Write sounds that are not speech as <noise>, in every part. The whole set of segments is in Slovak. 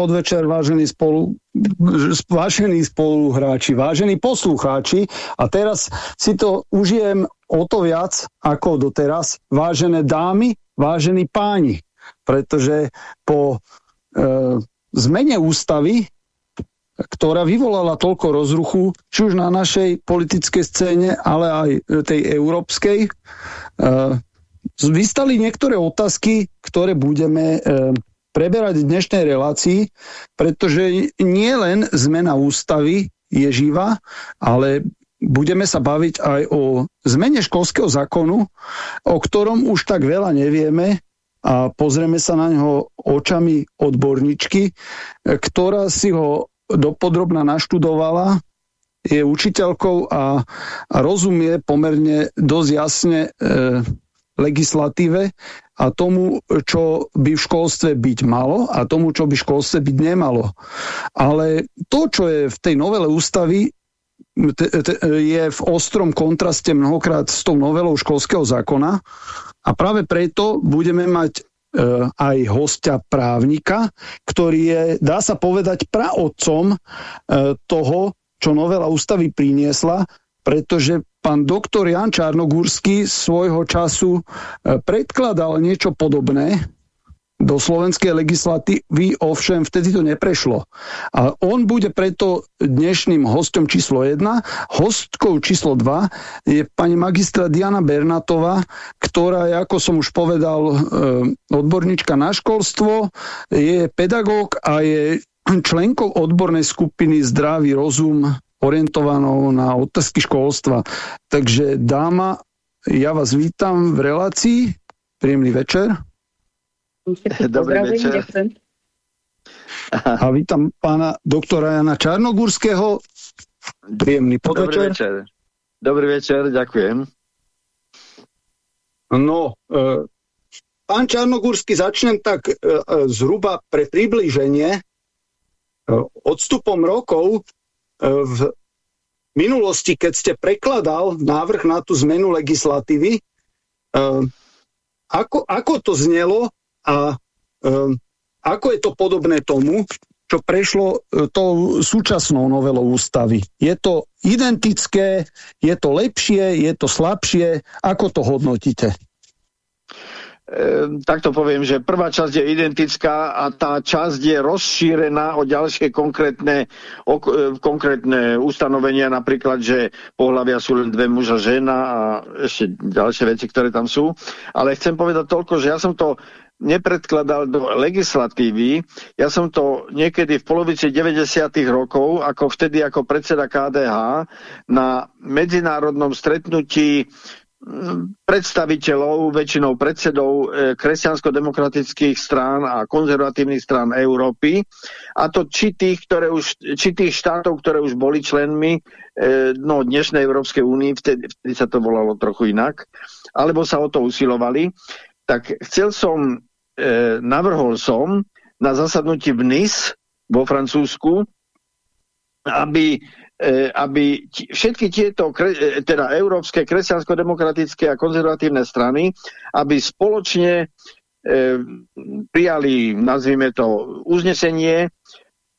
Podvečer, vážení, spolu, vážení spoluhráči, vážení poslucháči. A teraz si to užijem o to viac ako doteraz. Vážené dámy, vážení páni, pretože po e, zmene ústavy, ktorá vyvolala toľko rozruchu, či už na našej politickej scéne, ale aj tej európskej, e, vystali niektoré otázky, ktoré budeme e, preberať v dnešnej relácii, pretože nie len zmena ústavy je živá, ale budeme sa baviť aj o zmene školského zákonu, o ktorom už tak veľa nevieme a pozrieme sa na ňo očami odborničky, ktorá si ho dopodrobna naštudovala, je učiteľkou a, a rozumie pomerne dosť jasne e, legislatíve a tomu, čo by v školstve byť malo a tomu, čo by v školstve byť nemalo. Ale to, čo je v tej novele ústavy, je v ostrom kontraste mnohokrát s tou novelou školského zákona a práve preto budeme mať e, aj hostia právnika, ktorý je, dá sa povedať, praotcom e, toho, čo novela ústavy priniesla, pretože pán doktor Jan Čarnogórsky svojho času e, predkladal niečo podobné do slovenskej legislatívy, ovšem vtedy to neprešlo. A on bude preto dnešným hostom číslo 1. Hostkou číslo 2 je pani magistra Diana Bernatová, ktorá je, ako som už povedal, e, odborníčka na školstvo, je pedagóg a je členkou odbornej skupiny Zdravý rozum orientovanou na otázky školstva. Takže dáma, ja vás vítam v relácii. Príjemný večer. Dobrý večer. A vítam pána doktora Jana Čarnogurského. Príjemný podvečer. Dobrý večer. Dobrý večer, ďakujem. No, e, pán Čarnogórsky, začnem tak e, e, zhruba pre približenie. E, odstupom rokov v minulosti, keď ste prekladal návrh na tú zmenu legislatívy, uh, ako, ako to znelo a uh, ako je to podobné tomu, čo prešlo uh, tou súčasnou novelou ústavy. Je to identické, je to lepšie, je to slabšie, ako to hodnotíte? Ehm, takto poviem, že prvá časť je identická a tá časť je rozšírená o ďalšie konkrétne, o, e, konkrétne ustanovenia, napríklad, že pohľavia sú len dve muža žena a ešte ďalšie veci, ktoré tam sú. Ale chcem povedať toľko, že ja som to nepredkladal do legislatívy. Ja som to niekedy v polovici 90. rokov, ako vtedy ako predseda KDH, na medzinárodnom stretnutí predstaviteľov, väčšinou predsedov e, kresťansko-demokratických strán a konzervatívnych strán Európy, a to či tých, ktoré už, či tých štátov, ktoré už boli členmi e, no, dnešnej Európskej únii, vtedy, vtedy sa to volalo trochu inak, alebo sa o to usilovali, tak chcel som, e, navrhol som na zasadnutí v Nice vo Francúzsku, aby aby všetky tieto e, teda európske, kresťansko-demokratické a konzervatívne strany, aby spoločne e, prijali, nazvime to, uznesenie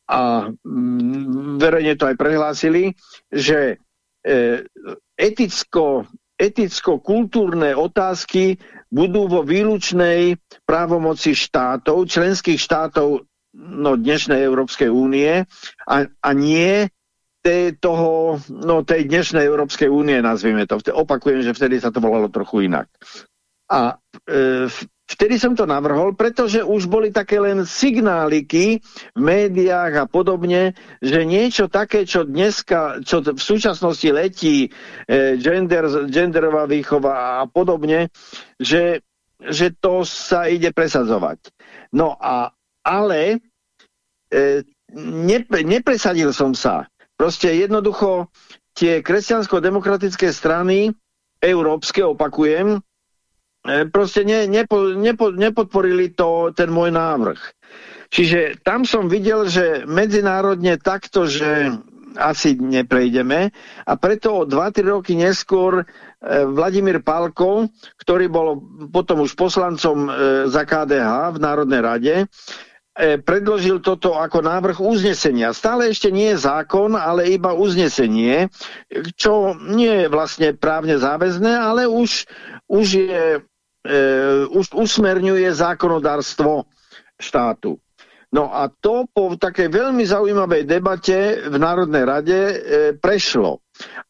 a mm, verejne to aj prehlásili, že e, eticko, eticko-kultúrne otázky budú vo výlučnej právomoci štátov, členských štátov no, dnešnej Európskej únie a, a nie toho, no, tej dnešnej Európskej únie, nazvime to. Opakujem, že vtedy sa to volalo trochu inak. A e, vtedy som to navrhol, pretože už boli také len signáliky v médiách a podobne, že niečo také, čo dneska, čo v súčasnosti letí, e, gender, genderová výchova a podobne, že, že to sa ide presadzovať. No a ale e, nepre, nepresadil som sa. Proste jednoducho tie kresťansko-demokratické strany, európske, opakujem, e, proste ne, nepo, nepo, nepodporili to, ten môj návrh. Čiže tam som videl, že medzinárodne takto, že asi neprejdeme a preto 2-3 roky neskôr e, Vladimír Pálko, ktorý bol potom už poslancom e, za KDH v Národnej rade, predložil toto ako návrh uznesenia. Stále ešte nie je zákon, ale iba uznesenie, čo nie je vlastne právne záväzné, ale už, už, je, e, už usmerňuje zákonodárstvo štátu. No a to po takej veľmi zaujímavej debate v Národnej rade e, prešlo.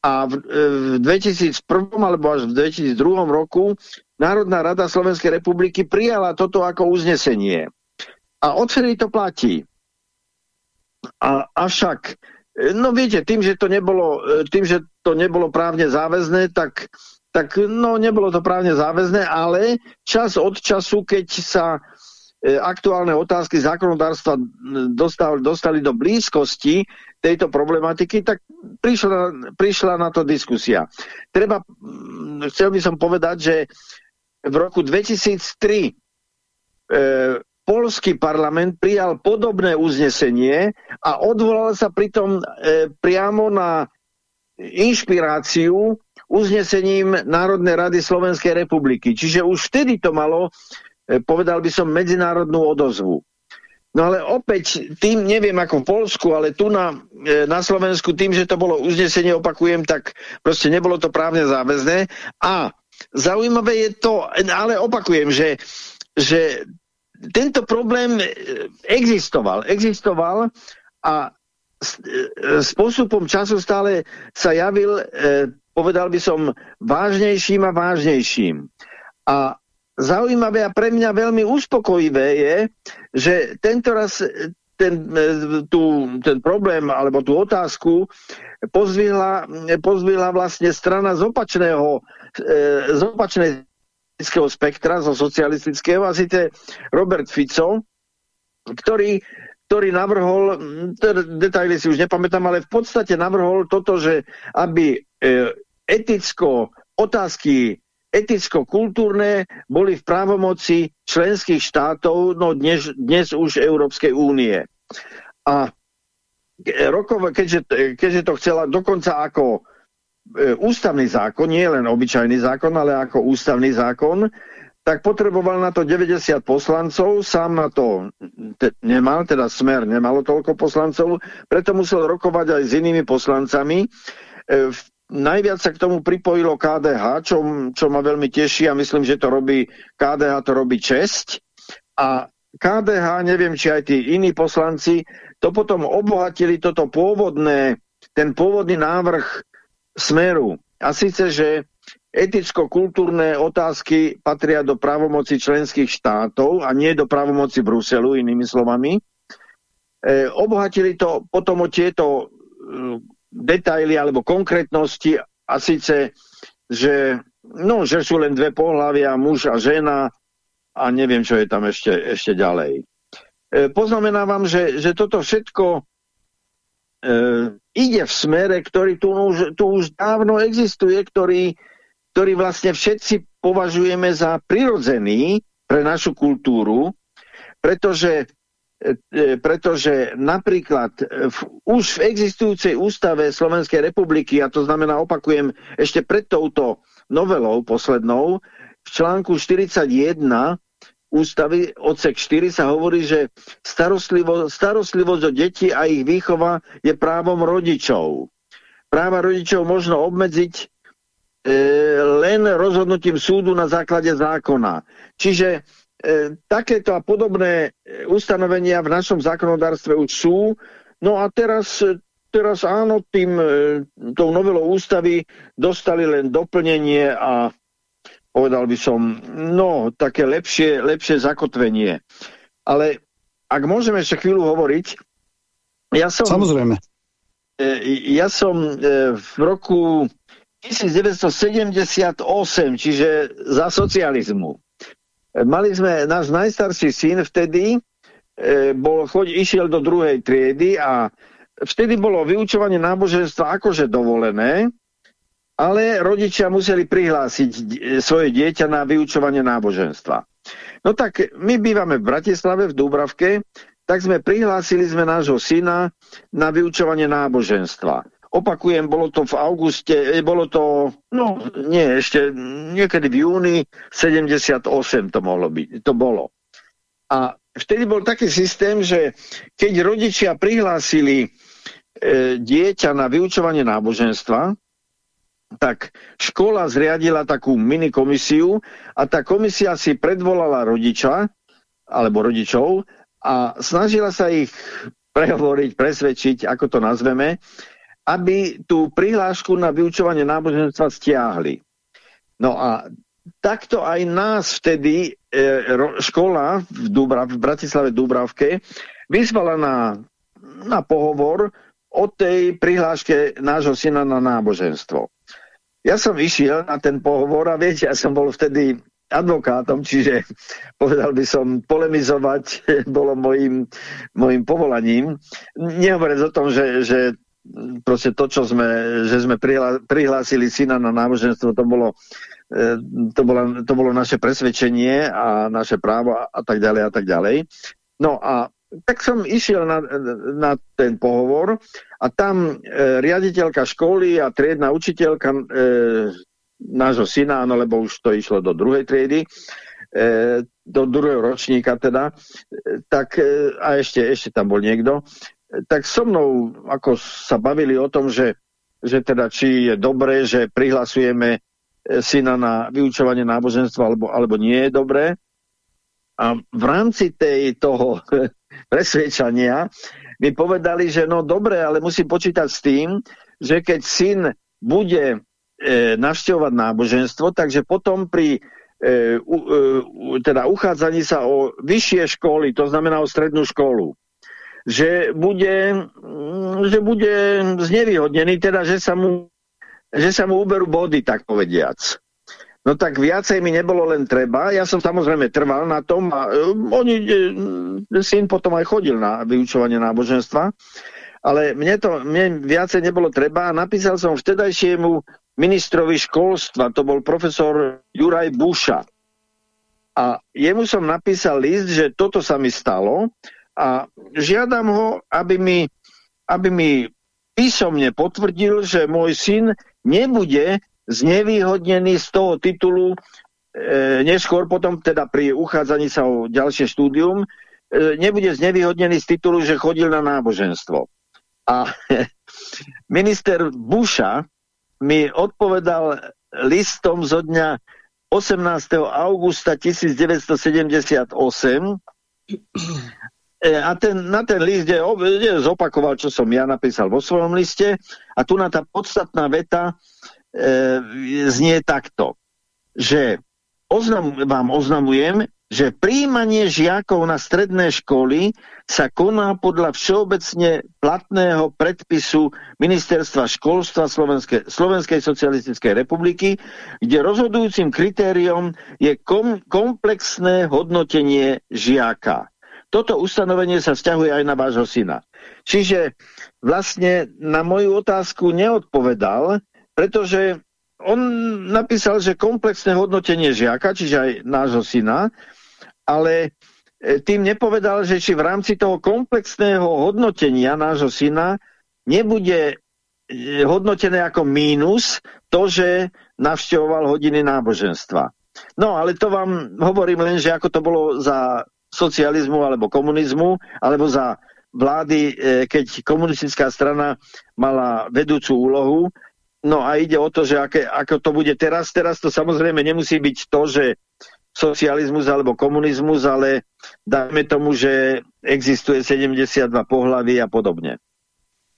A v, e, v 2001 alebo až v 2002 roku Národná rada Slovenskej republiky prijala toto ako uznesenie. A odvtedy to platí. A, avšak, e, no viete, tým, že to nebolo, e, tým, že to nebolo právne záväzné, tak, tak no, nebolo to právne záväzné, ale čas od času, keď sa E, aktuálne otázky zákonodárstva dostali, dostali do blízkosti tejto problematiky, tak prišla, prišla na to diskusia. Treba, chcel by som povedať, že v roku 2003 e, polský parlament prijal podobné uznesenie a odvolal sa pritom e, priamo na inšpiráciu uznesením Národnej rady Slovenskej republiky. Čiže už vtedy to malo E, povedal by som, medzinárodnú odozvu. No ale opäť, tým neviem ako v Polsku, ale tu na, e, na Slovensku, tým, že to bolo uznesenie, opakujem, tak proste nebolo to právne záväzné. A zaujímavé je to, ale opakujem, že, že tento problém e, existoval. Existoval a s postupom času stále sa javil, povedal by som, vážnejším a vážnejším. A zaujímavé a pre mňa veľmi uspokojivé je, že tento raz ten, tú, ten problém alebo tú otázku pozvihla, pozvihla vlastne strana z opačného e, z opačného spektra, zo socialistického, a síce Robert Fico, ktorý, ktorý navrhol, detaily si už nepamätám, ale v podstate navrhol toto, že aby e, eticko otázky eticko-kultúrne boli v právomoci členských štátov, no dnes, dnes už Európskej únie. A rokov, keďže, keďže to chcela dokonca ako e, ústavný zákon, nie len obyčajný zákon, ale ako ústavný zákon, tak potreboval na to 90 poslancov, sám na to te, nemal, teda smer nemalo toľko poslancov, preto musel rokovať aj s inými poslancami. E, v Najviac sa k tomu pripojilo KDH, čo, čo ma veľmi teší a myslím, že to robí KDH, to robí česť. A KDH, neviem, či aj tí iní poslanci, to potom obohatili toto pôvodné, ten pôvodný návrh smeru. A síce, že eticko-kultúrne otázky patria do právomoci členských štátov a nie do právomoci Bruselu, inými slovami. E, obohatili to potom o tieto detaily alebo konkrétnosti a síce, že, no, že sú len dve pohľavia, muž a žena a neviem, čo je tam ešte, ešte ďalej. E, poznamenávam, že, že toto všetko e, ide v smere, ktorý tu už, tu už dávno existuje, ktorý, ktorý vlastne všetci považujeme za prirodzený pre našu kultúru, pretože E, pretože napríklad v, už v existujúcej ústave Slovenskej republiky, a to znamená, opakujem, ešte pred touto novelou poslednou, v článku 41 ústavy odsek 4 sa hovorí, že starostlivo, starostlivosť o deti a ich výchova je právom rodičov. Práva rodičov možno obmedziť e, len rozhodnutím súdu na základe zákona. Čiže E, takéto a podobné e, ustanovenia v našom zákonodárstve už sú. No a teraz, e, teraz áno, tým, tou novelou ústavy dostali len doplnenie a povedal by som, no, také lepšie, lepšie zakotvenie. Ale ak môžeme ešte chvíľu hovoriť, ja som... Samozrejme. Ja som v roku 1978, čiže za socializmu, Mali sme, náš najstarší syn vtedy e, bol, choď, išiel do druhej triedy a vtedy bolo vyučovanie náboženstva akože dovolené, ale rodičia museli prihlásiť svoje dieťa na vyučovanie náboženstva. No tak my bývame v Bratislave, v Dúbravke, tak sme prihlásili sme nášho syna na vyučovanie náboženstva. Opakujem, bolo to v auguste, e, bolo to, no nie, ešte niekedy v júni 78 to mohlo byť, to bolo. A vtedy bol taký systém, že keď rodičia prihlásili e, dieťa na vyučovanie náboženstva, tak škola zriadila takú minikomisiu a tá komisia si predvolala rodiča alebo rodičov a snažila sa ich prehovoriť, presvedčiť, ako to nazveme, aby tú prihlášku na vyučovanie náboženstva stiahli. No a takto aj nás vtedy e, škola v, Dubra, v Bratislave Dubravke vyzvala na, na pohovor o tej prihláške nášho syna na náboženstvo. Ja som išiel na ten pohovor a viete, ja som bol vtedy advokátom, čiže povedal by som, polemizovať <laughs> bolo mojim, mojim povolaním. Nehovoriac o tom, že, že proste to, čo sme, že sme prihlásili syna na náboženstvo, to bolo, e, to, bolo, to bolo naše presvedčenie a naše právo a tak ďalej a tak ďalej. No a tak som išiel na, na ten pohovor a tam e, riaditeľka školy a triedna učiteľka e, nášho syna, no lebo už to išlo do druhej triedy, e, do druhého ročníka teda, e, tak e, a ešte, ešte tam bol niekto, e, tak so mnou ako sa bavili o tom, že, že teda či je dobré, že prihlasujeme e, syna na vyučovanie náboženstva alebo, alebo nie je dobré. A v rámci tej, toho <laughs> presvedčania mi povedali, že no dobre, ale musím počítať s tým, že keď syn bude e, navštevovať náboženstvo, takže potom pri e, u, e, teda uchádzaní sa o vyššie školy, to znamená o strednú školu, že bude, mm, že bude znevýhodnený, teda že sa mu, že sa mu uberú body, tak povediac. No tak viacej mi nebolo len treba. Ja som samozrejme trval na tom a um, oni, e, syn potom aj chodil na vyučovanie náboženstva, ale mne to mne viacej nebolo treba a napísal som vtedajšiemu ministrovi školstva, to bol profesor Juraj Buša. A jemu som napísal list, že toto sa mi stalo a žiadam ho, aby mi, aby mi písomne potvrdil, že môj syn nebude znevýhodnený z toho titulu e, neskôr potom teda pri uchádzaní sa o ďalšie štúdium e, nebude znevýhodnený z titulu, že chodil na náboženstvo. A <laughs> minister Buša mi odpovedal listom zo dňa 18. augusta 1978 e, a ten, na ten list je, je, zopakoval, čo som ja napísal vo svojom liste a tu na tá podstatná veta znie takto, že oznam, vám oznamujem, že príjmanie žiakov na stredné školy sa koná podľa všeobecne platného predpisu Ministerstva školstva Slovenskej, Slovenskej socialistickej republiky, kde rozhodujúcim kritériom je kom, komplexné hodnotenie žiaka. Toto ustanovenie sa vzťahuje aj na vášho syna. Čiže vlastne na moju otázku neodpovedal, pretože on napísal, že komplexné hodnotenie žiaka, čiže aj nášho syna, ale e, tým nepovedal, že či v rámci toho komplexného hodnotenia nášho syna nebude e, hodnotené ako mínus to, že navštevoval hodiny náboženstva. No, ale to vám hovorím len, že ako to bolo za socializmu alebo komunizmu, alebo za vlády, e, keď komunistická strana mala vedúcu úlohu, No a ide o to, že aké, ako to bude teraz. Teraz to samozrejme nemusí byť to, že socializmus alebo komunizmus, ale dajme tomu, že existuje 72 pohlaví a podobne.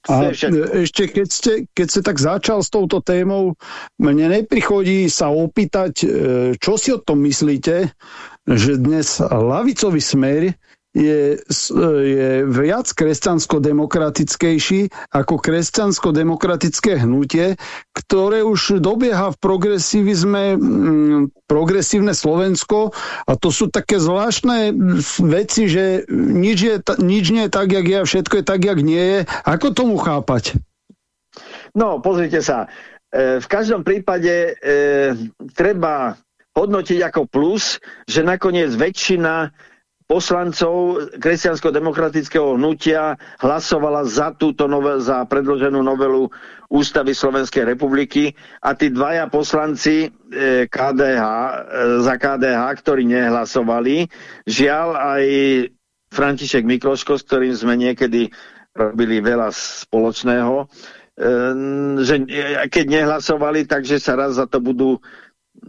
A ešte keď ste, keď ste tak začal s touto témou, mne neprichodí sa opýtať, e, čo si o tom myslíte, že dnes lavicový smer je, je viac kresťansko-demokratickejší ako kresťansko-demokratické hnutie, ktoré už dobieha v progresivizme mm, progresívne Slovensko a to sú také zvláštne veci, že nič, je, nič nie je tak, jak je a všetko je tak, jak nie je. Ako tomu chápať? No, pozrite sa. E, v každom prípade e, treba hodnotiť ako plus, že nakoniec väčšina poslancov kresťansko-demokratického hnutia hlasovala za túto novel, za predloženú novelu Ústavy Slovenskej republiky a tí dvaja poslanci e, KDH, e, za KDH, ktorí nehlasovali, žiaľ aj František Mikloško, s ktorým sme niekedy robili veľa spoločného, že keď nehlasovali, takže sa raz za to budú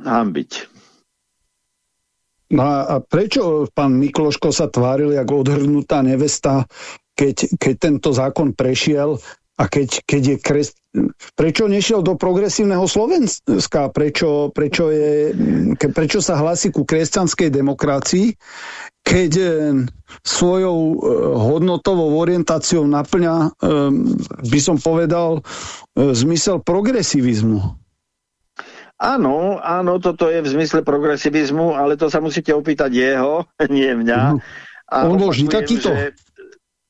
hambiť. No a prečo pán Mikloško sa tváril ako odhrnutá nevesta, keď, keď tento zákon prešiel a keď, keď je kres... Prečo nešiel do progresívneho Slovenska? Prečo, prečo, je, ke, prečo sa hlási ku kresťanskej demokracii, keď e, svojou e, hodnotovou orientáciou naplňa, e, by som povedal, zmysel progresivizmu? Áno, áno, toto je v zmysle progresivizmu, ale to sa musíte opýtať jeho, <laughs> nie mňa. Mhm. A On bol vždy takýto? Že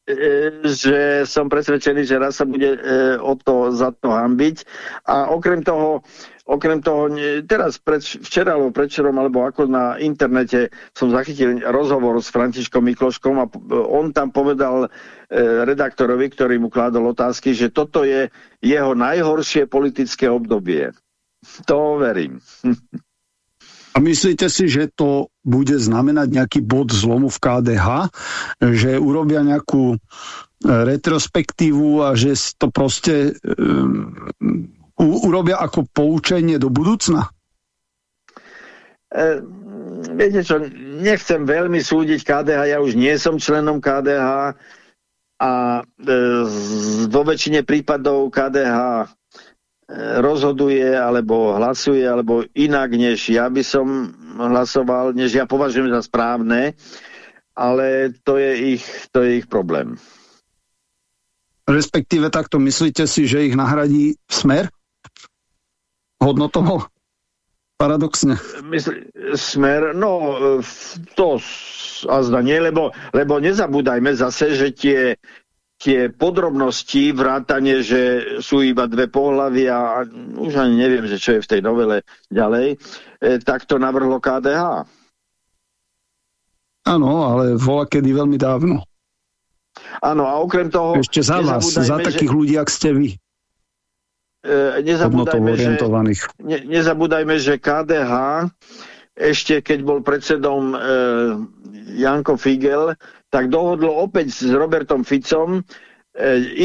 E, že som presvedčený, že raz sa bude e, o to za to hambiť. A okrem toho, okrem toho teraz pred, včera alebo predčerom, alebo ako na internete som zachytil rozhovor s Františkom Mikloškom a on tam povedal e, redaktorovi, ktorý mu kládol otázky, že toto je jeho najhoršie politické obdobie. To verím. A myslíte si, že to bude znamenať nejaký bod zlomu v KDH, že urobia nejakú e, retrospektívu a že to proste um, urobia ako poučenie do budúcna? E, viete čo, nechcem veľmi súdiť KDH, ja už nie som členom KDH a e, vo väčšine prípadov KDH rozhoduje alebo hlasuje alebo inak, než ja by som hlasoval, než ja považujem za správne, ale to je ich, to je ich problém. Respektíve takto myslíte si, že ich nahradí smer? Hodnotovo? Paradoxne. Mysl, smer, no to azda nie, lebo, lebo nezabúdajme zase, že tie tie podrobnosti, vrátane, že sú iba dve pohľavy a už ani neviem, že čo je v tej novele ďalej, e, tak to navrhlo KDH. Áno, ale vola kedy veľmi dávno. Áno, a okrem toho... Ešte za vás, za takých že, ľudí, ak ste vy. E, nezabúdajme, že, ne, nezabúdajme, že KDH ešte keď bol predsedom e, Janko Figel, tak dohodlo opäť s Robertom Ficom e,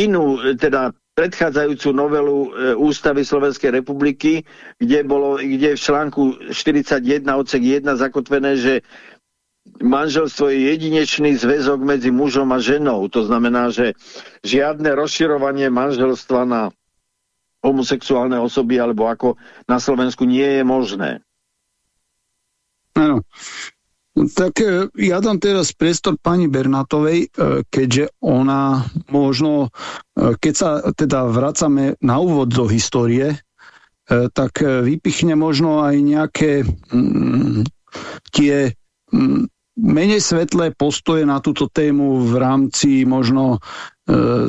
inú, teda predchádzajúcu novelu e, Ústavy Slovenskej republiky, kde, bolo, kde v článku 41 odsek 1 zakotvené, že manželstvo je jedinečný zväzok medzi mužom a ženou. To znamená, že žiadne rozširovanie manželstva na homosexuálne osoby alebo ako na Slovensku nie je možné. Áno. Tak e, ja dám teraz priestor pani Bernatovej, e, keďže ona možno, e, keď sa teda vracame na úvod do histórie, tak vypichne možno aj nejaké mm, tie mm, menej svetlé postoje na túto tému v rámci možno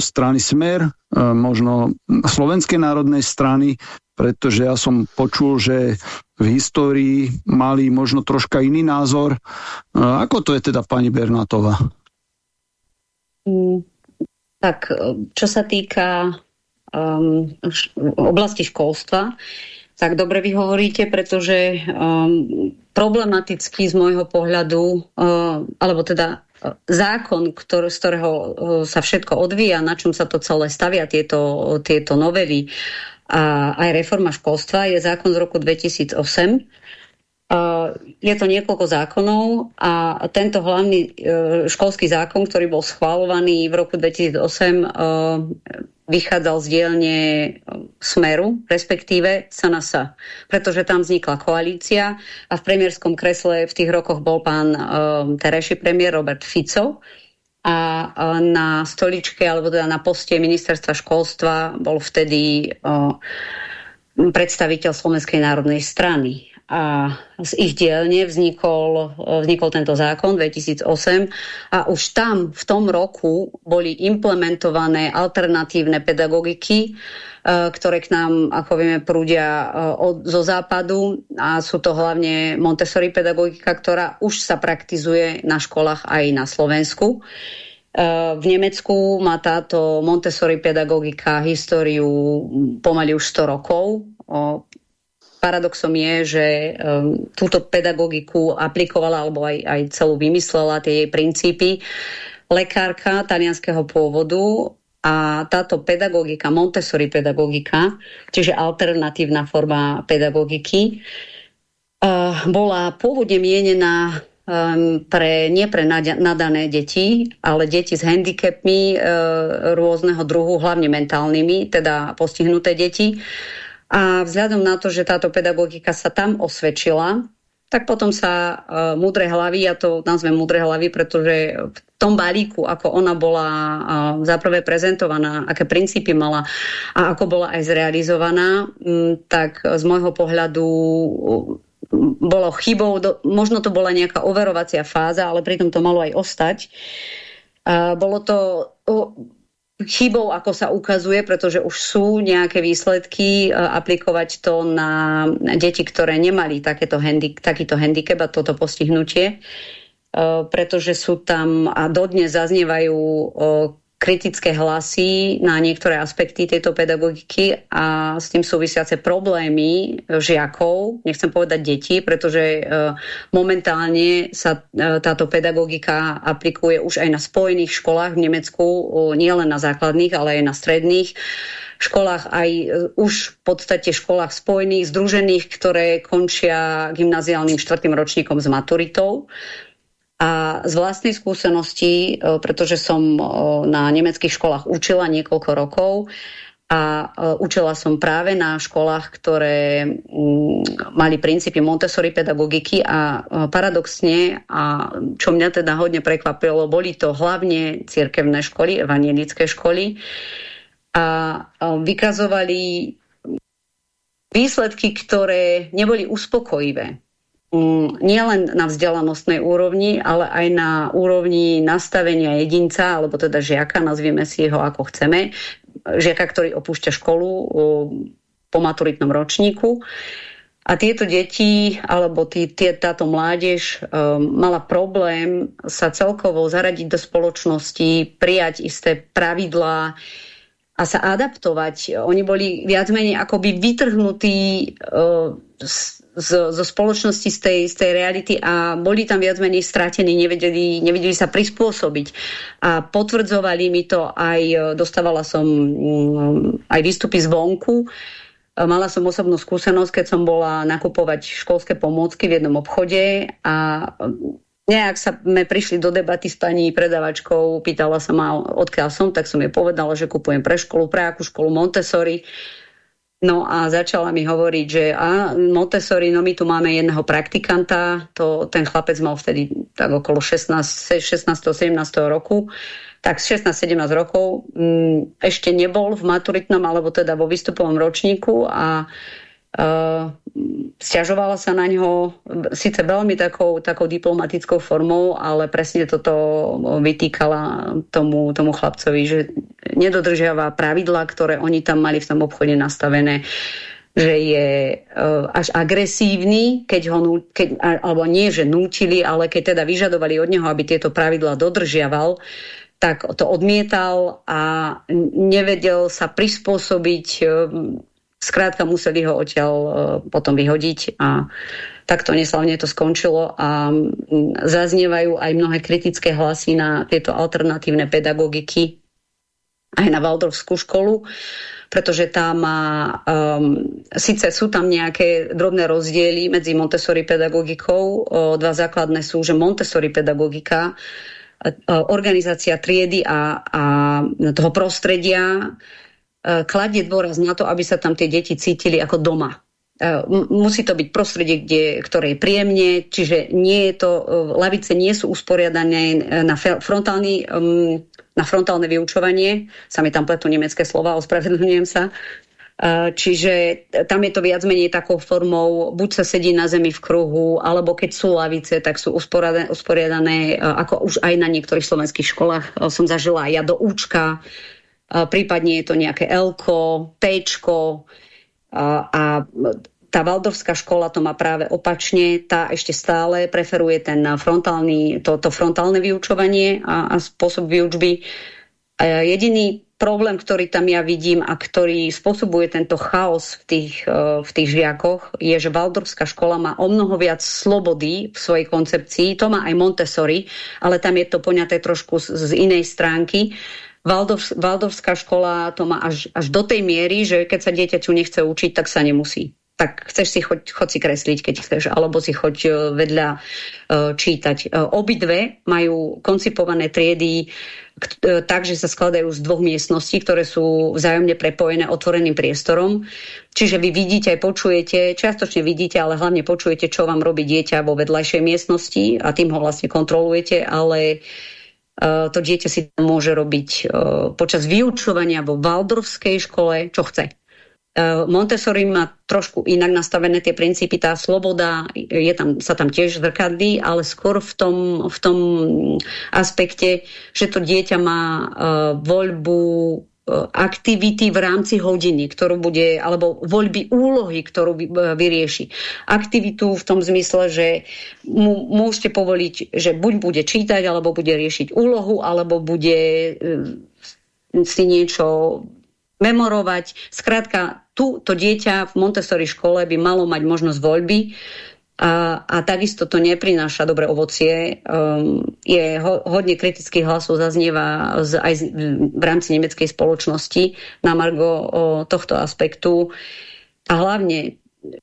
strany Smer, možno Slovenskej národnej strany, pretože ja som počul, že v histórii mali možno troška iný názor. Ako to je teda pani Bernatová? Mm, tak, čo sa týka um, oblasti školstva, tak dobre vy hovoríte, pretože um, problematicky z môjho pohľadu, uh, alebo teda zákon, ktorý, z ktorého uh, sa všetko odvíja, na čom sa to celé stavia, tieto, tieto novely, a aj reforma školstva je zákon z roku 2008. Je to niekoľko zákonov a tento hlavný e, školský zákon, ktorý bol schválovaný v roku 2008, e, vychádzal z dielne e, Smeru, respektíve SNS, pretože tam vznikla koalícia a v premiérskom kresle v tých rokoch bol pán terejší premiér Robert Fico, a na stoličke alebo teda na poste ministerstva školstva bol vtedy predstaviteľ Slovenskej národnej strany. A z ich dielne vznikol, vznikol tento zákon 2008 a už tam v tom roku boli implementované alternatívne pedagogiky, E, ktoré k nám, ako vieme, prúdia e, od, zo západu a sú to hlavne Montessori pedagogika, ktorá už sa praktizuje na školách aj na Slovensku. E, v Nemecku má táto Montessori pedagogika históriu pomaly už 100 rokov. Paradoxom je, že um, túto pedagogiku aplikovala alebo aj, aj celú vymyslela tie jej princípy lekárka talianského pôvodu a táto pedagogika, Montessori pedagogika, čiže alternatívna forma pedagogiky, uh, bola pôvodne mienená um, pre, nie pre nadané deti, ale deti s handicapmi uh, rôzneho druhu, hlavne mentálnymi, teda postihnuté deti. A vzhľadom na to, že táto pedagogika sa tam osvedčila, tak potom sa uh, múdre hlavy, ja to nazvem múdre hlavy, pretože v tom balíku, ako ona bola uh, zaprvé prezentovaná, aké princípy mala a ako bola aj zrealizovaná, um, tak z môjho pohľadu uh, bolo chybou, do, možno to bola nejaká overovacia fáza, ale pritom to malo aj ostať. Uh, bolo to uh, chybou, ako sa ukazuje, pretože už sú nejaké výsledky e, aplikovať to na deti, ktoré nemali takéto handi takýto handicap a toto postihnutie, e, pretože sú tam a dodnes zaznievajú kritické hlasy na niektoré aspekty tejto pedagogiky a s tým súvisiace problémy žiakov, nechcem povedať detí, pretože e, momentálne sa e, táto pedagogika aplikuje už aj na spojených školách v Nemecku, nielen na základných, ale aj na stredných školách, aj e, už v podstate školách spojených, združených, ktoré končia gymnaziálnym štvrtým ročníkom s maturitou. A z vlastnej skúsenosti, e, pretože som e, na nemeckých školách učila niekoľko rokov a e, učila som práve na školách, ktoré mm, mali princípy Montessori pedagogiky a paradoxne, a čo mňa teda hodne prekvapilo, boli to hlavne cirkevné školy, evanielické školy a vykazovali výsledky, ktoré neboli uspokojivé nielen na vzdelanostnej úrovni, ale aj na úrovni nastavenia jedinca, alebo teda žiaka, nazvieme si ho ako chceme, žiaka, ktorý opúšťa školu po maturitnom ročníku. A tieto deti, alebo tí, tí, táto mládež um, mala problém sa celkovo zaradiť do spoločnosti, prijať isté pravidlá a sa adaptovať. Oni boli viac menej akoby vytrhnutí uh, z z, zo spoločnosti, z tej, z tej reality a boli tam viac menej stratení, nevedeli, nevedeli sa prispôsobiť. A potvrdzovali mi to aj, dostávala som mm, aj výstupy zvonku, Mala som osobnú skúsenosť, keď som bola nakupovať školské pomôcky v jednom obchode a nejak sa sme prišli do debaty s pani predavačkou, pýtala sa ma, odkiaľ som, tak som jej povedala, že kupujem pre školu, pre akú školu Montessori No a začala mi hovoriť, že a Montessori, no my tu máme jedného praktikanta, to, ten chlapec mal vtedy tak okolo 16, 16 17 roku, tak 16-17 rokov, m, mm, ešte nebol v maturitnom alebo teda vo výstupovom ročníku a Uh, stiažovala sa na ňo síce veľmi takou, takou diplomatickou formou, ale presne toto vytýkala tomu, tomu chlapcovi, že nedodržiava pravidla, ktoré oni tam mali v tom obchode nastavené že je uh, až agresívny, keď ho, keď, alebo nie, že nútili, ale keď teda vyžadovali od neho, aby tieto pravidla dodržiaval, tak to odmietal a nevedel sa prispôsobiť uh, Skrátka museli ho odtiaľ e, potom vyhodiť a takto neslavne to skončilo a zaznievajú aj mnohé kritické hlasy na tieto alternatívne pedagogiky aj na Waldorfskú školu, pretože tá má, um, síce sú tam nejaké drobné rozdiely medzi Montessori pedagogikou, o, dva základné sú, že Montessori pedagogika, organizácia triedy a, a toho prostredia E, kladie dôraz na to, aby sa tam tie deti cítili ako doma. E, musí to byť prostredie, kde, ktoré je príjemne, čiže nie je to, e, lavice nie sú usporiadané na frontálny, na frontálne vyučovanie, sa mi tam pletú nemecké slova, ospravedlňujem sa, Čiže tam je to viac menej takou formou, buď sa sedí na zemi v kruhu, alebo keď sú lavice, tak sú usporiadané, usporiadané ako už aj na niektorých slovenských školách. Som zažila aj ja do účka, prípadne je to nejaké L-ko, T-čko a tá Valdovská škola to má práve opačne, tá ešte stále preferuje ten frontálny, to, to frontálne vyučovanie a, a spôsob výučby. Jediný problém, ktorý tam ja vidím a ktorý spôsobuje tento chaos v tých, uh, v tých žiakoch, je, že Waldorfská škola má o mnoho viac slobody v svojej koncepcii. To má aj Montessori, ale tam je to poňaté trošku z, z inej stránky. Waldorf, Waldorfská škola to má až, až do tej miery, že keď sa dieťaťu nechce učiť, tak sa nemusí tak chceš si choď, choď si kresliť, keď chceš, alebo si choď e, vedľa uh, čítať. Uh, obidve majú koncipované triedy uh, tak, že sa skladajú z dvoch miestností, ktoré sú vzájomne prepojené otvoreným priestorom. Čiže vy vidíte aj počujete, čiastočne vidíte, ale hlavne počujete, čo vám robí dieťa vo vedľajšej miestnosti a tým ho vlastne kontrolujete, ale to dieťa si môže robiť počas vyučovania vo Waldorfskej škole, čo chce. Eh, Montessori má trošku inak nastavené tie princípy, tá sloboda je tam, sa tam tiež zrkadlí, ale skôr v tom, v tom aspekte, že to dieťa má voľbu eh, aktivity v rámci hodiny, ktorú bude, alebo voľby úlohy, ktorú vyrieši. Aktivitu v tom zmysle, že mu, môžete povoliť, že buď bude čítať, alebo bude riešiť úlohu, alebo bude si niečo memorovať. Skrátka, tu to dieťa v Montessori škole by malo mať možnosť voľby a, a takisto to neprináša dobré ovocie. Um, je ho, hodne kritických hlasov zaznieva z, aj z, v rámci nemeckej spoločnosti na margo o, tohto aspektu. A hlavne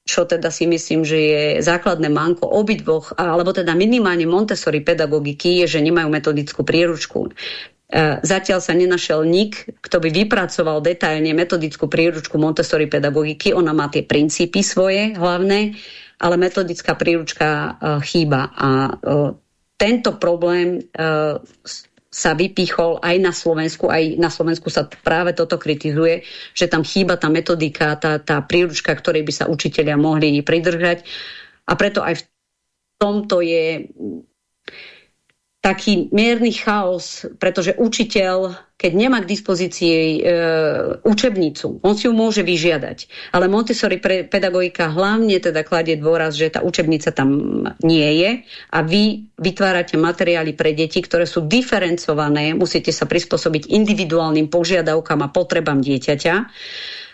čo teda si myslím, že je základné manko obidvoch, alebo teda minimálne Montessori pedagogiky, je, že nemajú metodickú príručku. E, zatiaľ sa nenašiel nik, kto by vypracoval detailne metodickú príručku Montessori pedagogiky. Ona má tie princípy svoje hlavné, ale metodická príručka e, chýba. A e, tento problém sa vypichol aj na Slovensku, aj na Slovensku sa práve toto kritizuje, že tam chýba tá metodika, tá, tá príručka, ktorej by sa učiteľia mohli pridržať. A preto aj v tomto je taký mierny chaos, pretože učiteľ, keď nemá k dispozícii e, učebnicu, on si ju môže vyžiadať. Ale Montessori pre pedagogika hlavne teda kladie dôraz, že tá učebnica tam nie je a vy vytvárate materiály pre deti, ktoré sú diferencované, musíte sa prispôsobiť individuálnym požiadavkám a potrebám dieťaťa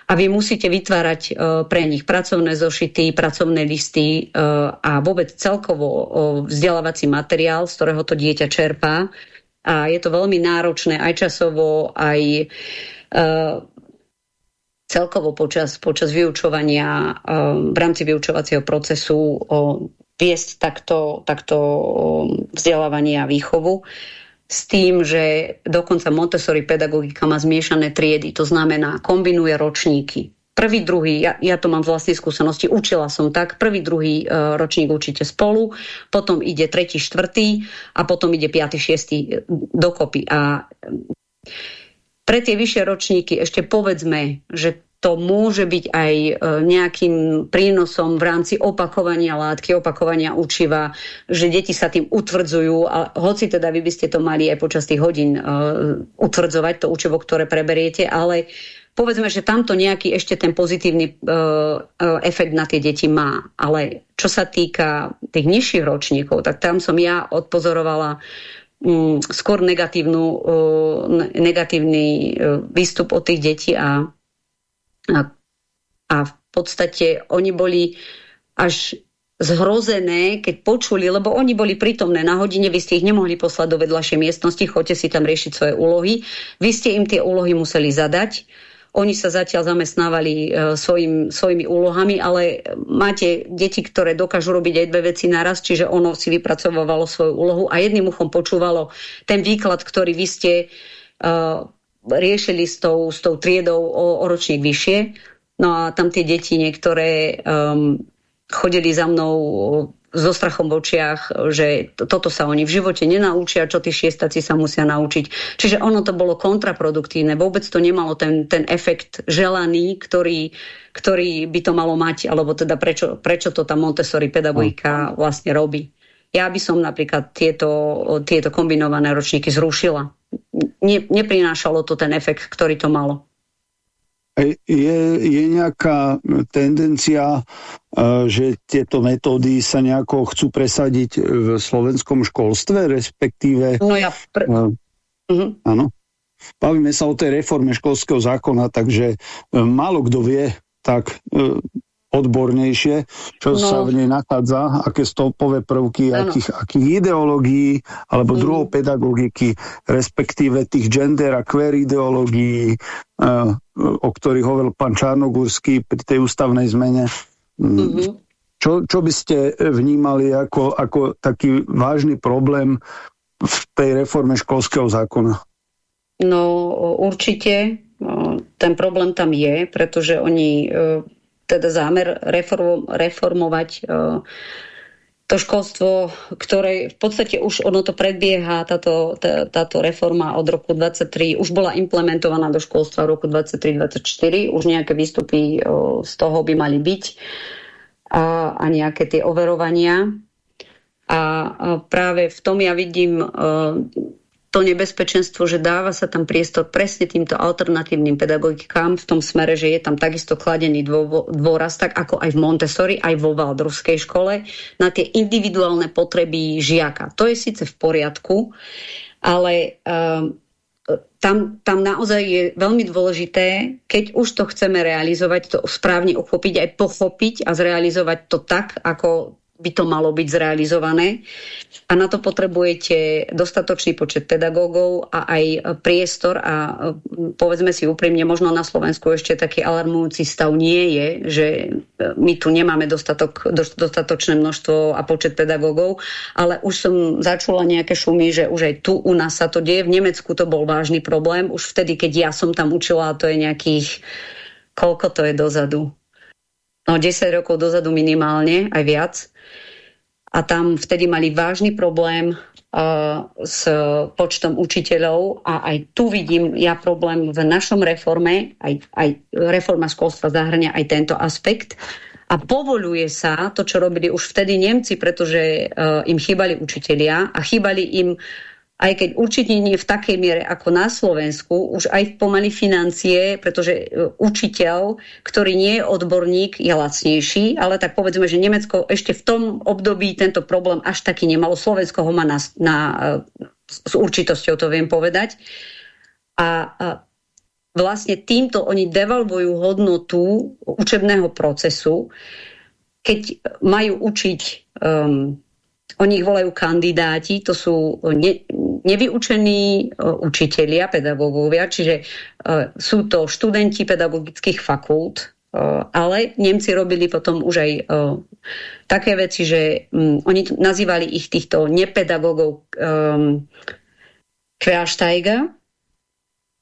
a vy musíte vytvárať uh, pre nich pracovné zošity, pracovné listy uh, a vôbec celkovo uh, vzdelávací materiál, z ktorého to dieťa čerpá. A je to veľmi náročné aj časovo, aj celkovo počas, počas vyučovania, v rámci vyučovacieho procesu viesť takto, takto vzdelávanie a výchovu s tým, že dokonca Montessori pedagogika má zmiešané triedy, to znamená kombinuje ročníky. Prvý, druhý, ja, ja to mám z vlastnej skúsenosti, učila som tak, prvý, druhý e, ročník učíte spolu, potom ide tretí, štvrtý a potom ide piatý, šiestý e, dokopy. A pre tie vyššie ročníky ešte povedzme, že to môže byť aj e, nejakým prínosom v rámci opakovania látky, opakovania učiva, že deti sa tým utvrdzujú a hoci teda vy by ste to mali aj počas tých hodín uh, utvrdzovať, to učivo, ktoré preberiete, ale povedzme, že tamto nejaký ešte ten pozitívny uh, efekt na tie deti má. Ale čo sa týka tých nižších ročníkov, tak tam som ja odpozorovala um, skôr negatívny výstup od tých detí a a, a v podstate oni boli až zhrozené, keď počuli, lebo oni boli prítomné na hodine, vy ste ich nemohli poslať do vedľašej miestnosti, choďte si tam riešiť svoje úlohy. Vy ste im tie úlohy museli zadať. Oni sa zatiaľ zamestnávali e, svojim, svojimi úlohami, ale máte deti, ktoré dokážu robiť aj dve veci naraz, čiže ono si vypracovávalo svoju úlohu a jedným uchom počúvalo ten výklad, ktorý vy ste e, riešili s tou, s tou triedou o, o ročník vyššie. No a tam tie deti niektoré um, chodili za mnou so strachom v očiach, že toto sa oni v živote nenaučia, čo tí šiestaci sa musia naučiť. Čiže ono to bolo kontraproduktívne. Vôbec to nemalo ten, ten efekt želaný, ktorý, ktorý by to malo mať, alebo teda prečo, prečo to tá Montessori pedagogika vlastne robí. Ja by som napríklad tieto, tieto kombinované ročníky zrušila ne, neprinášalo to ten efekt, ktorý to malo. Je, je nejaká tendencia, e, že tieto metódy sa nejako chcú presadiť v slovenskom školstve, respektíve... No ja... Pr- uh, uh -huh. Áno. bavíme sa o tej reforme školského zákona, takže e, málo kto vie tak e, odbornejšie, čo no. sa v nej nachádza, aké stopové prvky, akých, akých ideológií alebo mm. druhou pedagogiky, respektíve tých gender a queer ideológií, uh, o ktorých hovoril pán Čarnogurský pri tej ústavnej zmene. Mm. Mm-hmm. Čo, čo by ste vnímali ako, ako taký vážny problém v tej reforme školského zákona? No určite ten problém tam je, pretože oni e, teda zámer reform, reformovať uh, to školstvo, ktoré v podstate už ono to predbieha, táto, tá, táto reforma od roku 23 už bola implementovaná do školstva v roku 23-24, už nejaké výstupy uh, z toho by mali byť a, a nejaké tie overovania. A, a práve v tom ja vidím uh, to nebezpečenstvo, že dáva sa tam priestor presne týmto alternatívnym pedagogikám v tom smere, že je tam takisto kladený dôraz, tak ako aj v Montessori, aj vo Valdrovskej škole, na tie individuálne potreby žiaka. To je síce v poriadku, ale um, tam, tam naozaj je veľmi dôležité, keď už to chceme realizovať, to správne uchopiť, aj pochopiť a zrealizovať to tak, ako by to malo byť zrealizované. A na to potrebujete dostatočný počet pedagógov a aj priestor a povedzme si úprimne, možno na Slovensku ešte taký alarmujúci stav nie je, že my tu nemáme dostatok, dostatočné množstvo a počet pedagógov, ale už som začula nejaké šumy, že už aj tu u nás sa to deje. V Nemecku to bol vážny problém. Už vtedy, keď ja som tam učila, to je nejakých koľko to je dozadu? No 10 rokov dozadu minimálne, aj viac. A tam vtedy mali vážny problém uh, s počtom učiteľov a aj tu vidím ja problém v našom reforme, aj, aj reforma školstva zahrania aj tento aspekt. A povoluje sa to, čo robili už vtedy Nemci, pretože uh, im chýbali učitelia a chýbali im aj keď určite nie v takej miere ako na Slovensku, už aj pomaly financie, pretože e, učiteľ, ktorý nie je odborník, je lacnejší, ale tak povedzme, že Nemecko ešte v tom období tento problém až taký nemalo. Slovensko ho má na, na, e, s určitosťou, to viem povedať. A, a vlastne týmto oni devalvujú hodnotu učebného procesu, keď majú učiť um, oni ich volajú kandidáti, to sú ne, nevyučení uh, učitelia, pedagógovia, čiže uh, sú to študenti pedagogických fakult, uh, ale Nemci robili potom už aj také veci, že oni nazývali ich týchto nepedagógov Quersteiger,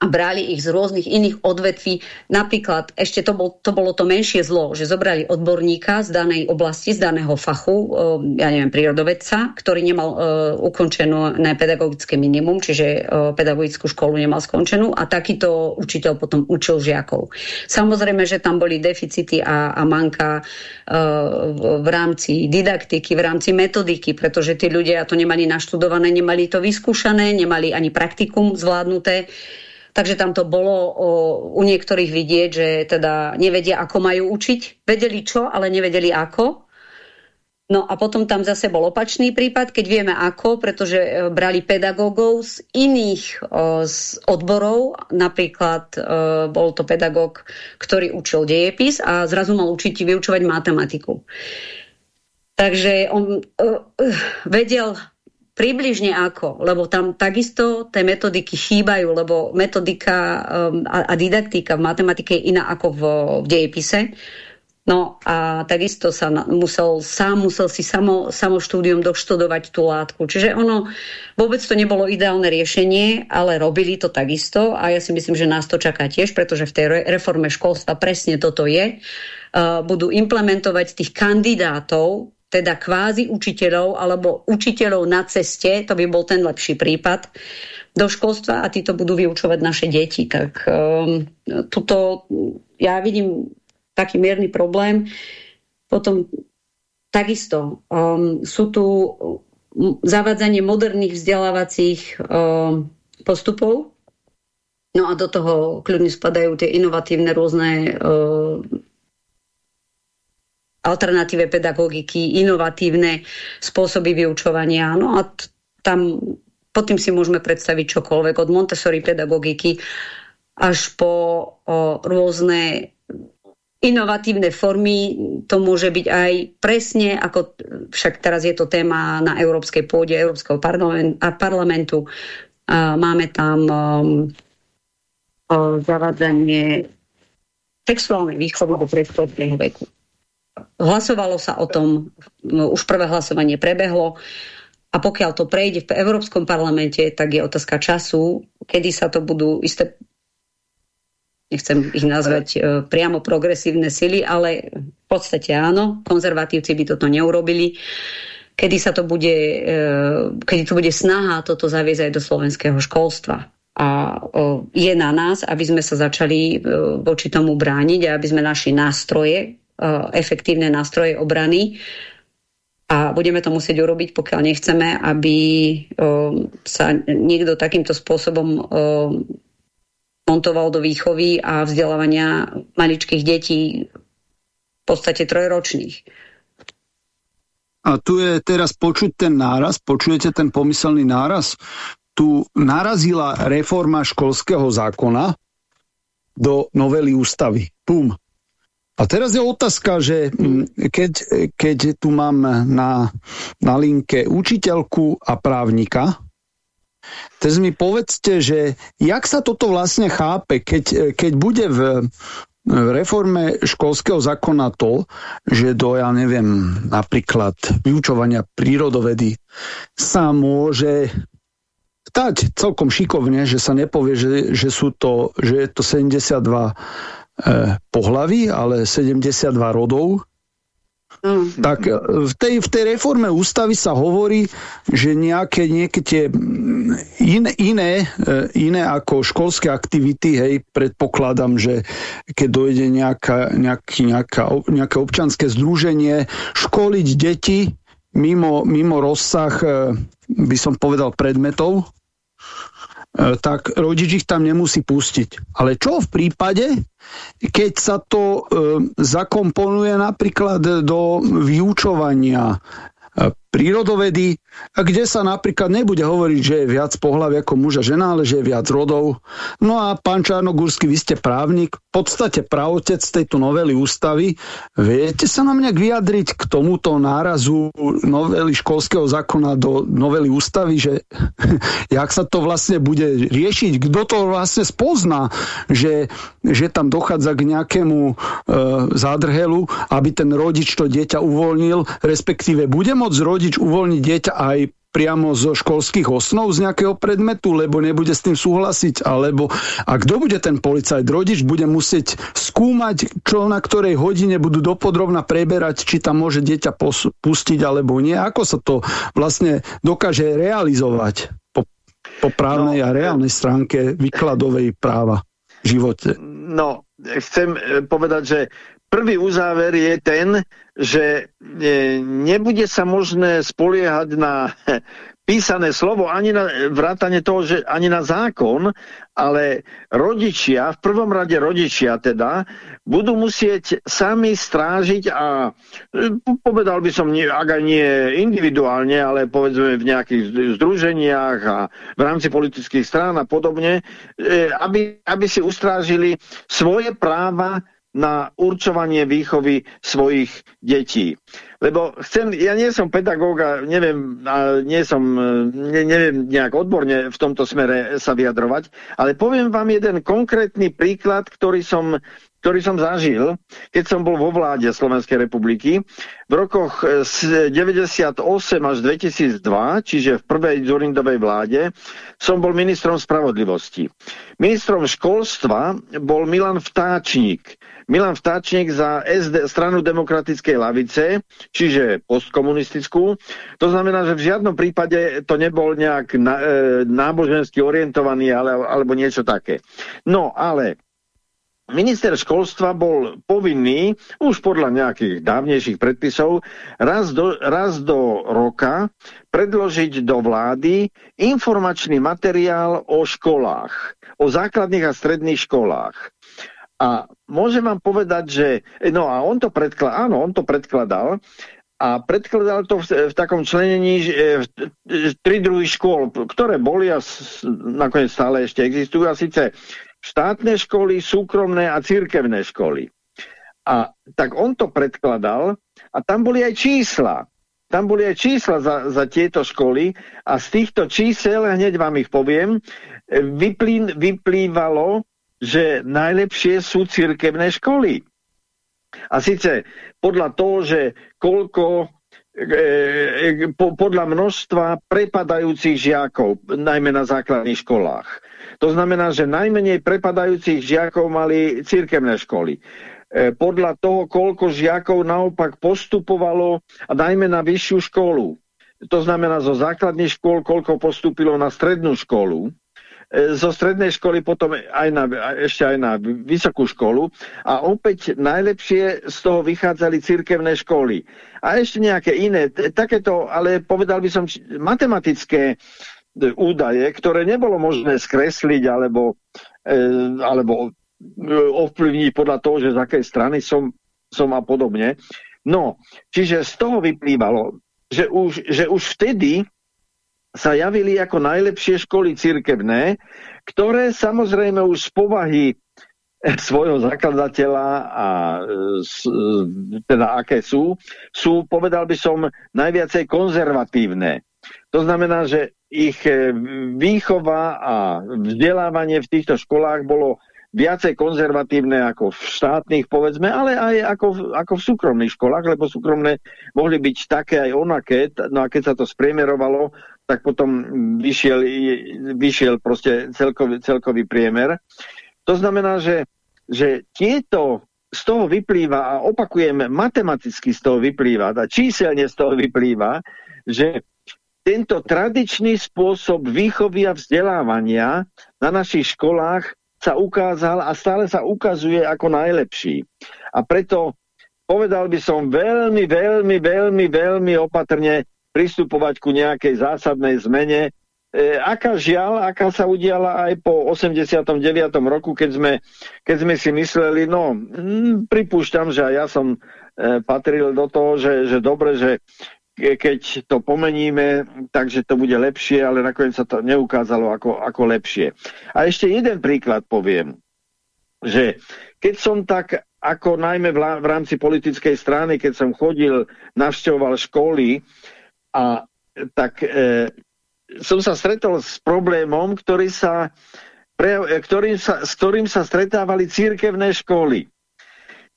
a brali ich z rôznych iných odvetví. Napríklad, ešte to, bol, to bolo to menšie zlo, že zobrali odborníka z danej oblasti, z daného fachu, e, ja neviem, prírodovedca, ktorý nemal uh, ukončenú pedagogické minimum, čiže uh, pedagogickú školu nemal skončenú a takýto učiteľ potom učil žiakov. Samozrejme, že tam boli deficity a, a manka uh, v rámci didaktiky, v rámci metodiky, pretože tí ľudia to nemali naštudované, nemali to vyskúšané, nemali ani praktikum zvládnuté. Takže tam to bolo o, u niektorých vidieť, že teda nevedia, ako majú učiť. Vedeli čo, ale nevedeli ako. No a potom tam zase bol opačný prípad, keď vieme ako, pretože e, brali pedagógov z iných o, z odborov, napríklad o, e, bol to pedagóg, ktorý učil dejepis a zrazu mal učiť vyučovať matematiku. Takže on uh, vedel Približne ako, lebo tam takisto tie metodiky chýbajú, lebo metodika um, a, a didaktika v matematike je iná ako v, v dejepise. No a takisto sa musel, sám musel si samo, samo štúdium doštudovať tú látku. Čiže ono, vôbec to nebolo ideálne riešenie, ale robili to takisto a ja si myslím, že nás to čaká tiež, pretože v tej reforme školstva presne toto je. Uh, budú implementovať tých kandidátov teda kvázi učiteľov alebo učiteľov na ceste, to by bol ten lepší prípad, do školstva a títo budú vyučovať naše deti. Tak um, tuto ja vidím taký mierny problém. Potom takisto um, sú tu zavádzanie moderných vzdelávacích um, postupov, no a do toho kľudne spadajú tie inovatívne rôzne uh, alternatíve pedagogiky, inovatívne spôsoby vyučovania. No a tam pod tým si môžeme predstaviť čokoľvek, od Montessori pedagogiky až po o, rôzne inovatívne formy, to môže byť aj presne, ako však teraz je to téma na európskej pôde Európskeho parlamentu. A máme tam um, zavádzanie sexuálnej výchovy do predškolského veku. Hlasovalo sa o tom, no, už prvé hlasovanie prebehlo a pokiaľ to prejde v Európskom parlamente, tak je otázka času, kedy sa to budú isté nechcem ich nazvať e, priamo progresívne sily, ale v podstate áno, konzervatívci by toto neurobili. Kedy sa to bude, e, kedy to bude snaha toto zaviesť aj do slovenského školstva. A je na nás, aby sme sa začali e, voči tomu brániť a aby sme našli nástroje, efektívne nástroje obrany, a budeme to musieť urobiť, pokiaľ nechceme, aby sa niekto takýmto spôsobom montoval do výchovy a vzdelávania maličkých detí v podstate trojročných. A tu je teraz počuť ten náraz, počujete ten pomyselný náraz? Tu narazila reforma školského zákona do novely ústavy. Pum. A teraz je otázka, že mm, keď, keď tu mám na, na linke učiteľku a právnika, Teraz mi povedzte, že jak sa toto vlastne chápe, keď, keď bude v, v reforme školského zákona to, že do, ja neviem, napríklad vyučovania prírodovedy sa môže stať celkom šikovne, že sa nepovie, že, že, sú to, že je to 72 eh, pohlaví, ale 72 rodov, Mm. Tak e, v tej, v tej reforme ústavy sa hovorí, že nejaké, nejaké tie mm, in, iné, e, iné ako školské aktivity, hej, predpokladám, že keď dojde nejaká, nejaký, nejaká, nejaké občanské združenie, školiť deti mimo, mimo rozsah, by som povedal, predmetov, tak rodič ich tam nemusí pustiť. Ale čo v prípade, keď sa to e, zakomponuje napríklad do vyučovania prírodovedy, kde sa napríklad nebude hovoriť, že je viac pohľavy ako muža žena, ale že je viac rodov. No a pán Čarnogórsky, vy ste právnik, v podstate pravotec tejto novely ústavy. Viete sa nám nejak vyjadriť k tomuto nárazu novely školského zákona do novely ústavy, že <laughs> jak sa to vlastne bude riešiť, kto to vlastne spozná, že, že tam dochádza k nejakému e, zádrhelu, aby ten rodič to dieťa uvoľnil, respektíve bude môcť rodič uvoľniť dieťa aj priamo zo školských osnov z nejakého predmetu, lebo nebude s tým súhlasiť, alebo a kto bude ten policajt? Rodič bude musieť skúmať, čo na ktorej hodine budú dopodrobna preberať, či tam môže dieťa pustiť alebo nie. Ako sa to vlastne dokáže realizovať po, po právnej no, a reálnej stránke výkladovej práva v živote? No, chcem povedať, že Prvý uzáver je ten, že e, nebude sa možné spoliehať na <laughs> písané slovo, ani na vrátanie toho, že ani na zákon, ale rodičia, v prvom rade rodičia teda, budú musieť sami strážiť a e, povedal by som, ak aj nie individuálne, ale povedzme v nejakých združeniach a v rámci politických strán a podobne, e, aby, aby si ustrážili svoje práva na určovanie výchovy svojich detí. Lebo chcem, ja nie som pedagóg a neviem, a nie som, ne, neviem nejak odborne v tomto smere sa vyjadrovať, ale poviem vám jeden konkrétny príklad, ktorý som, ktorý som zažil, keď som bol vo vláde Slovenskej republiky. V rokoch z 98 až 2002, čiže v prvej Zurindovej vláde, som bol ministrom spravodlivosti. Ministrom školstva bol Milan Vtáčnik, Milan Vtáčnik za SD, stranu demokratickej lavice, čiže postkomunistickú. To znamená, že v žiadnom prípade to nebol nejak na, e, nábožensky orientovaný ale, alebo niečo také. No, ale Minister školstva bol povinný, už podľa nejakých dávnejších predpisov, raz do, raz do roka predložiť do vlády informačný materiál o školách, o základných a stredných školách. A môžem vám povedať, že no a on to predkladal, áno, on to predkladal a predkladal to v, v takom členení v, v, tri druhy škôl, ktoré boli a s, nakoniec stále ešte existujú, a síce štátne školy, súkromné a církevné školy. A tak on to predkladal a tam boli aj čísla. Tam boli aj čísla za, za tieto školy a z týchto čísel, hneď vám ich poviem, vyplý, vyplývalo, že najlepšie sú církevné školy. A síce podľa toho, že koľko e, e, po, podľa množstva prepadajúcich žiakov, najmä na základných školách. To znamená, že najmenej prepadajúcich žiakov mali církevné školy. E, podľa toho, koľko žiakov naopak postupovalo, a najmä na vyššiu školu. To znamená zo základných škôl, koľko postúpilo na strednú školu. E, zo strednej školy potom aj na, ešte aj na vysokú školu a opäť najlepšie z toho vychádzali cirkevné školy. A ešte nejaké iné, takéto, ale povedal by som matematické e, údaje, ktoré nebolo možné skresliť alebo, e, alebo ovplyvniť podľa toho, že z akej strany som, som a podobne. No, čiže z toho vyplývalo, že už, že už vtedy sa javili ako najlepšie školy cirkevné, ktoré samozrejme už z povahy svojho zakladateľa a teda aké sú, sú, povedal by som, najviacej konzervatívne. To znamená, že ich výchova a vzdelávanie v týchto školách bolo viacej konzervatívne ako v štátnych, povedzme, ale aj ako v, ako v súkromných školách, lebo súkromné mohli byť také aj onaké, no a keď sa to spriemerovalo, tak potom vyšiel, vyšiel proste celkový, celkový priemer. To znamená, že, že tieto z toho vyplýva, a opakujem, matematicky z toho vyplýva, a číselne z toho vyplýva, že tento tradičný spôsob výchovy a vzdelávania na našich školách sa ukázal a stále sa ukazuje ako najlepší. A preto povedal by som veľmi, veľmi, veľmi, veľmi opatrne pristupovať ku nejakej zásadnej zmene. E, aká žiaľ, aká sa udiala aj po 89. roku, keď sme, keď sme si mysleli, no, hm, pripúšťam, že aj ja som e, patril do toho, že, že dobre, že keď to pomeníme, takže to bude lepšie, ale nakoniec sa to neukázalo ako, ako lepšie. A ešte jeden príklad poviem, že keď som tak, ako najmä v, rámci politickej strany, keď som chodil, navštevoval školy, a tak e, som sa stretol s problémom, ktorý sa, pre, e, ktorým sa, s ktorým sa stretávali církevné školy.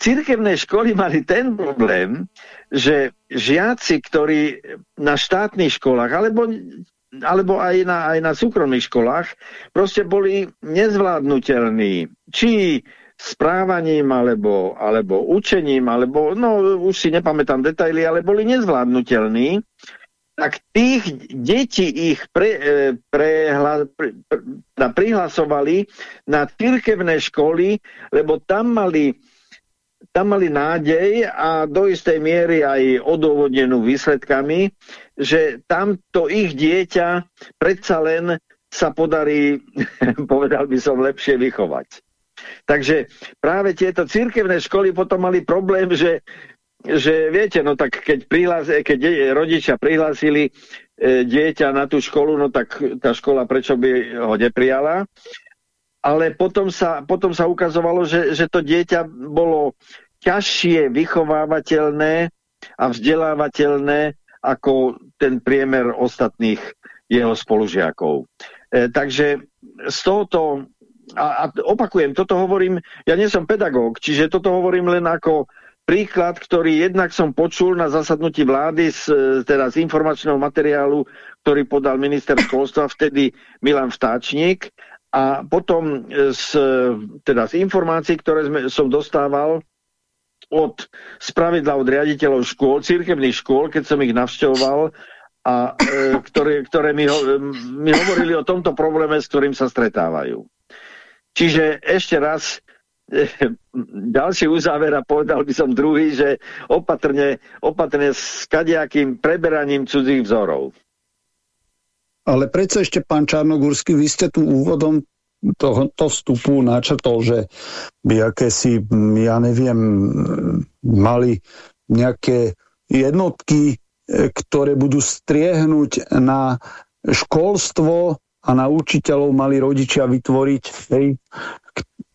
Církevné školy mali ten problém, že žiaci, ktorí na štátnych školách, alebo, alebo aj, na, aj na súkromných školách, proste boli nezvládnutelní. Či správaním, alebo, alebo učením, alebo, no už si nepamätám detaily, ale boli nezvládnutelní tak tých detí ich pre, e, prehla, pre, pre, prihlasovali na cirkevné školy, lebo tam mali, tam mali nádej a do istej miery aj odôvodnenú výsledkami, že tamto ich dieťa predsa len sa podarí, <laughs> povedal by som, lepšie vychovať. Takže práve tieto cirkevné školy potom mali problém, že že viete, no tak keď, prihlás, keď rodičia prihlásili e, dieťa na tú školu, no tak tá škola prečo by ho neprijala. Ale potom sa, potom sa ukazovalo, že, že to dieťa bolo ťažšie vychovávateľné a vzdelávateľné ako ten priemer ostatných jeho spolužiakov. E, takže z tohoto, a, a opakujem, toto hovorím, ja nie som pedagóg, čiže toto hovorím len ako príklad, ktorý jednak som počul na zasadnutí vlády z, teda z informačného materiálu, ktorý podal minister školstva, vtedy Milan Vtáčnik, a potom z, teda z informácií, ktoré sme, som dostával od spravidla od riaditeľov škôl, církevných škôl, keď som ich navštevoval, a e, ktoré, ktoré mi, ho, mi hovorili o tomto probléme, s ktorým sa stretávajú. Čiže ešte raz, ďalší uzáver a povedal by som druhý, že opatrne, opatrne s kadejakým preberaním cudzích vzorov. Ale predsa ešte, pán Čarnogórsky, vy ste tu úvodom tohoto vstupu načrtol, že by akési, ja neviem, mali nejaké jednotky, ktoré budú striehnúť na školstvo a na učiteľov mali rodičia vytvoriť, hej,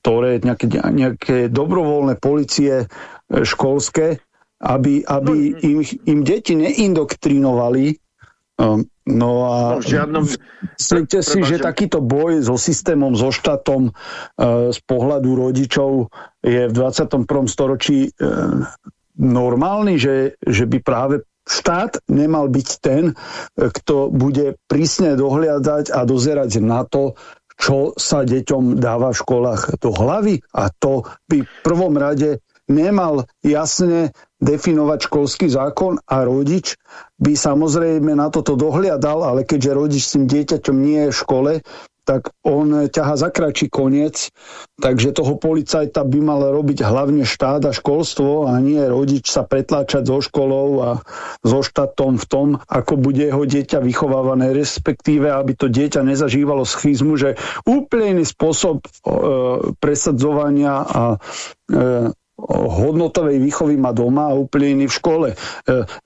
ktoré nejaké, nejaké dobrovoľné policie školské, aby, aby no, im, im deti neindoktrinovali No a no, žiadnom... myslíte si, že takýto boj so systémom, so štátom e, z pohľadu rodičov je v 21. storočí e, normálny, že, že by práve štát nemal byť ten, e, kto bude prísne dohliadať a dozerať na to, čo sa deťom dáva v školách do hlavy a to by v prvom rade nemal jasne definovať školský zákon a rodič by samozrejme na toto dohliadal, ale keďže rodič s tým dieťaťom nie je v škole, tak on ťaha za kračí koniec, takže toho policajta by mal robiť hlavne štát a školstvo a nie rodič sa pretláčať so školou a so štátom v tom, ako bude jeho dieťa vychovávané, respektíve, aby to dieťa nezažívalo schizmu, že úplne iný spôsob e, presadzovania a e, hodnotovej výchovy má doma a úplne iný v škole. E,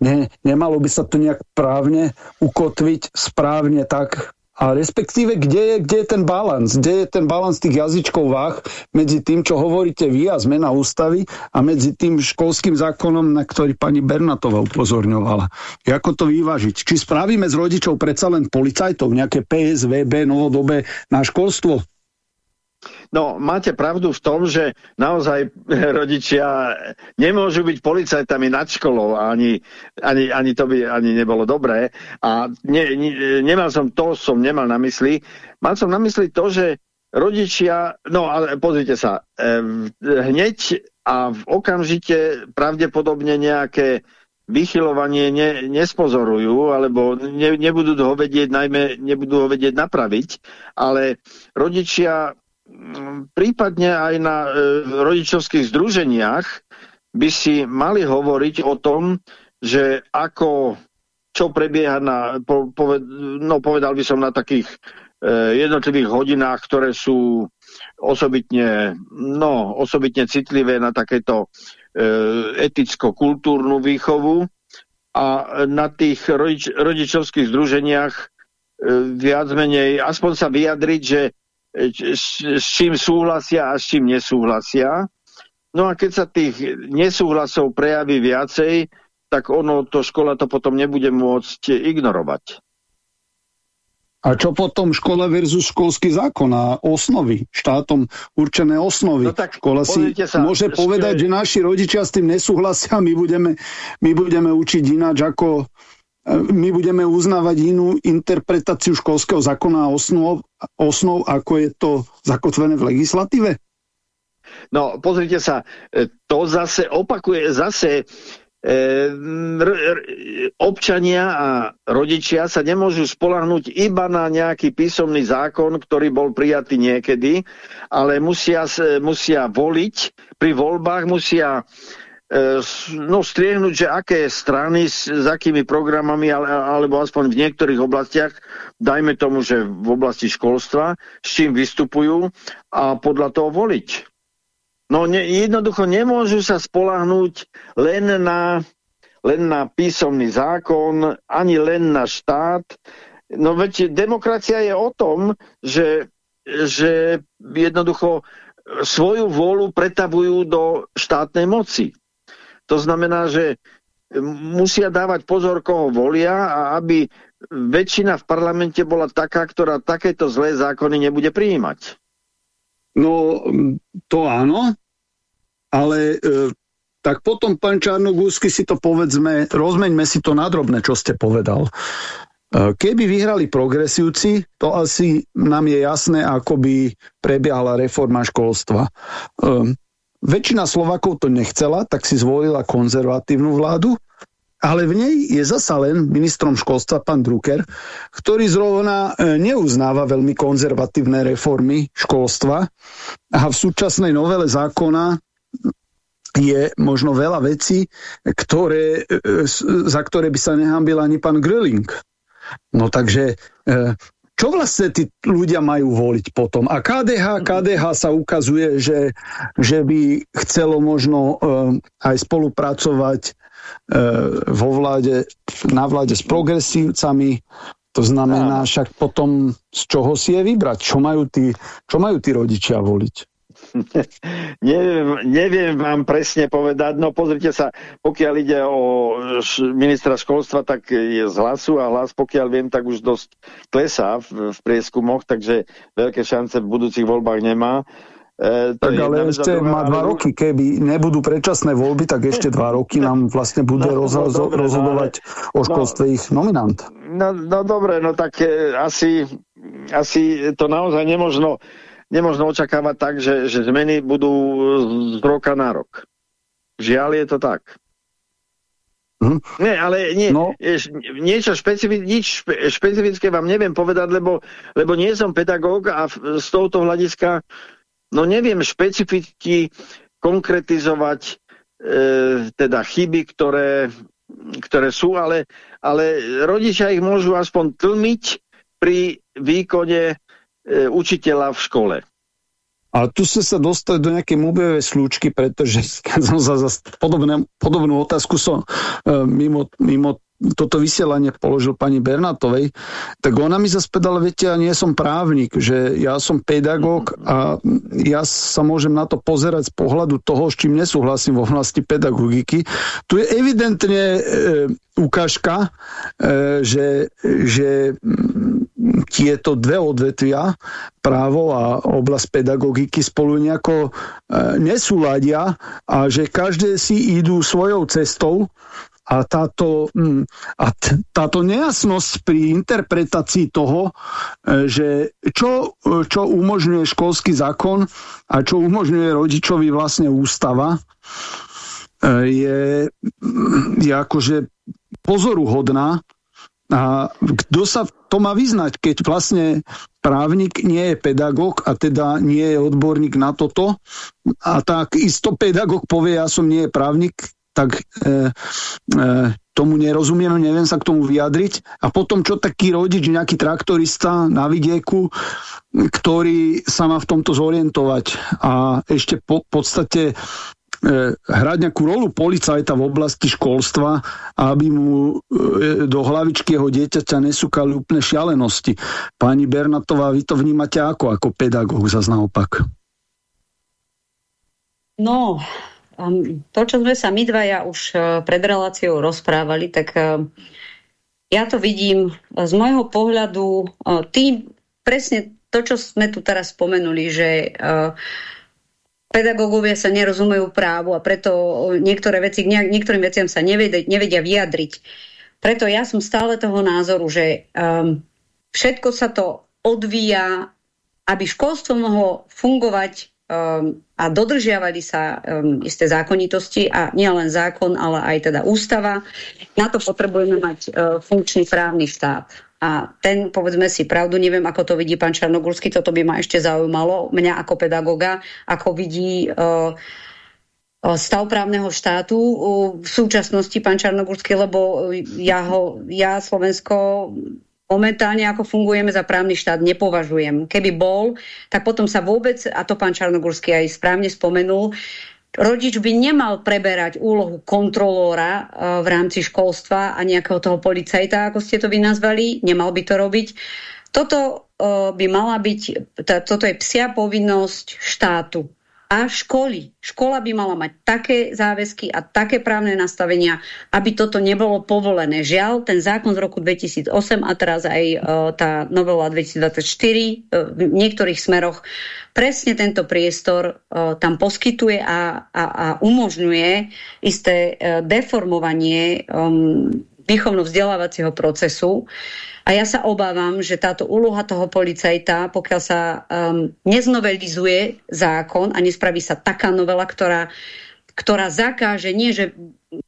ne, nemalo by sa to nejak právne ukotviť správne tak, a respektíve, kde je, kde je ten balans? Kde je ten balans tých jazyčkov váh medzi tým, čo hovoríte vy a zmena ústavy a medzi tým školským zákonom, na ktorý pani Bernatova upozorňovala. Ako to vyvážiť? Či spravíme z rodičov predsa len policajtov, nejaké PSVB, novodobé na školstvo? No, máte pravdu v tom, že naozaj rodičia nemôžu byť policajtami nad školou ani, ani, ani to by ani nebolo dobré. A ne, ne, nemal som to, som nemal na mysli. Mal som na mysli to, že rodičia, no ale pozrite sa, hneď a v okamžite pravdepodobne nejaké vychylovanie ne, nespozorujú, alebo ne, nebudú ho vedieť, najmä nebudú ho vedieť napraviť, ale rodičia prípadne aj na e, rodičovských združeniach by si mali hovoriť o tom, že ako, čo prebieha na, no povedal by som na takých e, jednotlivých hodinách, ktoré sú osobitne, no, osobitne citlivé na takéto e, eticko-kultúrnu výchovu. A na tých rodič, rodičovských združeniach e, viac menej, aspoň sa vyjadriť, že s, čím súhlasia a s čím nesúhlasia. No a keď sa tých nesúhlasov prejaví viacej, tak ono, to škola to potom nebude môcť ignorovať. A čo potom škola versus školský zákon a osnovy, štátom určené osnovy? No tak, škola si sa, môže ešte... povedať, že naši rodičia s tým nesúhlasia, my budeme, my budeme učiť ináč ako my budeme uznávať inú interpretáciu školského zákona a osnov, osnov, ako je to zakotvené v legislatíve? No, pozrite sa, e, to zase opakuje, zase e, občania a rodičia sa nemôžu spolahnúť iba na nejaký písomný zákon, ktorý bol prijatý niekedy, ale musia, musia voliť, pri voľbách musia no, striehnúť, že aké strany s, s akými programami, ale, alebo aspoň v niektorých oblastiach, dajme tomu, že v oblasti školstva, s čím vystupujú a podľa toho voliť. No ne, jednoducho nemôžu sa spolahnúť len na, len na písomný zákon, ani len na štát. No veď demokracia je o tom, že, že jednoducho svoju vôľu pretavujú do štátnej moci. To znamená, že musia dávať pozor, koho volia a aby väčšina v parlamente bola taká, ktorá takéto zlé zákony nebude prijímať. No, to áno, ale e, tak potom, pán Čarnogúsky, si to povedzme, rozmeňme si to nadrobné, čo ste povedal. E, keby vyhrali progresívci, to asi nám je jasné, ako by prebiehala reforma školstva. E, Väčšina Slovakov to nechcela, tak si zvolila konzervatívnu vládu, ale v nej je zasa len ministrom školstva pán Drucker, ktorý zrovna e, neuznáva veľmi konzervatívne reformy školstva a v súčasnej novele zákona je možno veľa vecí, ktoré, e, za ktoré by sa nehambil ani pán Grilling. No takže e, čo vlastne tí ľudia majú voliť potom? A KDH, KDH sa ukazuje, že, že by chcelo možno uh, aj spolupracovať uh, vo vláde, na vláde s progresívcami, to znamená však potom z čoho si je vybrať? Čo majú tí, čo majú tí rodičia voliť? Neviem, neviem vám presne povedať. No pozrite sa, pokiaľ ide o ministra školstva, tak je z hlasu a hlas, pokiaľ viem, tak už dosť klesá v, v prieskumoch, takže veľké šance v budúcich voľbách nemá. E, tak ale ešte má dva roky, keby nebudú predčasné voľby, tak ešte dva roky nám vlastne bude <laughs> no, rozho no, dobre, rozhodovať no, o školstve no, ich nominant. No, no dobre, no tak e, asi, asi to naozaj nemožno nemožno očakávať tak, že, že zmeny budú z roka na rok. Žiaľ je to tak. Hm? Nie, ale nie, no. niečo špecifi nič špe špecifické vám neviem povedať, lebo, lebo nie som pedagóg a z tohoto hľadiska no neviem špecificky konkretizovať e, teda chyby, ktoré, ktoré sú, ale, ale rodičia ich môžu aspoň tlmiť pri výkone e, učiteľa v škole. Ale tu ste sa dostali do nejakej múbevej slúčky, pretože <laughs> som sa za podobné, podobnú otázku som e, mimo, mimo toto vysielanie položil pani Bernatovej, tak ona mi zase povedala, viete, ja nie som právnik, že ja som pedagóg a ja sa môžem na to pozerať z pohľadu toho, s čím nesúhlasím v oblasti pedagogiky. Tu je evidentne e, ukážka, e, že, že tieto dve odvetvia, právo a oblasť pedagogiky spolu nejako e, nesúladia a že každé si idú svojou cestou a táto, mm, a táto nejasnosť pri interpretácii toho, e, že čo, čo umožňuje školský zákon a čo umožňuje rodičovi vlastne ústava, e, je, je akože pozoruhodná. A kto sa to má vyznať, keď vlastne právnik nie je pedagóg a teda nie je odborník na toto a tak isto pedagóg povie, ja som nie je právnik, tak e, e, tomu nerozumiem, neviem sa k tomu vyjadriť. A potom čo taký rodič, nejaký traktorista na vidieku, ktorý sa má v tomto zorientovať a ešte po podstate hrať nejakú rolu policajta v oblasti školstva, aby mu e, do hlavičky jeho dieťaťa nesúkali úplne šialenosti. Pani Bernatová, vy to vnímate ako, ako pedagóg, zase naopak? No, to, čo sme sa my dvaja už e, pred reláciou rozprávali, tak e, ja to vidím z môjho pohľadu e, tým presne to, čo sme tu teraz spomenuli, že pedagógovia sa nerozumejú právu a preto niektoré veci, niektorým veciam sa nevedia, nevedia vyjadriť. Preto ja som stále toho názoru, že um, všetko sa to odvíja, aby školstvo mohlo fungovať um, a dodržiavali sa um, isté zákonitosti a nielen zákon, ale aj teda ústava. Na to potrebujeme mať uh, funkčný právny štát. A ten, povedzme si pravdu, neviem, ako to vidí pán Čarnogórsky, toto by ma ešte zaujímalo, mňa ako pedagoga, ako vidí uh, uh stav právneho štátu uh, v súčasnosti pán Čarnogórsky, lebo ja, ho, ja Slovensko momentálne, ako fungujeme za právny štát, nepovažujem. Keby bol, tak potom sa vôbec, a to pán Čarnogórsky aj správne spomenul, rodič by nemal preberať úlohu kontrolóra e, v rámci školstva a nejakého toho policajta, ako ste to vy nazvali, nemal by to robiť. Toto e, by mala byť, toto je psia povinnosť štátu a školy. Škola by mala mať také záväzky a také právne nastavenia, aby toto nebolo povolené. Žiaľ, ten zákon z roku 2008 a teraz aj e, tá novela 2024 e, v niektorých smeroch presne tento priestor e, tam poskytuje a, a, a umožňuje isté deformovanie výchovno-vzdelávacieho procesu. A ja sa obávam, že táto úloha toho policajta, pokiaľ sa um, neznovelizuje zákon a nespraví sa taká novela, ktorá, ktorá zakáže, nie že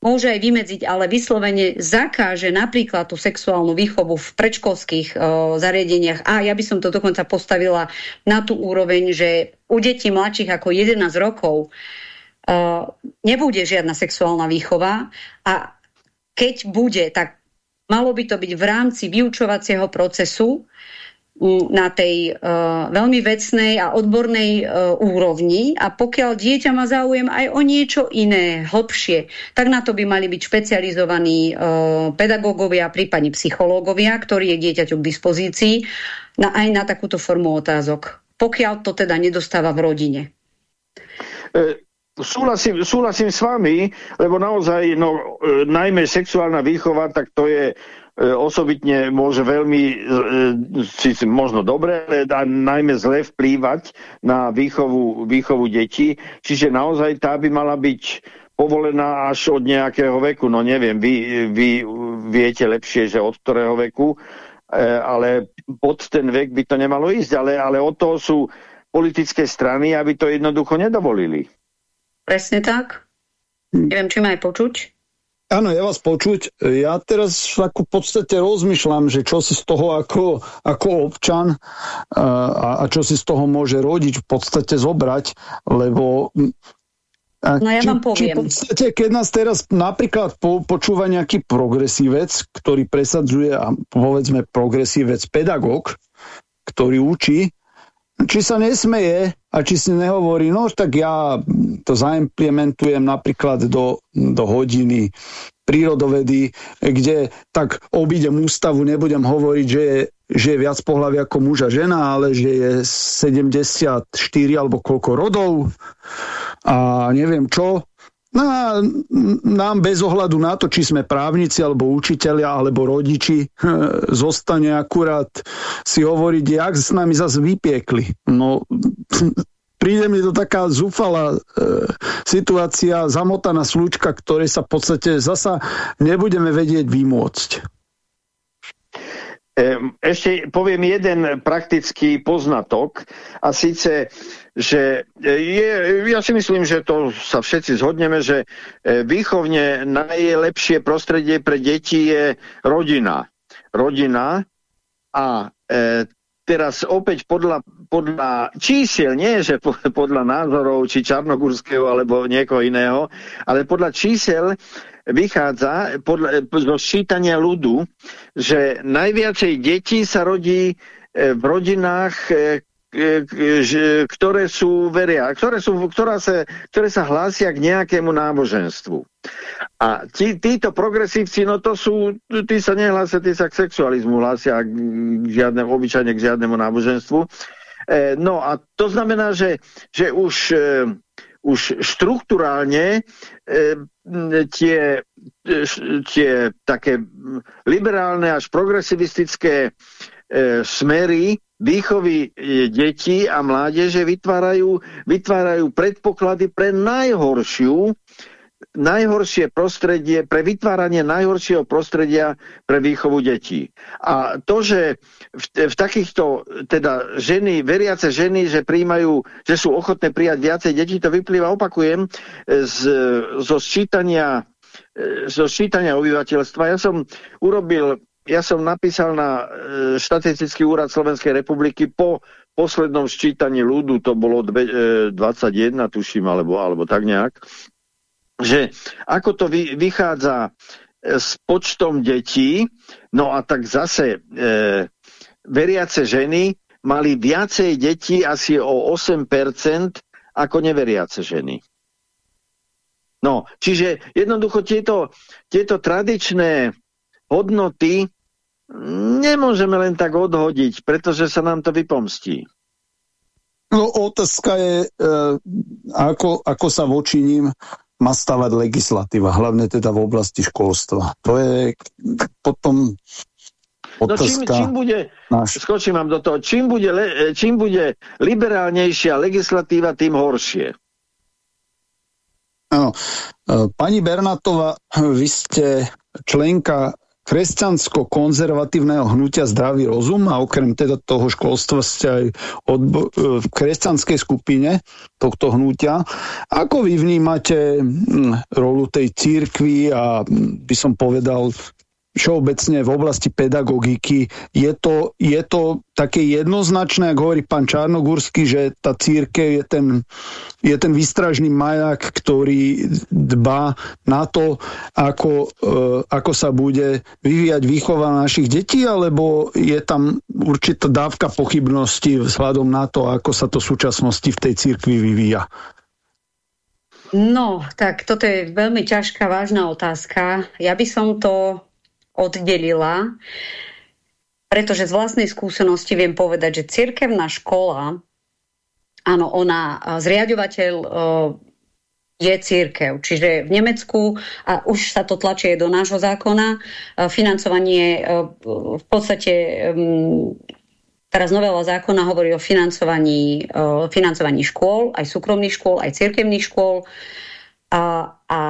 môže aj vymedziť, ale vyslovene zakáže napríklad tú sexuálnu výchovu v predškolských uh, zariadeniach. A ja by som to dokonca postavila na tú úroveň, že u detí mladších ako 11 rokov uh, nebude žiadna sexuálna výchova a keď bude, tak Malo by to byť v rámci vyučovacieho procesu, na tej uh, veľmi vecnej a odbornej uh, úrovni a pokiaľ dieťa má záujem aj o niečo iné, hlbšie, tak na to by mali byť špecializovaní uh, pedagógovia, prípadne psychológovia, ktorí je dieťaťu k dispozícii na, aj na takúto formu otázok. Pokiaľ to teda nedostáva v rodine. Súhlasím, súhlasím s vami, lebo naozaj, no, e, najmä sexuálna výchova, tak to je E, osobitne môže veľmi, e, možno dobre, ale najmä zle vplývať na výchovu, výchovu detí. Čiže naozaj tá by mala byť povolená až od nejakého veku. No neviem, vy, vy viete lepšie, že od ktorého veku, e, ale pod ten vek by to nemalo ísť. Ale, ale od toho sú politické strany, aby to jednoducho nedovolili. Presne tak. Neviem, či ma aj počuť. Áno, ja vás počuť. Ja teraz ako v podstate rozmýšľam, že čo si z toho ako, ako občan a, a čo si z toho môže rodič v podstate zobrať, lebo a no ja či, vám poviem. Či v podstate, keď nás teraz napríklad po, počúva nejaký progresívec, ktorý presadzuje, a povedzme progresívec pedagóg, ktorý učí, či sa nesmeje a či si nehovorí, no tak ja to zaimplementujem napríklad do, do hodiny prírodovedy, kde tak obídem ústavu, nebudem hovoriť, že je, že je viac pohľavy ako muža žena, ale že je 74 alebo koľko rodov a neviem čo. No a nám bez ohľadu na to, či sme právnici, alebo učiteľia, alebo rodiči, <laughs> zostane akurát si hovoriť, jak s nami zase vypiekli. No, <laughs> príde mi to taká zúfalá e, situácia, zamotaná slučka, ktorej sa v podstate zasa nebudeme vedieť vymôcť. Ešte poviem jeden praktický poznatok a síce že e, je, ja si myslím, že to sa všetci zhodneme, že e, výchovne najlepšie prostredie pre deti je rodina. Rodina a e, teraz opäť podľa, podľa čísiel, nie že podľa názorov či Čarnogurského alebo niekoho iného, ale podľa čísel vychádza podľa, zo ščítania ľudu, že najviacej detí sa rodí e, v rodinách, ktoré sú veria, ktoré, sú, ktorá sa, ktoré sa hlásia k nejakému náboženstvu. A tí, títo progresívci, no to sú, tí sa nehlásia, tí sa k sexualizmu hlásia k žiadnemu, obyčajne k žiadnemu náboženstvu. E, no a to znamená, že, že už, e, už štruktúrálne e, tie, tie také liberálne až progresivistické e, smery výchovy e, detí a mládeže vytvárajú, vytvárajú predpoklady pre najhoršiu najhoršie prostredie, pre vytváranie najhoršieho prostredia pre výchovu detí. A to, že v, v takýchto, teda ženy, veriace ženy, že príjmajú, že sú ochotné prijať viacej detí, to vyplýva, opakujem, z, zo sčítania e, zo sčítania obyvateľstva. Ja som urobil ja som napísal na e, štatistický úrad Slovenskej republiky po poslednom sčítaní ľudu, to bolo dve, e, 21, tuším, alebo, alebo tak nejak, že ako to vy, vychádza e, s počtom detí, no a tak zase e, veriace ženy mali viacej detí asi o 8% ako neveriace ženy. No, čiže jednoducho tieto, tieto tradičné hodnoty nemôžeme len tak odhodiť, pretože sa nám to vypomstí. No otázka je, e, ako, ako sa voči ním má stavať legislatíva, hlavne teda v oblasti školstva. To je potom otázka... No čím, čím bude, náš... skočím vám do toho, čím bude, le, čím bude liberálnejšia legislatíva, tým horšie. Ano. E, pani Bernatová, vy ste členka kresťansko-konzervatívneho hnutia Zdravý rozum a okrem teda toho školstva ste aj odbo- e, v kresťanskej skupine tohto hnutia. Ako vy vnímate rolu tej církvy a by som povedal všeobecne v oblasti pedagogiky. Je to, je to také jednoznačné, ako hovorí pán Čarnogórsky, že tá církev je ten, je ten výstražný majak, ktorý dba na to, ako, e, ako sa bude vyvíjať výchova našich detí, alebo je tam určitá dávka pochybnosti vzhľadom na to, ako sa to v súčasnosti v tej církvi vyvíja. No, tak toto je veľmi ťažká, vážna otázka. Ja by som to oddelila, pretože z vlastnej skúsenosti viem povedať, že cirkevná škola, áno, ona, zriadovateľ je církev. Čiže v Nemecku, a už sa to tlačie do nášho zákona, financovanie v podstate Teraz novela zákona hovorí o financovaní, financovaní škôl, aj súkromných škôl, aj cirkevných škôl. A, a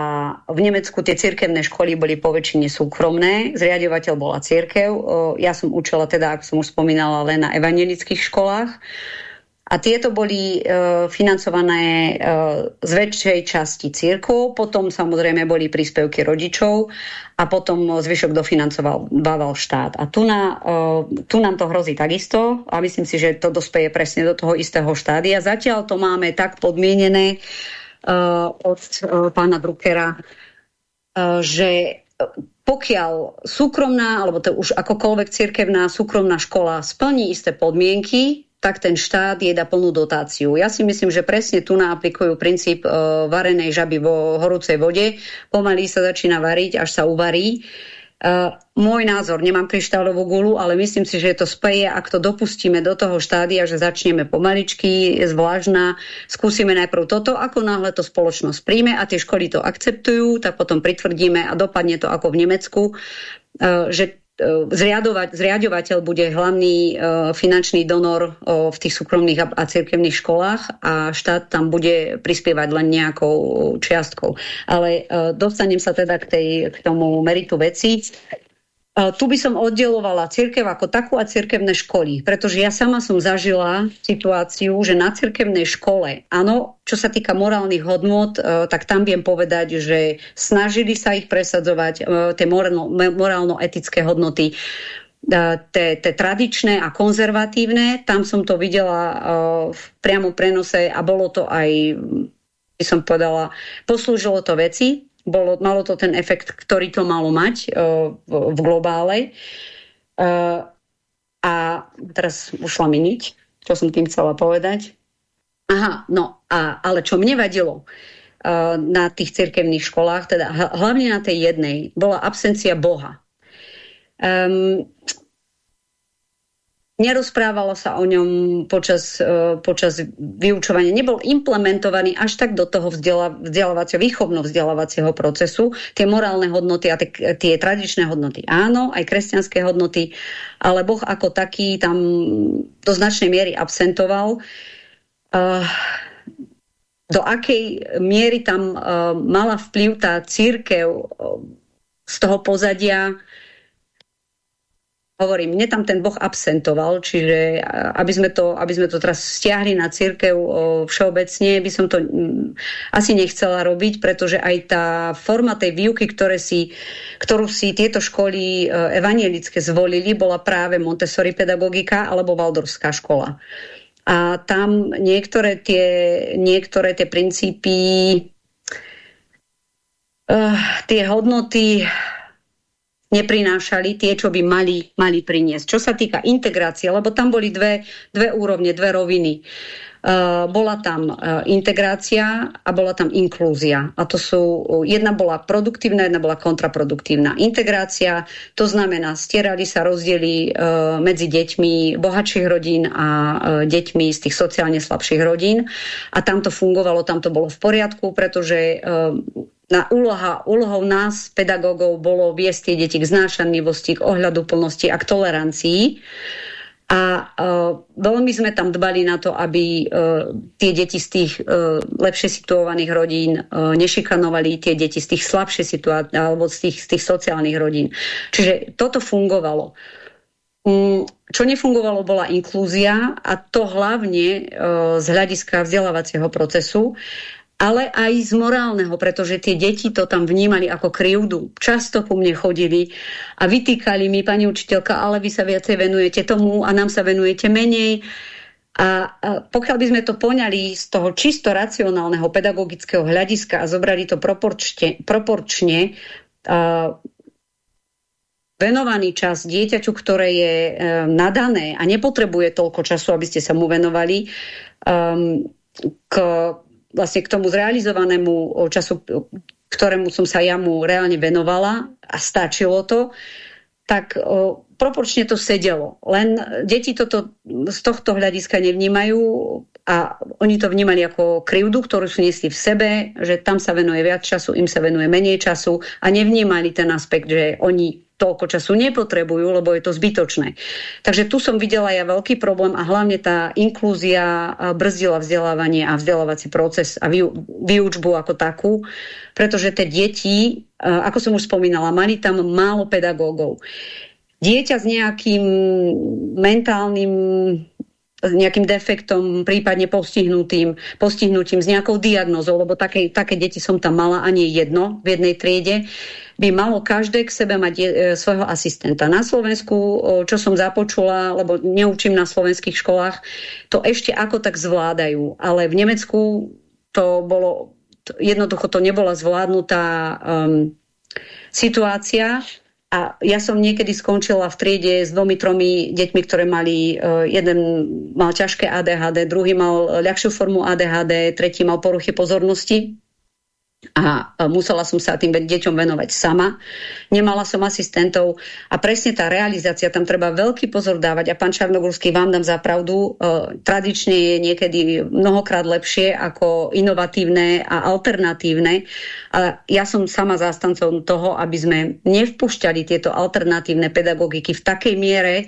v Nemecku tie cirkevné školy boli po väčšine súkromné, zriadovateľ bola cirkev. Ja som učila teda, ako som už spomínala, len na evangelických školách. A tieto boli e, financované e, z väčšej časti církvou, potom samozrejme boli príspevky rodičov a potom zvyšok dofinancoval bával štát. A tu, na, e, tu nám to hrozí takisto a myslím si, že to dospeje presne do toho istého štádia. Zatiaľ to máme tak podmienené od e, pána Druckera, e, že pokiaľ súkromná, alebo to už akokoľvek cirkevná súkromná škola splní isté podmienky, tak ten štát jej dá plnú dotáciu. Ja si myslím, že presne tu naaplikujú princíp e, varenej žaby vo horúcej vode. Pomaly sa začína variť, až sa uvarí. Uh, môj názor, nemám kryštálovú gulu, ale myslím si, že je to speje, ak to dopustíme do toho štádia, že začneme pomaličky, zvláštna, skúsime najprv toto, ako náhle to spoločnosť príjme a tie školy to akceptujú, tak potom pritvrdíme a dopadne to ako v Nemecku, uh, že zriadovať, zriadovateľ bude hlavný e, finančný donor e, v tých súkromných a, a cirkevných školách a štát tam bude prispievať len nejakou čiastkou. Ale e, dostanem sa teda k, tej, k tomu meritu veci. Tu by som oddelovala cirkev ako takú a cirkevné školy, pretože ja sama som zažila situáciu, že na cirkevnej škole, áno, čo sa týka morálnych hodnot, e, tak tam viem povedať, že snažili sa ich presadzovať, e, tie morálno-etické hodnoty, e, tie, tie tradičné a konzervatívne, tam som to videla v priamom prenose a bolo to aj, by som povedala, poslúžilo to veci, bolo, malo to ten efekt, ktorý to malo mať uh, v, v globále. Uh, a teraz ušla mi niť, čo som tým chcela povedať. Aha, no, a, ale čo mne vadilo uh, na tých cirkevných školách, teda hlavne na tej jednej, bola absencia Boha. Um, Nerozprávalo sa o ňom počas, uh, počas vyučovania. Nebol implementovaný až tak do toho vzdelávacieho, výchovno-vzdelávacieho procesu. Tie morálne hodnoty a tie, tie tradičné hodnoty áno, aj kresťanské hodnoty, ale Boh ako taký tam do značnej miery absentoval. Uh, do akej miery tam uh, mala vplyv tá církev z toho pozadia hovorím, mne tam ten Boh absentoval, čiže aby sme to, aby sme to teraz stiahli na církev všeobecne, by som to m, asi nechcela robiť, pretože aj tá forma tej výuky, ktoré si, ktorú si tieto školy e, evanielické zvolili, bola práve Montessori pedagogika alebo Valdorská škola. A tam niektoré tie, niektoré tie princípy, uh, tie hodnoty neprinášali tie, čo by mali, mali priniesť. Čo sa týka integrácie, lebo tam boli dve, dve úrovne, dve roviny. Uh, bola tam uh, integrácia a bola tam inklúzia. A to sú, jedna bola produktívna, jedna bola kontraproduktívna. Integrácia, to znamená, stierali sa rozdiely uh, medzi deťmi bohatších rodín a deťmi z tých sociálne slabších rodín. A tam to fungovalo, tam to bolo v poriadku, pretože na úloha, úlohou nás, pedagógov, bolo viesť tie deti k znášanlivosti, k ohľadu plnosti a k tolerancii. A uh, veľmi sme tam dbali na to, aby uh, tie deti z tých uh, lepšie situovaných rodín uh, nešikanovali tie deti z tých slabšie situácií alebo z tých, z tých sociálnych rodín. Čiže toto fungovalo. Um, čo nefungovalo, bola inklúzia a to hlavne uh, z hľadiska vzdelávacieho procesu ale aj z morálneho, pretože tie deti to tam vnímali ako krivdu. Často ku mne chodili a vytýkali mi, pani učiteľka, ale vy sa viacej venujete tomu a nám sa venujete menej. A, pokiaľ by sme to poňali z toho čisto racionálneho pedagogického hľadiska a zobrali to proporčne, proporčne a, venovaný čas dieťaťu, ktoré je e, nadané a nepotrebuje toľko času, aby ste sa mu venovali, um, k vlastne k tomu zrealizovanému času, ktorému som sa ja reálne venovala a stačilo to, tak o, proporčne to sedelo. Len deti toto z tohto hľadiska nevnímajú a oni to vnímali ako krivdu, ktorú sú niesli v sebe, že tam sa venuje viac času, im sa venuje menej času a nevnímali ten aspekt, že oni toľko času nepotrebujú, lebo je to zbytočné. Takže tu som videla ja veľký problém a hlavne tá inklúzia brzdila vzdelávanie a vzdelávací proces a výučbu ako takú, pretože tie deti, ako som už spomínala, mali tam málo pedagógov. Dieťa s nejakým mentálnym s nejakým defektom, prípadne postihnutým, postihnutím, s nejakou diagnozou, lebo také, také deti som tam mala ani jedno v jednej triede, by malo každé k sebe mať e, svojho asistenta. Na Slovensku, čo som započula, lebo neučím na slovenských školách, to ešte ako tak zvládajú. Ale v Nemecku to bolo, jednoducho to nebola zvládnutá um, situácia. A ja som niekedy skončila v triede s dvomi, tromi deťmi, ktoré mali, uh, jeden mal ťažké ADHD, druhý mal ľahšiu formu ADHD, tretí mal poruchy pozornosti a musela som sa tým deťom venovať sama. Nemala som asistentov a presne tá realizácia, tam treba veľký pozor dávať a pán Čarnogórský vám dám za pravdu, e, tradične je niekedy mnohokrát lepšie ako inovatívne a alternatívne. A ja som sama zástancom toho, aby sme nevpúšťali tieto alternatívne pedagogiky v takej miere,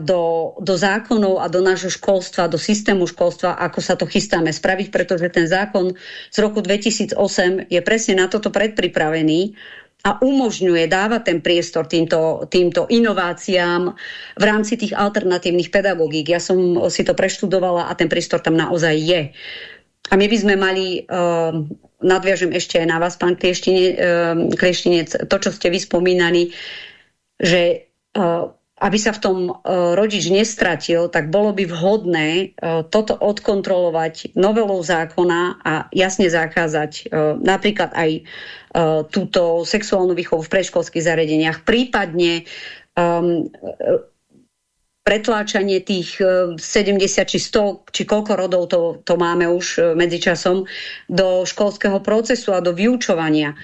do, do zákonov a do nášho školstva, do systému školstva, ako sa to chystáme spraviť, pretože ten zákon z roku 2008 je presne na toto predpripravený a umožňuje, dáva ten priestor týmto, týmto inováciám v rámci tých alternatívnych pedagogík. Ja som si to preštudovala a ten priestor tam naozaj je. A my by sme mali, uh, nadviažem ešte aj na vás, pán Klieštinec, uh, Klieštinec, to, čo ste vyspomínali, že uh, aby sa v tom e, rodič nestratil, tak bolo by vhodné e, toto odkontrolovať novelou zákona a jasne zakázať e, napríklad aj túto sexuálnu výchovu v predškolských zariadeniach, prípadne um, pretláčanie tých 70 či 100, či koľko rodov to, to máme už medzičasom do školského procesu a do vyučovania.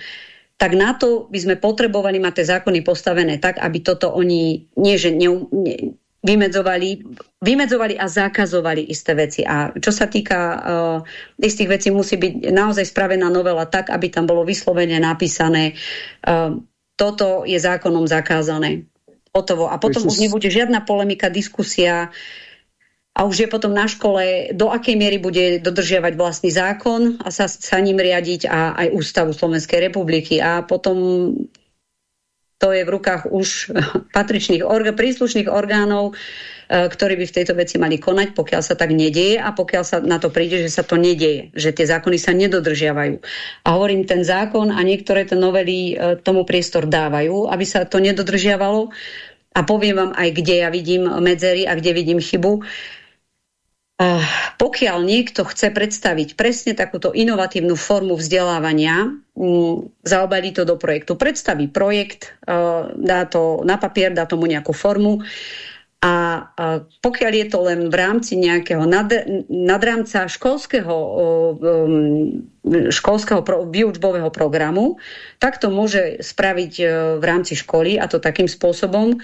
Tak na to by sme potrebovali mať tie zákony postavené tak, aby toto oni nie, že ne, ne, vymedzovali, vymedzovali a zakazovali isté veci. A čo sa týka uh, istých vecí, musí byť naozaj spravená novela tak, aby tam bolo vyslovene napísané uh, toto je zákonom zakázané. Hotovo. A potom už nebude žiadna polemika, diskusia, uh, a už je potom na škole, do akej miery bude dodržiavať vlastný zákon a sa, sa ním riadiť a aj ústavu Slovenskej republiky. A potom to je v rukách už <laughs> patričných orga, príslušných orgánov, e, ktorí by v tejto veci mali konať, pokiaľ sa tak nedieje a pokiaľ sa na to príde, že sa to nedieje, že tie zákony sa nedodržiavajú. A hovorím, ten zákon a niektoré tie novely e, tomu priestor dávajú, aby sa to nedodržiavalo. A poviem vám aj, kde ja vidím medzery a kde vidím chybu. Uh, pokiaľ niekto chce predstaviť presne takúto inovatívnu formu vzdelávania, um, zaobalí to do projektu. Predstaví projekt, uh, dá to na papier, dá tomu nejakú formu a uh, pokiaľ je to len v rámci nejakého nad, nadrámca školského, um, školského pro, výučbového programu, tak to môže spraviť v rámci školy a to takým spôsobom,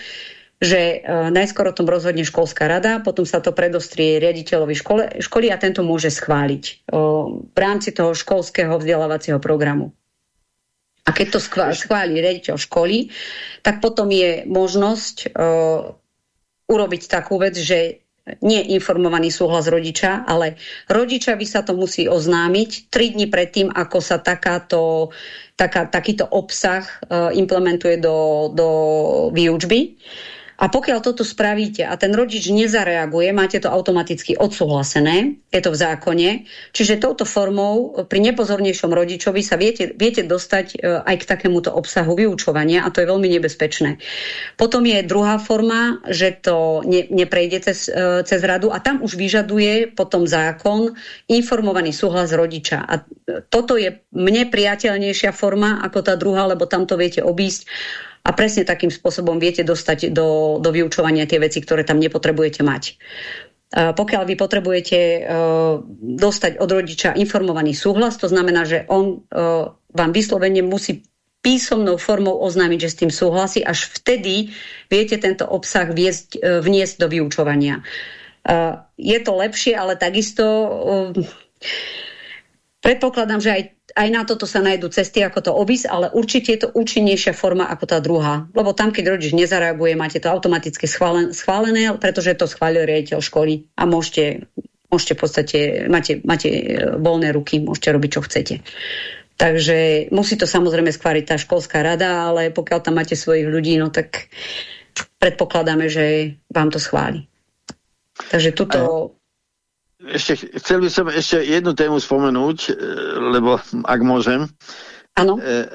že uh, najskôr o tom rozhodne školská rada, potom sa to predostrie riaditeľovi škole, školy a tento môže schváliť uh, v rámci toho školského vzdelávacieho programu. A keď to schváli riaditeľ školy, tak potom je možnosť uh, urobiť takú vec, že nie informovaný súhlas rodiča, ale rodiča by sa to musí oznámiť 3 dní predtým, ako sa takáto, taká, takýto obsah implementuje do, do výučby. A pokiaľ toto spravíte a ten rodič nezareaguje, máte to automaticky odsúhlasené, je to v zákone, čiže touto formou pri nepozornejšom rodičovi sa viete, viete dostať e, aj k takémuto obsahu vyučovania a to je veľmi nebezpečné. Potom je druhá forma, že to ne, neprejde cez, e, cez radu a tam už vyžaduje potom zákon informovaný súhlas rodiča. A toto je mne priateľnejšia forma ako tá druhá, lebo tam to viete obísť a presne takým spôsobom viete dostať do, do vyučovania tie veci, ktoré tam nepotrebujete mať. Pokiaľ vy potrebujete uh, dostať od rodiča informovaný súhlas, to znamená, že on uh, vám vyslovene musí písomnou formou oznámiť, že s tým súhlasí, až vtedy viete tento obsah viesť, vniesť do vyučovania. Je to lepšie, ale takisto predpokladám, že aj aj na toto sa nájdú cesty, ako to obísť, ale určite je to účinnejšia forma ako tá druhá. Lebo tam, keď rodič nezareaguje, máte to automaticky schválen, schválené, pretože to schválil riaditeľ školy a môžete, môžete v podstate, máte, máte e, voľné ruky, môžete robiť, čo chcete. Takže musí to samozrejme skváriť tá školská rada, ale pokiaľ tam máte svojich ľudí, no tak predpokladáme, že vám to schváli. Takže tuto ešte, chcel by som ešte jednu tému spomenúť, e, lebo ak môžem. Áno. E,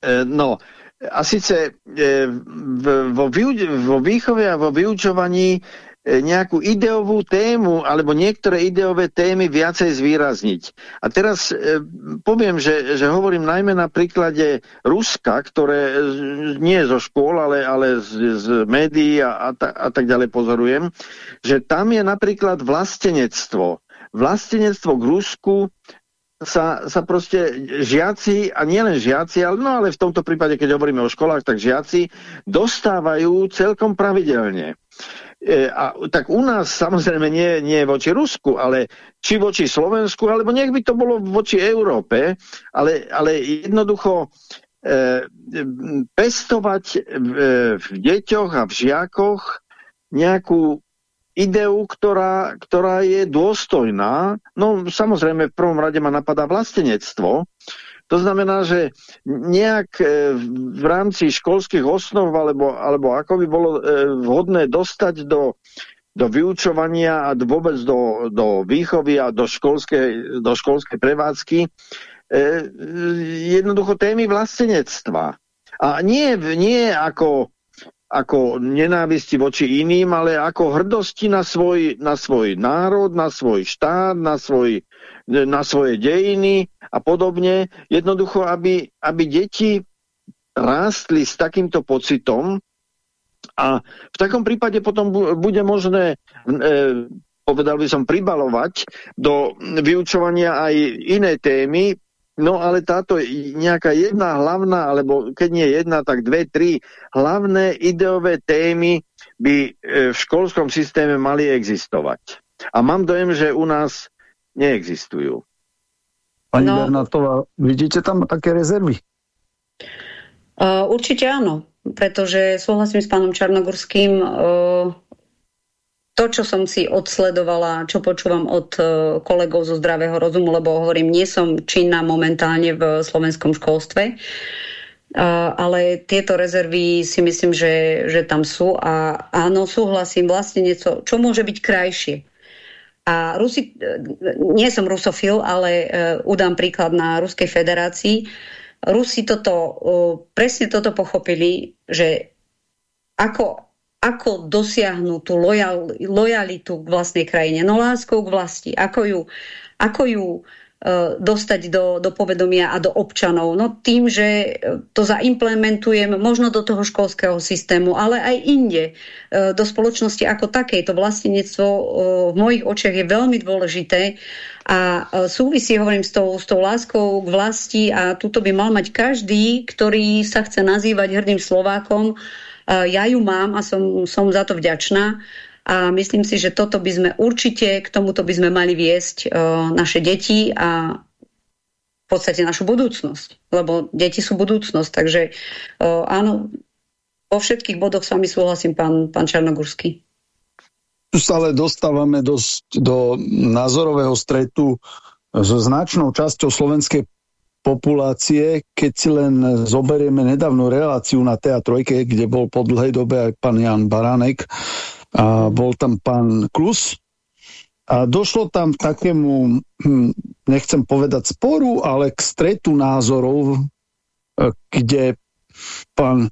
e, no, a síce e, vo, vo výchove a vo vyučovaní nejakú ideovú tému alebo niektoré ideové témy viacej zvýrazniť. A teraz e, poviem, že, že hovorím najmä na príklade Ruska, ktoré nie zo škôl, ale, ale z, z médií a, a, ta, a tak ďalej pozorujem, že tam je napríklad vlastenectvo. Vlastenectvo k Rusku sa, sa proste žiaci, a nielen žiaci, ale, no ale v tomto prípade, keď hovoríme o školách, tak žiaci dostávajú celkom pravidelne. E, a tak u nás samozrejme nie, nie voči Rusku, ale či voči Slovensku, alebo nech by to bolo voči Európe, ale, ale jednoducho e, pestovať e, v deťoch a v žiakoch nejakú ideu, ktorá, ktorá je dôstojná. No samozrejme v prvom rade ma napadá vlastenectvo, to znamená, že nejak e, v rámci školských osnov alebo, alebo ako by bolo e, vhodné dostať do, do vyučovania a vôbec do, do výchovy a do školskej, do školskej prevádzky e, jednoducho témy vlastenectva. A nie, nie ako ako nenávisti voči iným, ale ako hrdosti na svoj, na svoj národ, na svoj štát, na, svoj, na svoje dejiny a podobne. Jednoducho, aby, aby deti rástli s takýmto pocitom a v takom prípade potom bude možné, e, povedal by som, pribalovať do vyučovania aj iné témy, No ale táto nejaká jedna hlavná, alebo keď nie jedna, tak dve, tri hlavné ideové témy by e, v školskom systéme mali existovať. A mám dojem, že u nás neexistujú. Pani no, Bernatová, vidíte tam také rezervy? Uh, určite áno, pretože súhlasím s pánom Čarnogorským, uh, to, čo som si odsledovala, čo počúvam od kolegov zo zdravého rozumu, lebo hovorím, nie som činná momentálne v slovenskom školstve, ale tieto rezervy si myslím, že, že tam sú a áno, súhlasím vlastne niečo, čo môže byť krajšie. A Rusi, e, nie som rusofil, ale udám príklad na Ruskej federácii. Rusi toto, presne toto pochopili, že ako ako dosiahnuť tú lojal, lojalitu k vlastnej krajine, no láskou k vlasti, ako ju, ako ju e, dostať do, do povedomia a do občanov. No tým, že to zaimplementujem možno do toho školského systému, ale aj inde, e, do spoločnosti ako takej. To vlastníctvo e, v mojich očiach je veľmi dôležité a súvisí, hovorím, s tou, s tou láskou k vlasti a tuto by mal mať každý, ktorý sa chce nazývať hrdým Slovákom, ja ju mám a som, som za to vďačná a myslím si, že toto by sme určite, k tomuto by sme mali viesť uh, naše deti a v podstate našu budúcnosť, lebo deti sú budúcnosť, takže uh, áno, vo všetkých bodoch s vami súhlasím, pán, pán Černogurský. Tu ale dostávame dosť do názorového stretu so značnou časťou slovenskej populácie, keď si len zoberieme nedávnu reláciu na TA3, kde bol po dlhej dobe aj pán Jan Baránek a bol tam pán Klus a došlo tam k takému, hm, nechcem povedať sporu, ale k stretu názorov, e, kde pán e,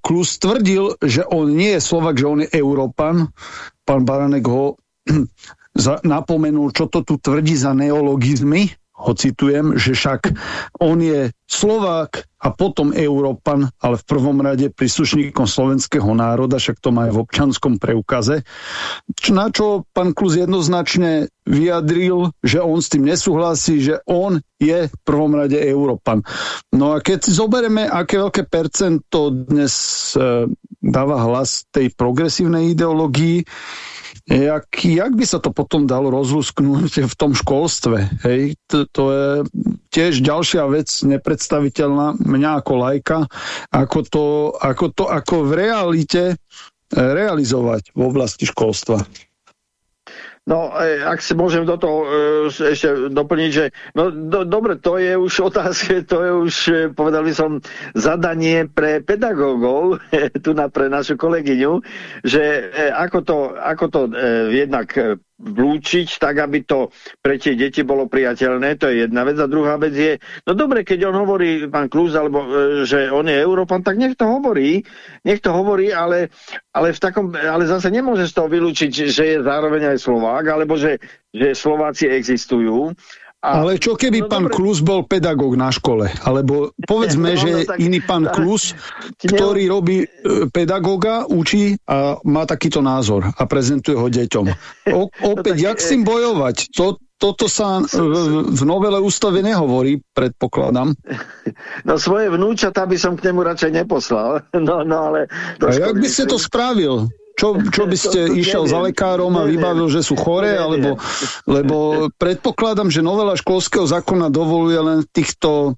Klus tvrdil, že on nie je Slovak, že on je Európan. Pán Baranek ho hm, napomenul, čo to tu tvrdí za neologizmy ho citujem, že však on je Slovák a potom Európan, ale v prvom rade príslušníkom slovenského národa, však to má aj v občanskom preukaze. Na čo pán Klus jednoznačne vyjadril, že on s tým nesúhlasí, že on je v prvom rade Európan. No a keď si zoberieme, aké veľké percento dnes e, dáva hlas tej progresívnej ideológii, Jak, jak by sa to potom dalo rozlusknúť v tom školstve? Hej? To, to je tiež ďalšia vec nepredstaviteľná mňa ako lajka, ako to, ako to ako v realite eh, realizovať v oblasti školstva. No, e, ak si môžem do toho e, ešte doplniť, že no, do, dobre, to je už <laughs> otázka, to je už, e, povedal by som, zadanie pre pedagógov, <laughs> tu na, pre našu kolegyňu, že ako to, ako to jednak vlúčiť tak, aby to pre tie deti bolo priateľné, to je jedna vec. A druhá vec je, no dobre, keď on hovorí, pán Kluz, alebo e, že on je Európan, tak nech to hovorí, nech to hovorí, ale, ale, v takom, ale zase nemôže z toho vylúčiť, že je zároveň aj Slovák, alebo že, že Slováci existujú. A, Ale čo keby no, pán dobre. Klus bol pedagóg na škole? Alebo povedzme, <laughs> no, že no, tak, iný pán tak, <laughs> Klus, ktorý ne... robí e, pedagóga, učí a má takýto názor a prezentuje ho deťom. O, opäť, <laughs> no, tak, jak s tým bojovať? To, toto sa v, v novele ústave nehovorí, predpokladám. No svoje vnúčata by som k nemu radšej neposlal. No, no ale... A jak by ste to spravil? Čo, čo by ste to, to išiel neviem. za lekárom a vybavil, že sú choré, alebo, lebo predpokladám, že novela školského zákona dovoluje len v týchto,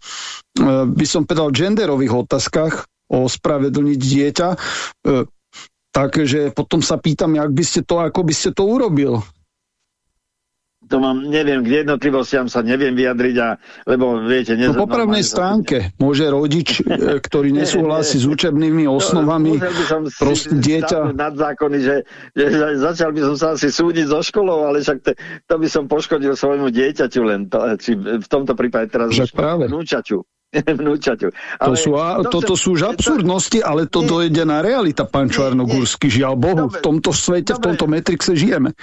e, by som povedal, genderových otázkach o spravedlniť dieťa. E, takže potom sa pýtam, jak by ste to, ako by ste to urobil to mám, neviem, k jednotlivostiam sa neviem vyjadriť, a, lebo viete... No po prvnej stránke môže rodič, <laughs> e, ktorý nesúhlasí s učebnými no, osnovami, no, by proste dieťa... nad zákony, že, že, začal by som sa asi súdiť so školou, ale však to, to by som poškodil svojmu dieťaťu len, to, či v tomto prípade teraz vnúčaťu. <laughs> vnúčaťu. Ale to sú, a, toto sú už absurdnosti, ale to dojde na realita, pán Čarnogórsky. Žiaľ Bohu, v tomto svete, v tomto metrixe žijeme.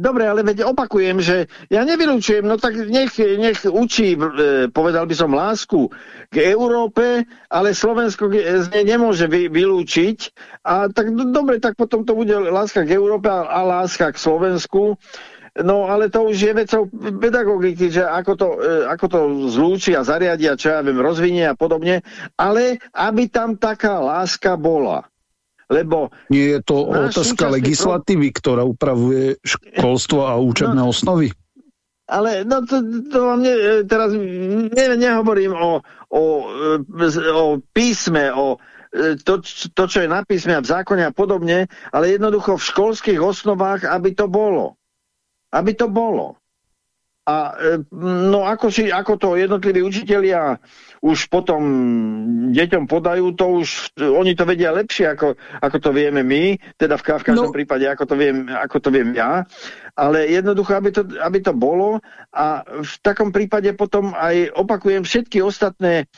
Dobre, ale veď opakujem, že ja nevylučujem, no tak nech, nech učí, e, povedal by som, lásku k Európe, ale Slovensko z nej nemôže vy, vylúčiť. A tak no, dobre, tak potom to bude láska k Európe a, a láska k Slovensku. No ale to už je vecou pedagogiky, že ako to, e, ako to zlúči a zariadia, čo ja viem, rozvinie a podobne, ale aby tam taká láska bola. Lebo Nie je to otázka legislatívy, pro... ktorá upravuje školstvo a učebné no, osnovy? Ale no to, to vám ne, teraz ne, nehovorím o, o, o písme, o to, to, čo je na písme a v zákone a podobne, ale jednoducho v školských osnovách, aby to bolo. Aby to bolo. A no ako, si, ako to jednotliví učitelia už potom deťom podajú, to už oni to vedia lepšie, ako, ako to vieme my, teda v, v každom no. prípade, ako to, viem, ako to viem ja, ale jednoducho, aby to, aby to bolo a v takom prípade potom aj opakujem všetky ostatné,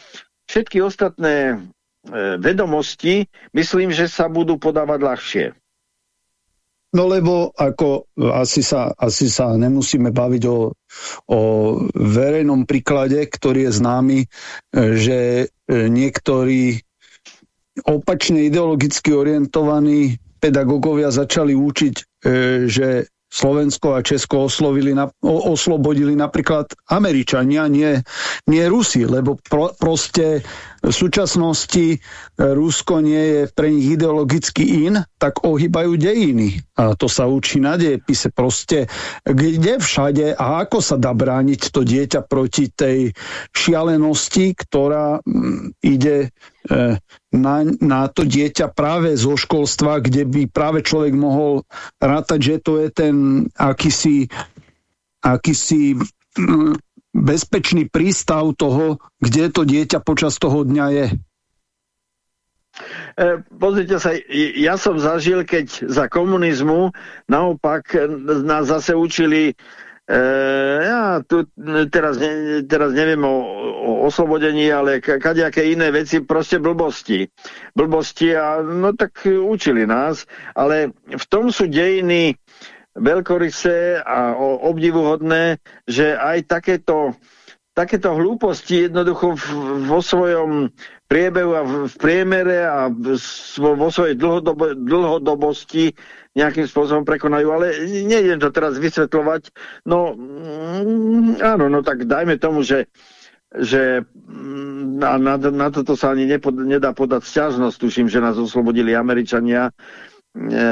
všetky ostatné e, vedomosti, myslím, že sa budú podávať ľahšie. No lebo ako asi sa, asi sa nemusíme baviť o, o verejnom príklade, ktorý je známy, e, že e, niektorí opačne ideologicky orientovaní pedagógovia začali učiť, e, že Slovensko a Česko oslovili oslobodili napríklad Američania, nie, nie Rusi, lebo pro, proste v súčasnosti Rusko nie je pre nich ideologicky in, tak ohýbajú dejiny. A to sa učí na dejepise. Proste kde všade a ako sa dá brániť to dieťa proti tej šialenosti, ktorá mm, ide e, na, na to dieťa práve zo školstva, kde by práve človek mohol rátať, že to je ten akýsi, akýsi mm, bezpečný prístav toho, kde to dieťa počas toho dňa je. E, pozrite sa, ja som zažil, keď za komunizmu naopak nás zase učili e, ja tu teraz, ne, teraz neviem o, o oslobodení, ale kadejaké iné veci, proste blbosti. Blbosti a no tak učili nás, ale v tom sú dejiny veľkorysé a obdivuhodné, že aj takéto takéto hlúposti jednoducho vo svojom priebehu a v priemere a vo svojej dlhodobo, dlhodobosti nejakým spôsobom prekonajú, ale nejdem to teraz vysvetľovať. No, mm, áno, no tak dajme tomu, že že mm, na, na, na toto sa ani nepod, nedá podať sťažnosť, tuším, že nás oslobodili Američania. E,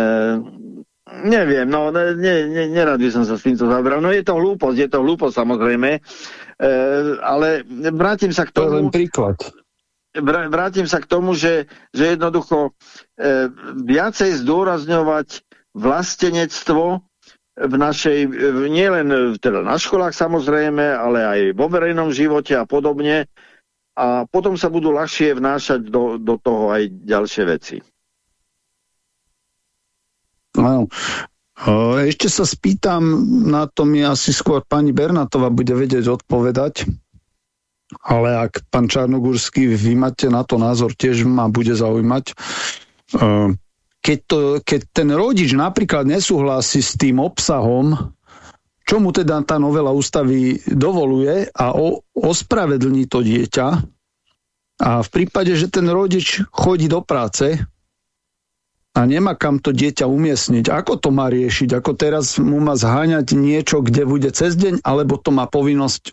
neviem, no ne, ne, nerad by som sa s týmto zabral. No je to hlúposť, je to hlúposť samozrejme, E, ale vrátim sa k tomu... To je len príklad. Vrátim sa k tomu, že, že jednoducho e, viacej zdôrazňovať vlastenectvo v našej, nielen teda na školách samozrejme, ale aj vo verejnom živote a podobne. A potom sa budú ľahšie vnášať do, do toho aj ďalšie veci. Áno. Ešte sa spýtam, na to mi asi skôr pani Bernatová bude vedieť odpovedať, ale ak pán Čarnogurský, vy máte na to názor, tiež ma bude zaujímať. Keď, to, keď ten rodič napríklad nesúhlasí s tým obsahom, čo mu teda tá novela ústavy dovoluje a o, ospravedlní to dieťa, a v prípade, že ten rodič chodí do práce, a nemá kam to dieťa umiestniť. Ako to má riešiť? Ako teraz mu má zháňať niečo, kde bude cez deň, alebo to má povinnosť e,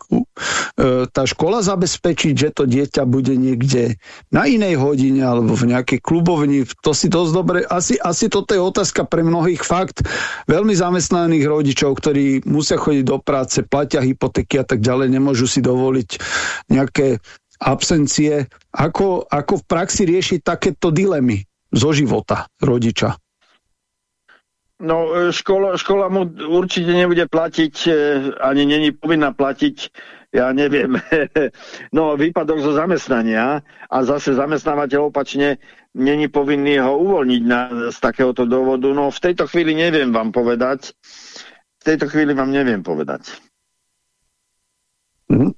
tá škola zabezpečiť, že to dieťa bude niekde na inej hodine alebo v nejakej klubovni. To si dosť dobre... Asi, asi toto je otázka pre mnohých fakt veľmi zamestnaných rodičov, ktorí musia chodiť do práce, platia hypotéky a tak ďalej, nemôžu si dovoliť nejaké absencie. Ako, ako v praxi riešiť takéto dilemy? Zo života rodiča? No, e, škola, škola mu určite nebude platiť, e, ani není povinná platiť, ja neviem, <laughs> no, výpadok zo zamestnania a zase zamestnávateľ opačne není povinný ho uvoľniť na, z takéhoto dôvodu. No, v tejto chvíli neviem vám povedať. V tejto chvíli vám neviem povedať. Mhm.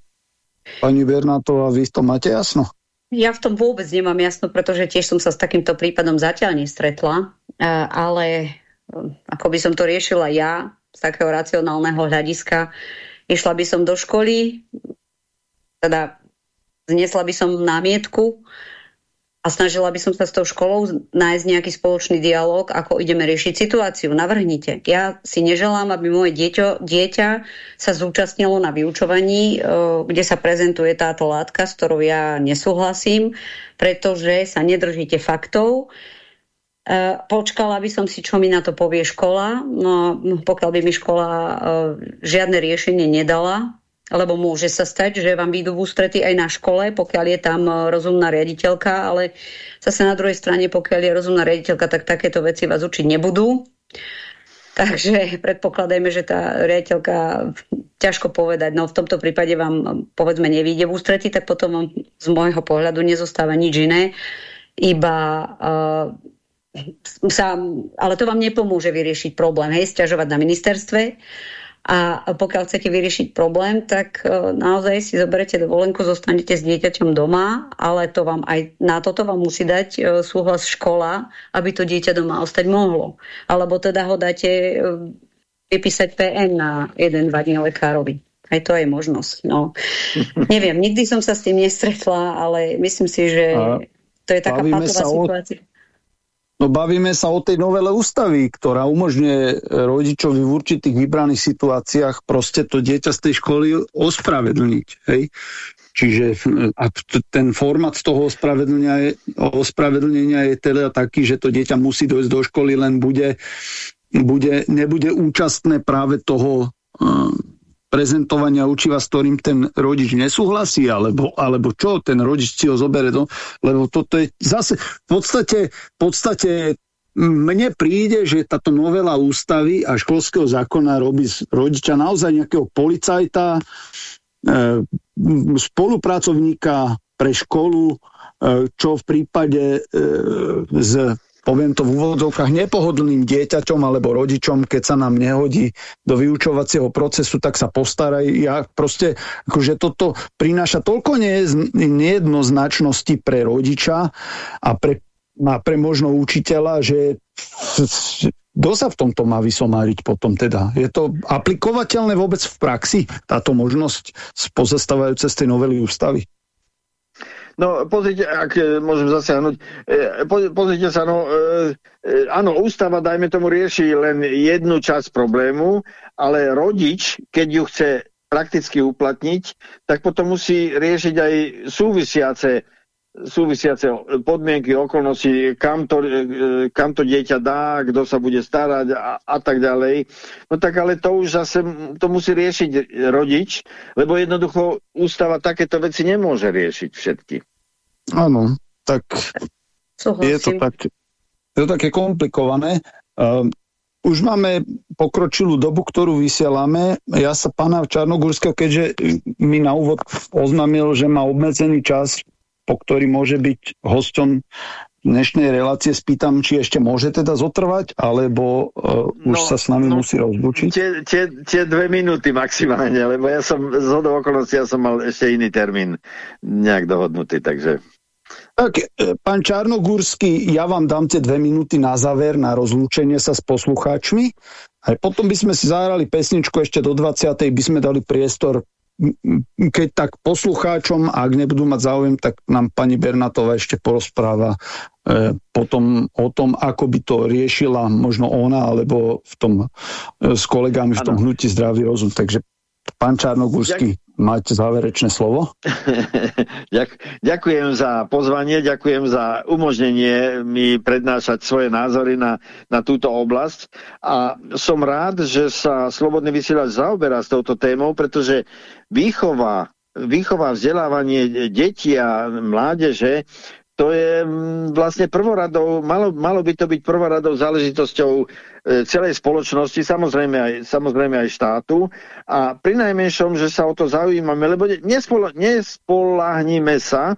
Pani Bernátová, vy to máte jasno? Ja v tom vôbec nemám jasno, pretože tiež som sa s takýmto prípadom zatiaľ nestretla, ale e, ako by som to riešila ja z takého racionálneho hľadiska, išla by som do školy, teda znesla by som námietku a snažila by som sa s tou školou nájsť nejaký spoločný dialog, ako ideme riešiť situáciu. Navrhnite. Ja si neželám, aby moje dieťo, dieťa sa zúčastnilo na vyučovaní, e, kde sa prezentuje táto látka, s ktorou ja nesúhlasím, pretože sa nedržíte faktov. E, počkala by som si, čo mi na to povie škola. No, pokiaľ by mi škola e, žiadne riešenie nedala, lebo môže sa stať, že vám výjdu v ústrety aj na škole, pokiaľ je tam e, rozumná riaditeľka, ale zase na druhej strane, pokiaľ je rozumná riaditeľka, tak takéto veci vás učiť nebudú. <laughs> Takže predpokladajme, že tá riaditeľka, ťažko povedať, no v tomto prípade vám povedzme nevíde v ústrety, tak potom vám z môjho pohľadu nezostáva nič iné, iba uh, sa, ale to vám nepomôže vyriešiť problém, hej, stiažovať na ministerstve, a pokiaľ chcete vyriešiť problém, tak e, naozaj si zoberete dovolenku, zostanete s dieťaťom doma, ale to vám aj na toto vám musí dať e, súhlas škola, aby to dieťa doma ostať mohlo. Alebo teda ho dáte e, vypísať PN na jeden, dva dní lekárovi. Aj to je možnosť. No. <laughs> Neviem, nikdy som sa s tým nestretla, ale myslím si, že to je taká patová situácia. No bavíme sa o tej novele ústavy, ktorá umožňuje rodičovi v určitých vybraných situáciách proste to dieťa z tej školy ospravedlniť. Hej? Čiže a ten format toho ospravedlnenia je, ospravedlnenia je teda taký, že to dieťa musí dojsť do školy, len bude, bude, nebude účastné práve toho prezentovania učiva, s ktorým ten rodič nesúhlasí, alebo, alebo čo, ten rodič si ho zobere, do, lebo toto je zase v podstate, v podstate mne príde, že táto novela ústavy a školského zákona robí z rodiča naozaj nejakého policajta, spolupracovníka pre školu, čo v prípade z poviem to v úvodzovkách, nepohodlným dieťaťom alebo rodičom, keď sa nám nehodí do vyučovacieho procesu, tak sa postaraj. Ja proste, akože toto prináša toľko nejednoznačnosti pre rodiča a pre, a pre možno učiteľa, že kto sa v tomto má vysomáriť potom teda? Je to aplikovateľné vôbec v praxi, táto možnosť pozastávajúce z tej novely ústavy? No, pozrite, ak e, môžem zasiahnuť, e, pozrite sa, no, e, áno, ústava, dajme tomu, rieši len jednu časť problému, ale rodič, keď ju chce prakticky uplatniť, tak potom musí riešiť aj súvisiace súvisiace podmienky, okolnosti, kam to, kam to dieťa dá, kto sa bude starať a, a tak ďalej. No tak ale to už zase to musí riešiť rodič, lebo jednoducho ústava takéto veci nemôže riešiť všetky. Áno, tak je to, tak, je to také komplikované. Uh, už máme pokročilú dobu, ktorú vysielame. Ja sa pána Čarnogurského, keďže mi na úvod oznámil, že má obmedzený čas, po ktorý môže byť hosťom dnešnej relácie spýtam, či ešte môže teda zotrvať, alebo uh, už no, sa s nami no, musí rozlučiť? Tie, tie, tie dve minúty maximálne, lebo ja som z hodou okolností ja som mal ešte iný termín nejak dohodnutý, takže... Tak, e, pán Čarnogórsky, ja vám dám tie dve minúty na záver na rozlúčenie sa s poslucháčmi. A potom by sme si zahrali pesničku ešte do 20. by sme dali priestor keď tak poslucháčom, ak nebudú mať záujem, tak nám pani Bernatová ešte porozpráva e, potom o tom, ako by to riešila možno ona, alebo v tom, e, s kolegami v tom ano. hnutí zdravý rozum. Takže pán Čarnogórsky, máte záverečné slovo? <laughs> ďakujem za pozvanie, ďakujem za umožnenie mi prednášať svoje názory na, na túto oblasť a som rád, že sa Slobodný vysielač zaoberá s touto témou, pretože výchova, výchova vzdelávanie detí a mládeže to je mm, vlastne prvoradou, malo, malo by to byť prvoradou záležitosťou e, celej spoločnosti, samozrejme aj, samozrejme aj štátu. A pri najmenšom, že sa o to zaujímame, lebo nespol, nespolahníme sa,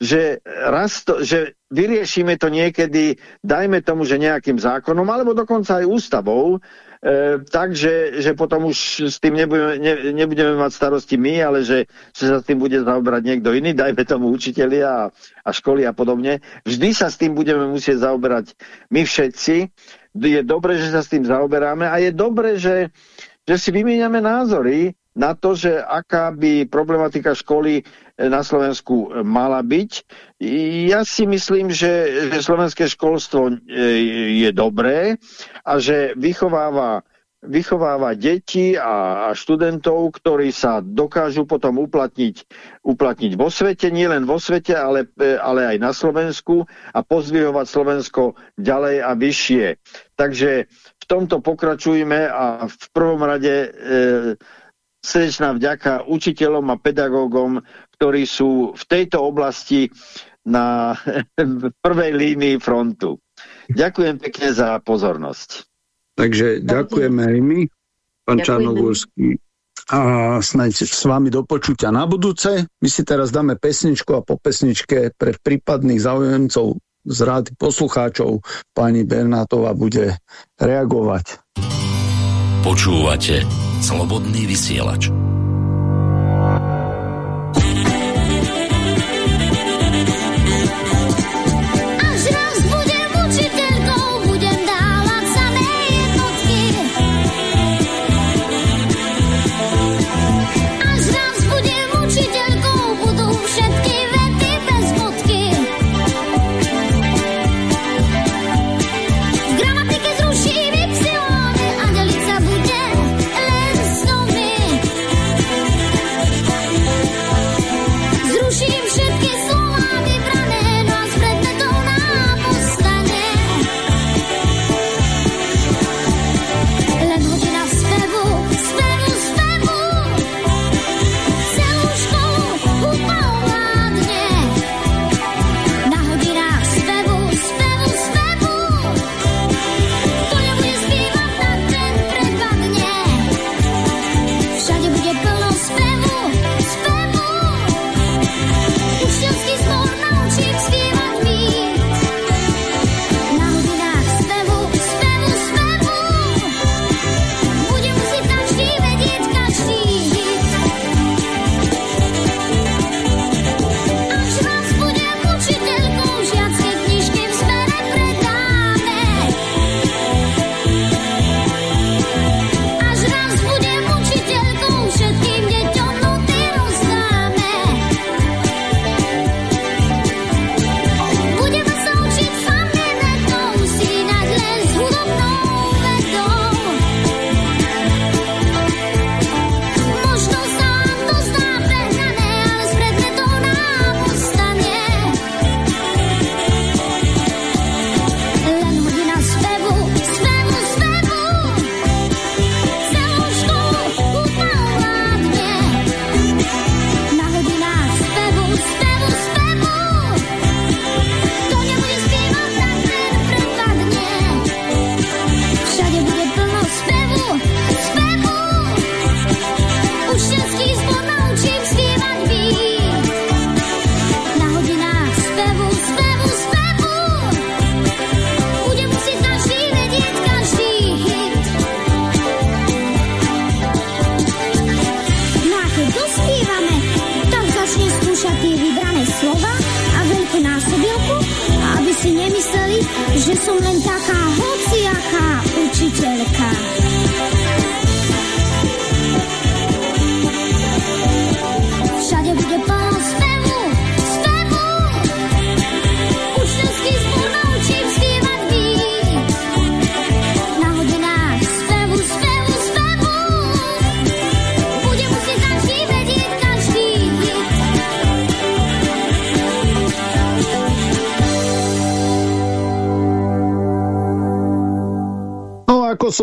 že, raz to, že vyriešime to niekedy, dajme tomu, že nejakým zákonom, alebo dokonca aj ústavou, E, takže že potom už s tým nebudeme, ne, nebudeme mať starosti my, ale že, že sa s tým bude zaoberať niekto iný, dajme tomu učitelia a, a školy a podobne. Vždy sa s tým budeme musieť zaoberať my všetci. Je dobre, že sa s tým zaoberáme a je dobre, že, že si vymieňame názory na to, že aká by problematika školy na Slovensku mala byť. Ja si myslím, že, slovenské školstvo e, je dobré a že vychováva vychováva deti a, študentov, ktorí sa dokážu potom uplatniť, uplatniť vo svete, nielen vo svete, ale, e, ale aj na Slovensku a pozvihovať Slovensko ďalej a vyššie. Takže v tomto pokračujme a v prvom rade e, srdečná vďaka učiteľom a pedagógom, ktorí sú v tejto oblasti na <laughs> prvej línii frontu. Ďakujem pekne za pozornosť. Takže ďakujeme aj my, pán Čarnogórsky. A snáď s vami do počutia na budúce. My si teraz dáme pesničku a po pesničke pre prípadných záujemcov z rády poslucháčov pani Bernátová bude reagovať. Počúvate Slobodný vysielač.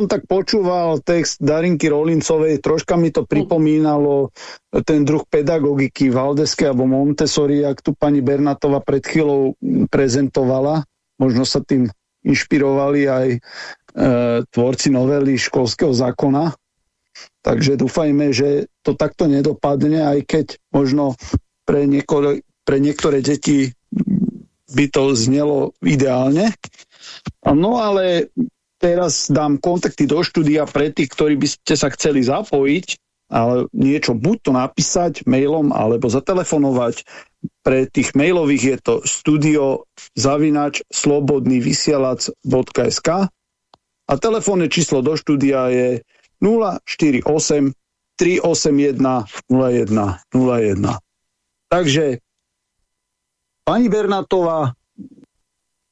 Tak počúval text Darinky Rolincovej, troška mi to pripomínalo ten druh pedagogiky Valdeske alebo Montessori, ak tu pani Bernatova pred chvíľou prezentovala. Možno sa tým inšpirovali aj e, tvorci novely školského zákona. Takže dúfajme, že to takto nedopadne, aj keď možno pre, niekore, pre niektoré deti by to znelo ideálne. No ale teraz dám kontakty do štúdia pre tých, ktorí by ste sa chceli zapojiť, ale niečo buď to napísať mailom, alebo zatelefonovať. Pre tých mailových je to studio zavinač slobodnyvysielac.sk a telefónne číslo do štúdia je 048 381 01 01. Takže pani Bernatová,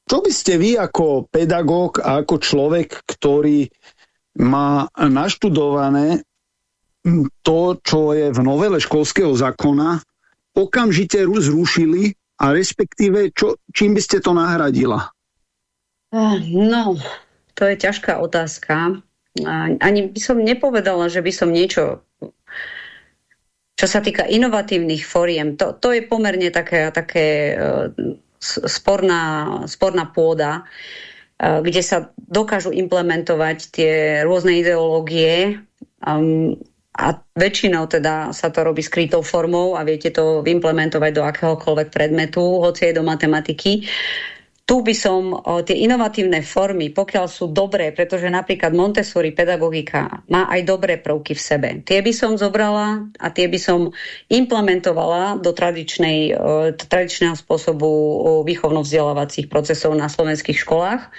čo by ste vy ako pedagóg a ako človek, ktorý má naštudované to, čo je v novele školského zákona, okamžite zrušili a respektíve, čo, čím by ste to nahradila? No, to je ťažká otázka. Ani by som nepovedala, že by som niečo čo sa týka inovatívnych foriem, to, to je pomerne také, také sporná, sporná pôda, kde sa dokážu implementovať tie rôzne ideológie um, a väčšinou teda sa to robí skrytou formou a viete to implementovať do akéhokoľvek predmetu, hoci aj do matematiky. Tu by som o, tie inovatívne formy, pokiaľ sú dobré, pretože napríklad Montessori pedagogika má aj dobré prvky v sebe. Tie by som zobrala a tie by som implementovala do tradičnej, o, tradičného spôsobu výchovno-vzdelávacích procesov na slovenských školách.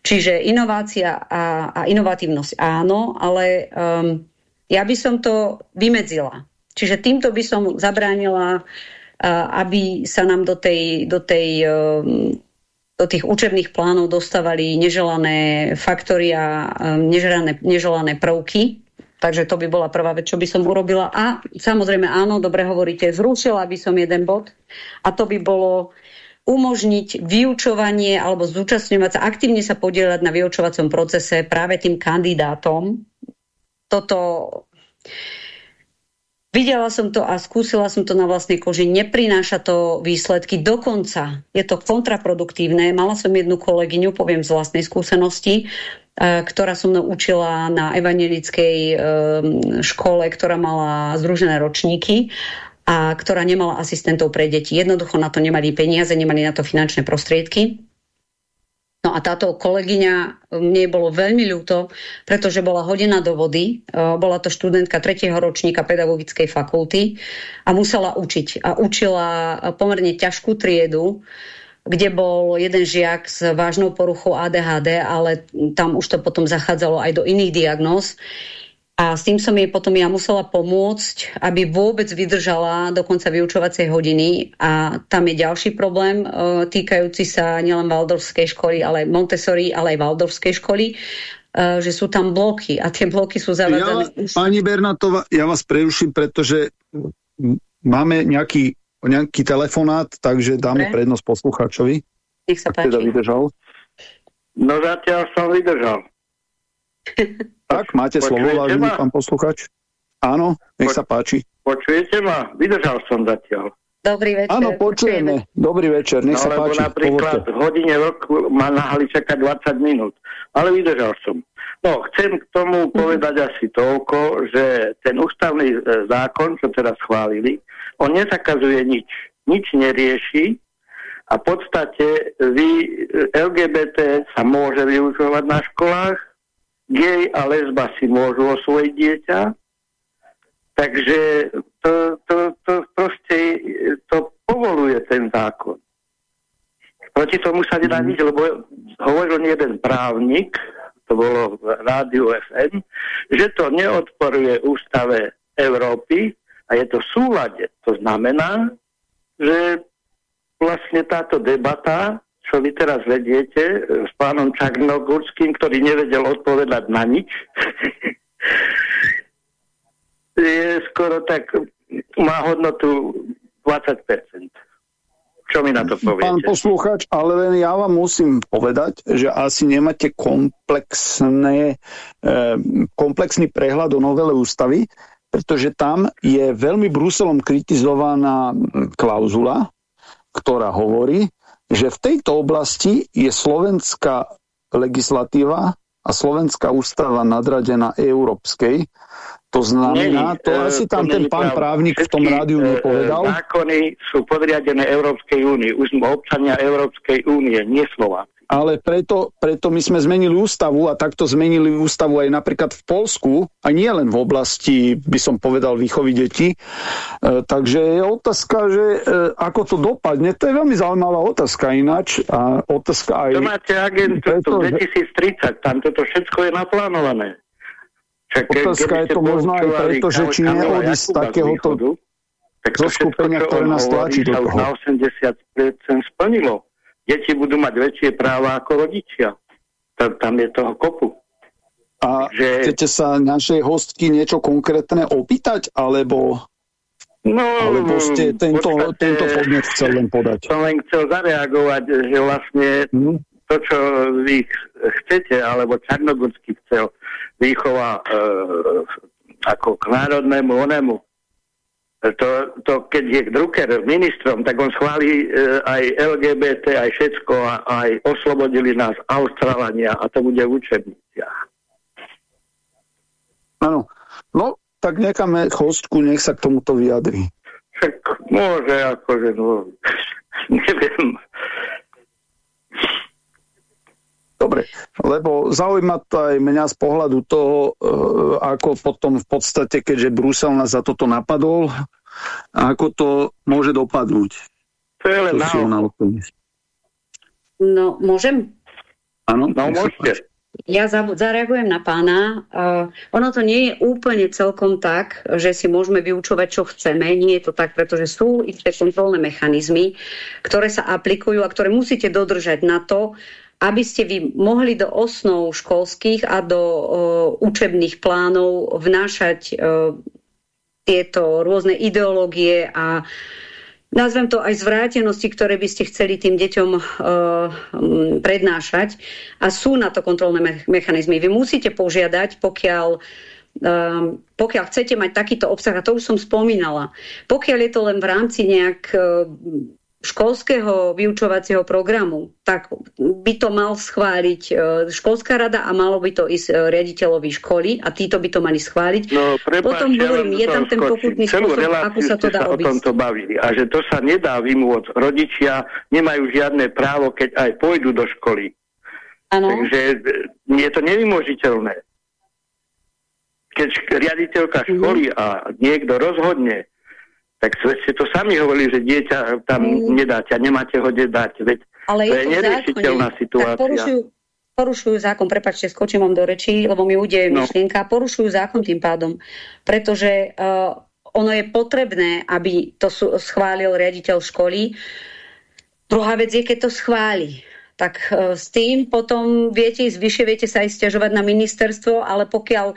Čiže inovácia a, a inovatívnosť áno, ale um, ja by som to vymedzila. Čiže týmto by som zabránila, uh, aby sa nám do tej, do tej um, do tých učebných plánov dostávali neželané faktory a um, neželané, neželané prvky. Takže to by bola prvá vec, čo by som urobila. A samozrejme áno, dobre hovoríte, zrušila by som jeden bod a to by bolo umožniť vyučovanie alebo zúčastňovať sa, aktívne sa podielať na vyučovacom procese práve tým kandidátom. Toto Videla som to a skúsila som to na vlastnej koži. Neprináša to výsledky. Dokonca je to kontraproduktívne. Mala som jednu kolegyňu, poviem z vlastnej skúsenosti, e, ktorá som mnou učila na evangelickej e, škole, ktorá mala združené ročníky a ktorá nemala asistentov pre deti. Jednoducho na to nemali peniaze, nemali na to finančné prostriedky No a táto kolegyňa, mne bolo veľmi ľúto, pretože bola hodina do vody, e, bola to študentka tretieho ročníka pedagogickej fakulty a musela učiť. A učila pomerne ťažkú triedu, kde bol jeden žiak s vážnou poruchou ADHD, ale tam už to potom zachádzalo aj do iných diagnóz. A s tým som jej potom ja musela pomôcť, aby vôbec vydržala do konca vyučovacej hodiny. A tam je ďalší problém, e, týkajúci sa nielen Waldorfskej školy, ale Montessori, ale aj Waldorfskej školy, e, že sú tam bloky a tie bloky sú zavádzané. Ja, pani Bernatova, ja vás preruším, pretože máme nejaký, nejaký telefonát, takže dáme Dobre. prednosť poslucháčovi. Nech sa páči. Teda vydržal. <laughs> No zatiaľ som vydržal. <laughs> Tak, máte Počujete slovo, vážený pán posluchač. Áno, nech sa páči. Počujete ma? Vydržal som zatiaľ. Dobrý večer. Áno, počujeme. Dobrý večer, nech no, sa páči. napríklad v hodine roku ma nahali čakať 20 minút. Ale vydržal som. No, chcem k tomu mhm. povedať asi toľko, že ten ústavný e, zákon, čo teraz schválili, on nezakazuje nič. Nič nerieši a v podstate vy, e, LGBT sa môže využívať na školách, gej a lesba si môžu osvojiť dieťa, takže to, to, to proste to povoluje ten zákon. Proti tomu sa nedá mhm. nič, lebo hovoril jeden právnik, to bolo v rádiu FM, že to neodporuje ústave Európy a je to v súlade. To znamená, že vlastne táto debata, čo vy teraz vediete s pánom Čagnogurským, ktorý nevedel odpovedať na nič, <laughs> je skoro tak, má hodnotu 20%. Čo mi na to poviete? Pán poslúchač, ale len ja vám musím povedať, že asi nemáte komplexné, e, komplexný prehľad o novele ústavy, pretože tam je veľmi Bruselom kritizovaná klauzula, ktorá hovorí, že v tejto oblasti je slovenská legislatíva a slovenská ústava nadradená európskej to znamená, to e, asi tam ten pán právnik v tom rádiu e, nepovedal. Zákony sú podriadené Európskej únii. Už sme občania Európskej únie, nie Slováci. Ale preto, preto my sme zmenili ústavu a takto zmenili ústavu aj napríklad v Polsku a nie len v oblasti, by som povedal, výchovy detí. E, takže je otázka, že e, ako to dopadne, to je veľmi zaujímavá otázka ináč. A otázka aj... To máte agentúru 2030, tam toto všetko je naplánované. Otázka je to možno aj preto, že či neodísť z takéhoto zo skupenia, ktoré nás tlačí do toho. na 80% splnilo. Deti budú mať väčšie práva ako rodičia. Tam, tam je toho kopu. A že... chcete sa našej hostky niečo konkrétne opýtať, alebo, no, alebo ste tento, podstate, tento podnet chcel len podať? Som len chcel zareagovať, že vlastne hmm. to, čo vy chcete, alebo Čarnogórsky chcel, výchova e, ako k národnému onemu. To, to, keď je Drucker ministrom, tak on schválí e, aj LGBT, aj všetko, a, aj oslobodili nás Austrálania a to bude v učebniciach. Áno. No, tak necháme chostku, nech sa k tomuto vyjadri. Však môže, akože, no, <laughs> neviem. Dobre, lebo zaujíma to aj mňa z pohľadu toho, e, ako potom v podstate, keďže Brusel nás za toto napadol, ako to môže dopadnúť. To je len No, môžem? Áno, no, môžete. Ja zareagujem na pána. Uh, ono to nie je úplne celkom tak, že si môžeme vyučovať, čo chceme. Nie je to tak, pretože sú isté kontrolné mechanizmy, ktoré sa aplikujú a ktoré musíte dodržať na to, aby ste vy mohli do osnov školských a do uh, učebných plánov vnášať uh, tieto rôzne ideológie a nazvem to aj zvrátenosti, ktoré by ste chceli tým deťom uh, prednášať. A sú na to kontrolné me mechanizmy. Vy musíte požiadať, pokiaľ uh, pokiaľ chcete mať takýto obsah, a to už som spomínala, pokiaľ je to len v rámci nejak školského vyučovacieho programu, tak by to mal schváliť e, školská rada a malo by to ísť e, riaditeľovi školy a títo by to mali schváliť. No, prepáč, Potom hovorím, je tam ten pokutný spôsob, ako sa to dá sa o tomto bavili. A že to sa nedá vymôcť. Rodičia nemajú žiadne právo, keď aj pôjdu do školy. Ano. Takže e, je to nevymožiteľné. Keď riaditeľka školy mm. a niekto rozhodne, tak ste to sami hovorili, že dieťa tam mm. nedáte a nemáte ho kde dať. Veď Ale to je, je neriešiteľná situácia. Porušujú, porušujú zákon, prepačte, skočím vám do rečí, lebo mi udeje no. myšlienka, porušujú zákon tým pádom, pretože uh, ono je potrebné, aby to schválil riaditeľ školy. Druhá vec je, keď to schváli tak uh, s tým potom viete ísť vyššie, viete sa aj stiažovať na ministerstvo, ale pokiaľ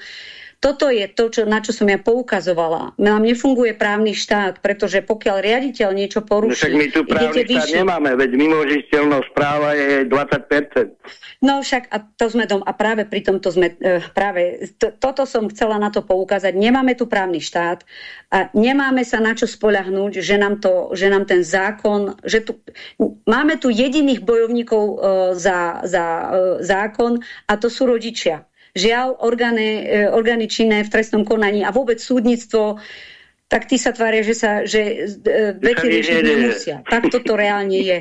toto je to, čo, na čo som ja poukazovala. Nám nefunguje právny štát, pretože pokiaľ riaditeľ niečo poruší... No však my tu právny štát vyššie... nemáme, veď mimožiteľnosť práva je 20%. No však a to sme dom, a práve pri tomto sme, e, práve to, toto som chcela na to poukázať. Nemáme tu právny štát a nemáme sa na čo spoľahnúť, že nám, to, že nám ten zákon, že tu, máme tu jediných bojovníkov e, za, za e, zákon a to sú rodičia. Žiaľ, orgány, e, orgány činné v trestnom konaní a vôbec súdnictvo tak tí sa tvária, že, sa, že e, veci riešiť nemusia. Tak toto reálne je.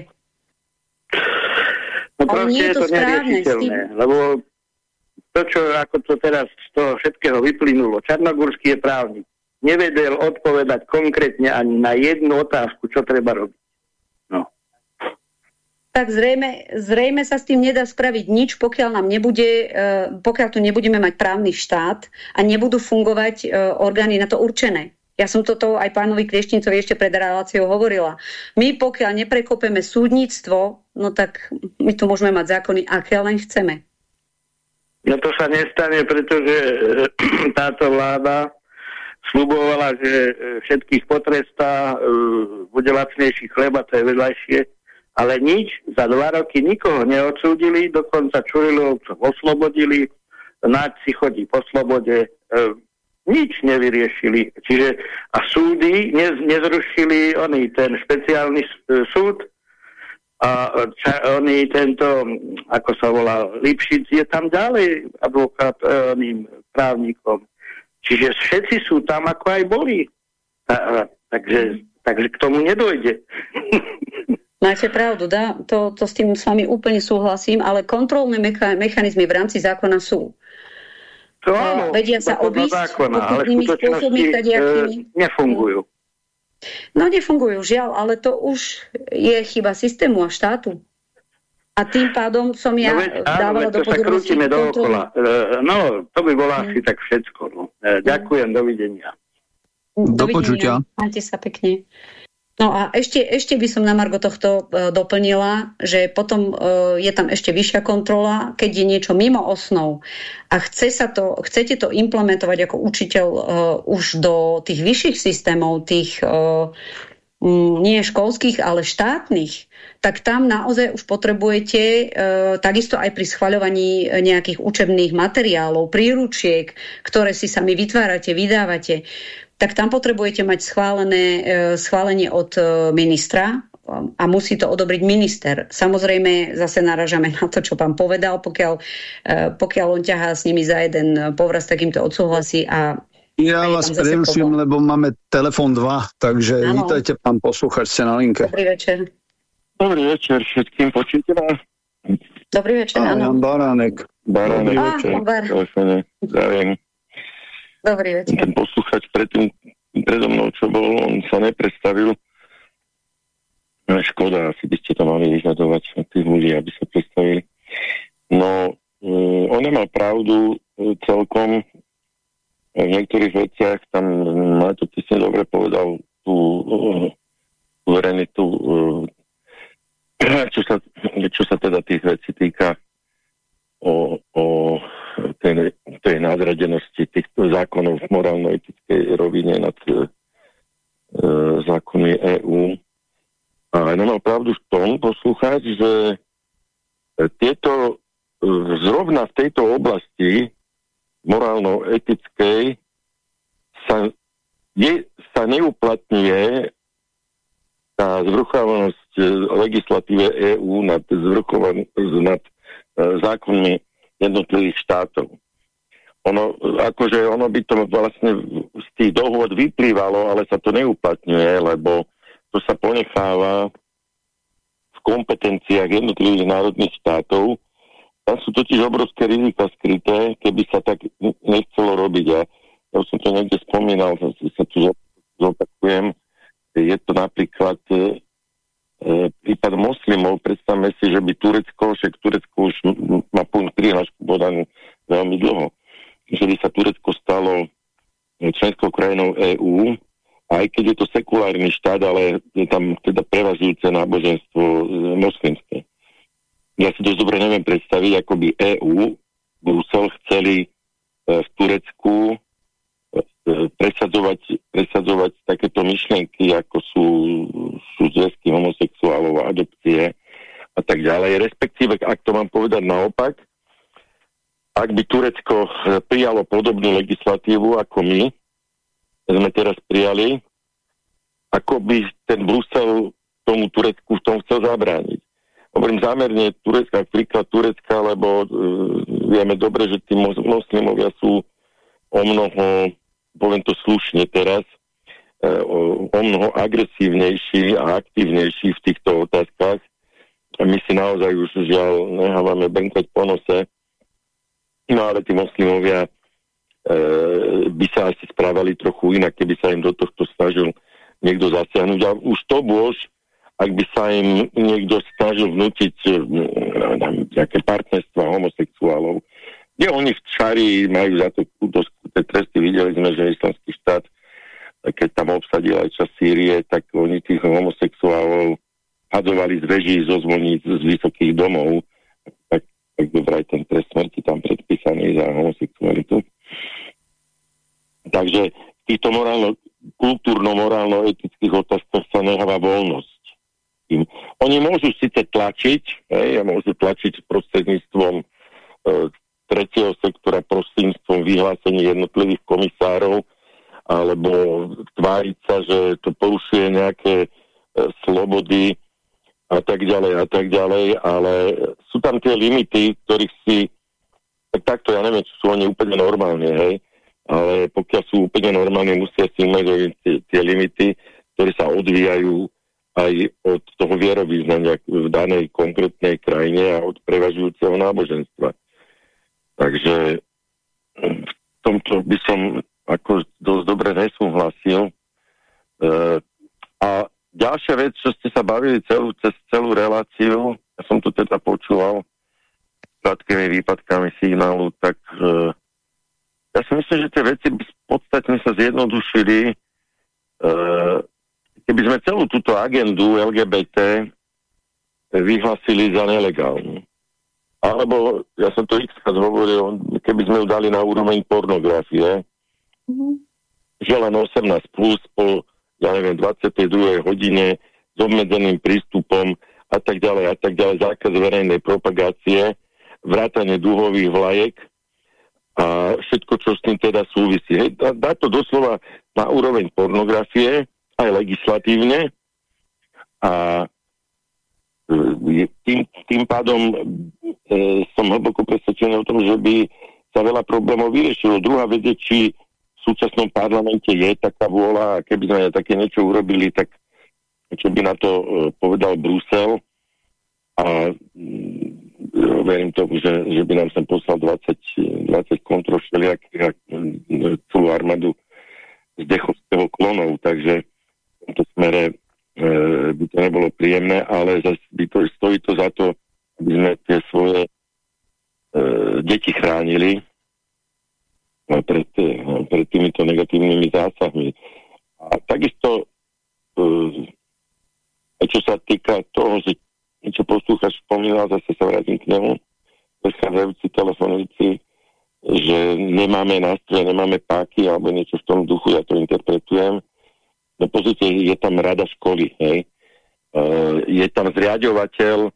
No Ale nie je to, to správne. Tým... Lebo to, čo ako to teraz z toho všetkého vyplynulo, Čarnogórsky je právnik. Nevedel odpovedať konkrétne ani na jednu otázku, čo treba robiť. Tak zrejme, zrejme sa s tým nedá spraviť nič, pokiaľ, nám nebude, uh, pokiaľ tu nebudeme mať právny štát a nebudú fungovať uh, orgány na to určené. Ja som toto aj pánovi Klieštincovi ešte pred reláciou hovorila. My pokiaľ neprekopeme súdnictvo, no tak my tu môžeme mať zákony, aké len chceme. No to sa nestane, pretože <clears throat> táto vláda slubovala, že všetkých potrestá, bude lacnejší chleba, to je vedľajšie ale nič, za dva roky nikoho neodsúdili, dokonca Čurilovcov oslobodili, náci chodí po slobode, e, nič nevyriešili. Čiže a súdy nez, nezrušili oni ten špeciálny súd a ča, oni tento, ako sa volá, Lipšic je tam ďalej advokát e, oným právnikom. Čiže všetci sú tam, ako aj boli. A, a, takže, takže k tomu nedojde. <laughs> Máte pravdu, dá? To, to s tým s vami úplne súhlasím, ale kontrolné mecha mechanizmy v rámci zákona sú. To áno, vedia sa obísť zákona, ale skutočnosti e, nefungujú. No nefungujú, žiaľ, ale to už je chyba systému a štátu. A tým pádom som ja no veď, dávala áno, do sa krútime dookola. E, no, to by bolo hmm. asi tak všetko. No. E, ďakujem, dovidenia. Do, do počutia. Máte sa pekne. No a ešte, ešte by som na Margo tohto e, doplnila, že potom e, je tam ešte vyššia kontrola, keď je niečo mimo osnov. A chce sa to, chcete to implementovať ako učiteľ e, už do tých vyšších systémov, tých nie školských, ale štátnych, tak tam naozaj už potrebujete takisto aj pri schvaľovaní nejakých učebných materiálov, príručiek, ktoré si sami vytvárate, vydávate tak tam potrebujete mať schválené, e, schválenie od e, ministra a musí to odobriť minister. Samozrejme, zase naražame na to, čo pán povedal, pokiaľ, e, pokiaľ on ťahá s nimi za jeden povraz, takýmto odsúhlasí a ja vás preruším, lebo máme telefon 2, takže ano. vítajte, pán poslúchač, ste na linke. Dobrý večer. Dobrý večer všetkým, počujete vás? Dobrý večer, áno. Jan Baránek. Baránek, Dobrý večer. Zdravím. Dobrý večer. Ten posluchač predtým, predo mnou, čo bol, on sa neprestavil. No, škoda, asi by ste to mali vyžadovať od tých ľudí, aby sa predstavili. No, um, on nemal pravdu uh, celkom v niektorých veciach, tam ma to si dobre povedal tú uh, suverenitu, uh, <clears throat> čo, sa, čo sa teda tých vecí týka o, o tej, tej nadradenosti týchto zákonov v morálno-etickej rovine nad e, zákony EÚ. A nemal pravdu v tom poslúchať, že tieto zrovna v tejto oblasti morálno-etickej sa, sa neuplatňuje tá zvrchovanosť legislatíve EÚ nad, nad E, zákonmi jednotlivých štátov. Ono, akože ono by to vlastne z tých dohôd vyplývalo, ale sa to neuplatňuje, lebo to sa ponecháva v kompetenciách jednotlivých národných štátov. Tam sú totiž obrovské rizika skryté, keby sa tak nechcelo robiť. A ja som to niekde spomínal, sa tu zopakujem. Je to napríklad E, prípad moslimov, predstavme si, že by Turecko, však Turecko už má plnú prihlášku podanú veľmi dlho, že by sa Turecko stalo členskou krajinou EÚ, aj keď je to sekulárny štát, ale je tam teda prevažujúce náboženstvo e, moslimské. Ja si to dobre neviem predstaviť, ako by EÚ, Brusel chceli v Turecku presadzovať, presadzovať takéto myšlienky, ako sú, sú zväzky homosexuálov, adopcie a tak ďalej. Respektíve, ak to mám povedať naopak, ak by Turecko prijalo podobnú legislatívu ako my, sme teraz prijali, ako by ten Brusel tomu Turecku v tom chcel zabrániť. Hovorím zámerne Turecka, príklad Turecka, lebo uh, vieme dobre, že tí moslimovia sú o mnoho poviem to slušne teraz, e, o, mnoho agresívnejší a aktívnejší v týchto otázkach. My si naozaj už žiaľ nehávame benkať po nose. No ale tí moslimovia e, by sa asi správali trochu inak, keby sa im do tohto snažil niekto zasiahnuť. A už to bôž, ak by sa im niekto snažil vnútiť uh, nejaké partnerstva homosexuálov, kde oni v čari majú za to dosť tresty. Videli sme, že islamský štát, keď tam obsadil aj čas Sýrie, tak oni tých homosexuálov hadzovali z veží, zo zvoníc, z vysokých domov. Tak, tak vraj ten trest smrti tam predpísaný za homosexualitu. Takže v týchto morálno, kultúrno-morálno-etických otázkach sa necháva voľnosť. Im. Oni môžu síce tlačiť, hej, a môžu tlačiť prostredníctvom e, tretieho sektora, prostredníctvom vyhlásení jednotlivých komisárov, alebo tváriť sa, že to porušuje nejaké e, slobody a tak ďalej a tak ďalej, ale sú tam tie limity, ktorých si tak takto, ja neviem, či sú oni úplne normálne, hej, ale pokiaľ sú úplne normálne, musia si umeť tie, tie limity, ktoré sa odvíjajú aj od toho vierovýznania v danej konkrétnej krajine a od prevažujúceho náboženstva. Takže v tomto by som ako dosť dobre nesúhlasil. E, a ďalšia vec, čo ste sa bavili celú, cez celú reláciu, ja som to teda počúval s krátkými výpadkami signálu, tak e, ja si myslím, že tie veci podstatne sa zjednodušili. E, keby sme celú túto agendu LGBT vyhlasili za nelegálnu. Alebo, ja som to x hovoril, keby sme ju dali na úroveň pornografie, mm-hmm. že len 18 plus po, ja neviem, 22. hodine s obmedzeným prístupom a tak ďalej a tak ďalej, zákaz verejnej propagácie, vrátanie duhových vlajek, a všetko, čo s tým teda súvisí. Hej, dá, dá to doslova na úroveň pornografie, aj legislatívne a tým, tým pádom e, som hlboko presvedčený o tom, že by sa veľa problémov vyriešilo. Druhá vec je, či v súčasnom parlamente je taká vôľa a keby sme také niečo urobili, tak čo by na to e, povedal Brusel a verím tomu, že, že by nám sem poslal 20, 20 kontrol všelijakých e, celú armádu z dechovského klonov, takže v tomto smere e, by to nebolo príjemné, ale by to, stojí to za to, aby sme tie svoje e, deti chránili no, pred, e, pred týmito negatívnymi zásahmi. A takisto e, čo sa týka toho, že niečo poslúchač spomínal, zase sa vrátim k nemu, predchádzajúci telefonujúci, že nemáme nástroje, nemáme páky alebo niečo v tom duchu, ja to interpretujem. No pozrite, je tam rada školy, hej. Uh, je tam zriadovateľ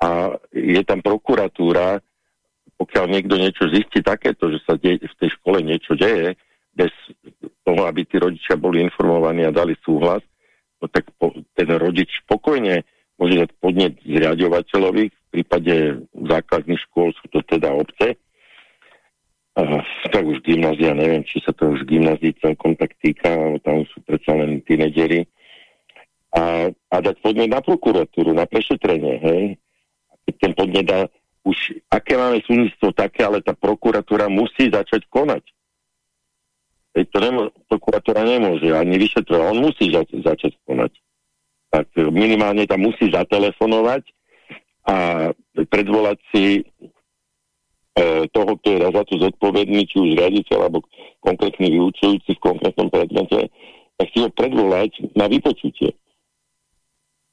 a je tam prokuratúra, pokiaľ niekto niečo zistí takéto, že sa deje, v tej škole niečo deje, bez toho, aby tí rodičia boli informovaní a dali súhlas, no tak po, ten rodič spokojne môže dať podnet zriadovateľovi, v prípade základných škôl sú to teda obce, a, tak už gymnázia, neviem, či sa to už gymnázii celkom tak týka, ale tam sú predsa len tínedžeri. A, a dať podnet na prokuratúru, na prešetrenie, hej. Keď ten podnet dá, už aké máme súdnictvo také, ale tá prokuratúra musí začať konať. Hej, to nemô- prokuratúra nemôže, ani vyšetrovať, on musí zač- začať konať tak minimálne tam musí zatelefonovať a predvolať si toho, kto je za to zodpovedný, či už riaditeľ alebo konkrétny vyučujúci v konkrétnom predmete, tak si ho predvolať na vypočutie.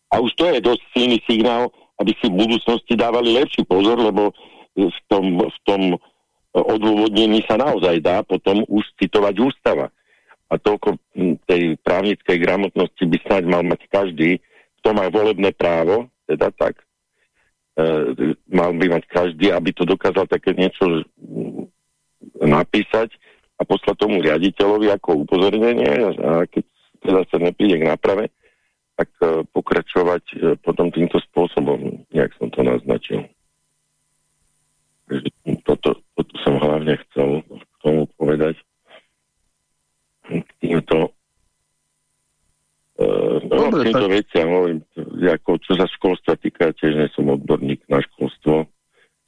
A už to je dosť silný signál, aby si v budúcnosti dávali lepší pozor, lebo v tom, v tom odôvodnení sa naozaj dá potom už citovať ústava a toľko hm, tej právnickej gramotnosti by snáď mal mať každý, kto má volebné právo, teda tak, e, mal by mať každý, aby to dokázal také niečo napísať a poslať tomu riaditeľovi ako upozornenie a keď teda sa nepríde k náprave, tak e, pokračovať e, potom týmto spôsobom, jak som to naznačil. Toto, toto som hlavne chcel k tomu povedať k týmto no, Dobre, týmto tak... veciam, hovorím, ako, čo sa školstva týka, tiež nie som odborník na školstvo,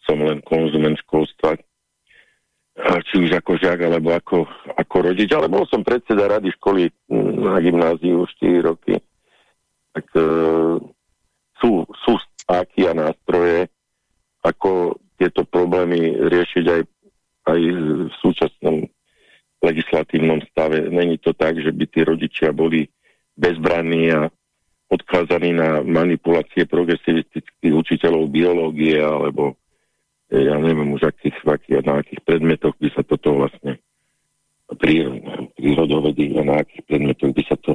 som len konzument školstva, či už ako žiak, alebo ako, ako rodič, ale bol som predseda rady školy hm, na gymnáziu 4 roky. tak e, sú, sú stáky a nástroje, ako tieto problémy riešiť aj, aj v súčasnom legislatívnom stave. Není to tak, že by tí rodičia boli bezbranní a odkázaní na manipulácie progresivistických učiteľov biológie alebo e, ja neviem už akých, akých, na akých predmetoch by sa toto vlastne prírodovedy a na akých predmetoch by sa to